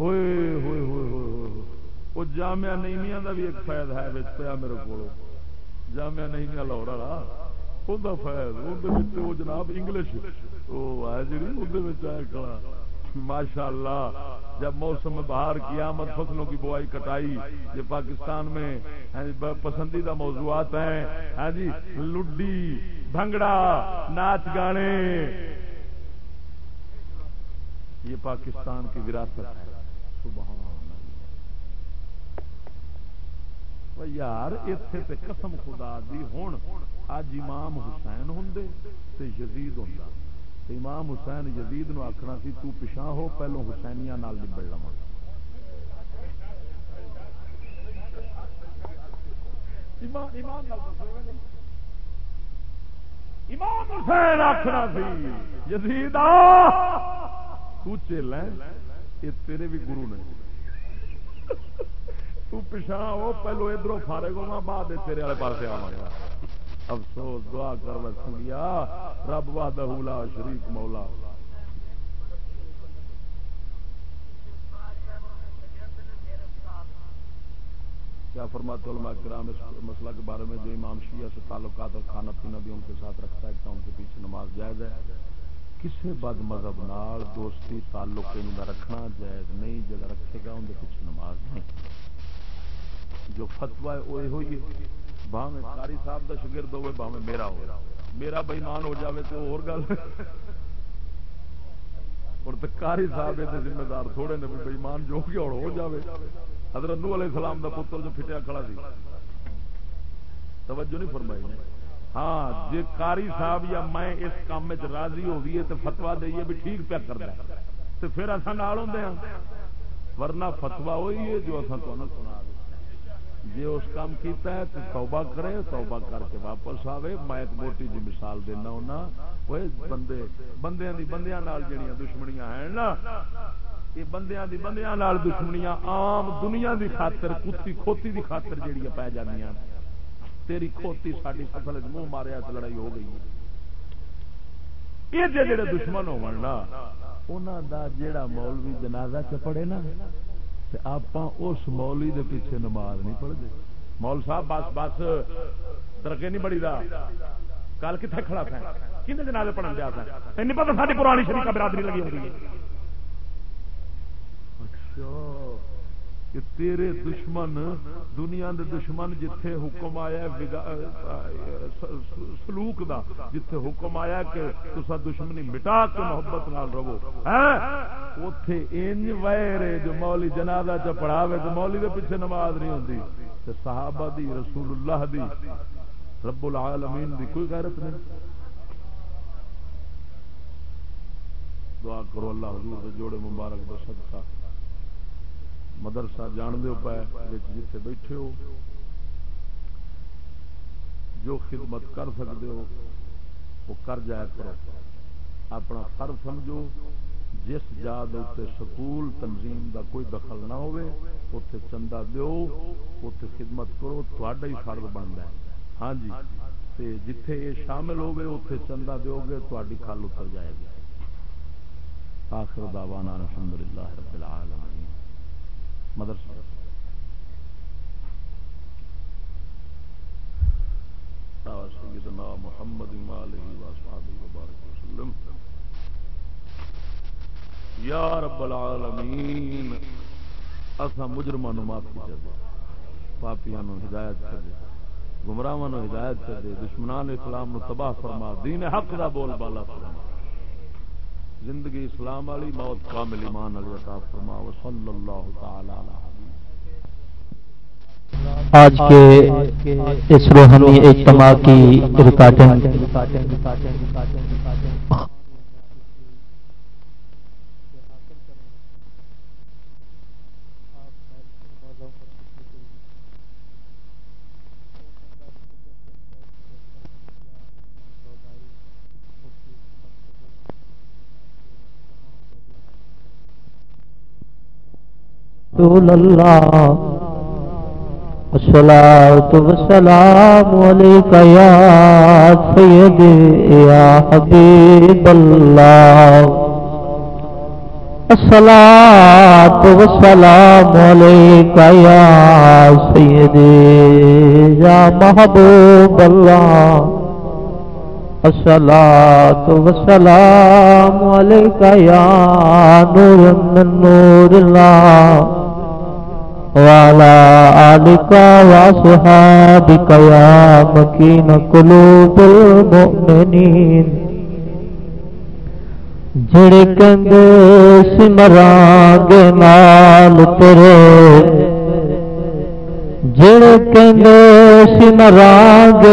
Speaker 1: ہوئے ہوئے ہوئے ہوئے وہ جامعہ نئیمیا کا بھی ایک فائد ہے بچ پیا میرے کو جامعہ نئیمیا لاہور والا وہ فائد وہ جناب انگلش۔ وہ ہے جی وہ کھڑا۔ ماشاء اللہ جب موسم بہار کی آمد فصلوں کی بوائی کٹائی، یہ پاکستان میں ہاں جی، پسندیدہ موضوعات ہیں۔ ہاں جی لڈی، بھنگڑا ناچ گانے۔ یہ پاکستان کی وراثت ہے۔ یار اتے تے قسم خدا دی ہوں اج امام حسین ہوں یزید ہوں امام حسین یزید نو آخنا سی، تو پچھا ہو پہلو حسینیا نبڑ لوا امام حسین آخنا سی، یزید تو چیل یہ تیرے بھی گرو نے۔ تو پچھا ہو پہلو ادھر فارغ ہونا بعد تیرے والے پاس آوا گا۔ افسوس، دعا کر سنگیا رب وحدہ لا شریک مولا۔ کیا فرماتے علماء کرام اس مسئلہ کے بارے میں جو امام شیعہ سے تعلقات اور کھانا پینا بھی ان کے ساتھ رکھتا ہے کیا ان کے پیچھے نماز جائز ہے؟ کسی بد مذہب نال دوستی، تعلق ان کا رکھنا جائز نہیں، جگہ رکھے گا، ان کے پیچھے نماز نہیں۔ جو فتوا ہے، وہ ہوئی ہے باہیں کاری صاحب کا شگرد ہوئے باہیں میرا ہو میرا بےمان ہو جاوے تو اور گل۔ اور کاری صاحب یہ ذمہ دار تھوڑے نے بےمان جو کہ اور ہو جاوے۔ حضرت نو علیہ السلام دا پتر جو پھٹیا کھڑا سی۔ توجہ نہیں فرمائی ہاں جی کاری صاحب یا میں اس کام میں راضی ہوئی تو فتوا دئیے بھی ٹھیک پیا کر تو پھر اصا نال ہوں ہاں۔ ورنہ فتوا وہی ہے جو اصا سنا جی اس کام کیتا ہے تو توبہ کرے، توبہ کر کے واپس آوے۔ میں ایک موٹی جی مثال دینا ہونا وہ بندے، بندیاں دی بندیاں نال جڑیاں دشمنیاں ہیں نا، یہ بندیاں دی بندیاں نال دشمنیاں عام دنیا دی خاطر، کتی کھوتی دی خاطر جڑیاں پی جاندیاں تیری کھوتی ساری فصل منہ ماریا تو لڑائی ہو گئی۔ یہ جڑے دشمن ہو جڑا مولوی جنازہ چ پڑے نا آپ اس مولی دے پیچھے نماز نہیں پڑھتے مول صاحب، بس بس ترقی نہیں بڑی دا کل کتنے کھڑا تھا کھنے جنازے پڑھن دیا تھا تین پتا ساری پرانی شریف برادری لگی ہوئی ہے۔ اچھا۔ کہ تیرے دشمن، دنیا دے دشمن جتھے حکم آیا سلوک دا، جتھے حکم آیا کہ تسا دشمنی مٹا کے محبت نال رہو۔ ہاں؟ اوتھے انج ویرے جو مولی جنازہ چ پڑھاوے تو مولی دے پیچھے نماز نہیں ہوندی۔ تے صحابہ دی رسول اللہ دی رب العالمین دی کوئی غیرت نہیں۔ دعا کرو اللہ حضور دے جوڑے مبارک دا صدقہ۔ مدرسہ جان دو پائے جتنے بیٹھے ہو، جو خدمت کر سکتے ہو، وہ کر جایا کرو۔ اپنا فرض سمجھو، جس جا سکول تنظیم دا کوئی دخل نہ ہوئے اتے چندہ دو اتے خدمت کرو تھوڑا ہی فرض بنتا ہے۔ ہاں جی تے جتھے یہ شامل ہوگے اتے چندہ دو گے تاری کھل اتر جائے گی۔ آخر دعوانا الحمدللہ رب العالمین۔ مدرسہ۔ سیدنا محمد وبارک وسلم یا رب العالمین اسا مجرمہ نو کر دے پاپیاں ہدایت کر دے گمراہاں ہدایت کر دے دشمنان اسلام نو تباہ فرما۔ دین حق دا بول بالا فرما۔ دے زندگی اسلام والی موت کامل ایمان علی عطا فرما وصلی اللہ تعالی علیہ
Speaker 6: آج کے اس روحانی اجتماع کی ریکارڈنگ۔ رسول اللہ. الصلاة والسلام عليك يا سيدي يا حبيب الله. الصلاة والسلام عليك يا سيدي يا محبوب الله. الصلاة والسلام عليك يا نور من نور الله. وعلى آلك وأصحابك يا مكين قلوب المؤمنين. جڑے کندے سمرانگے نال تیرے، جڑے کندے سمرانگے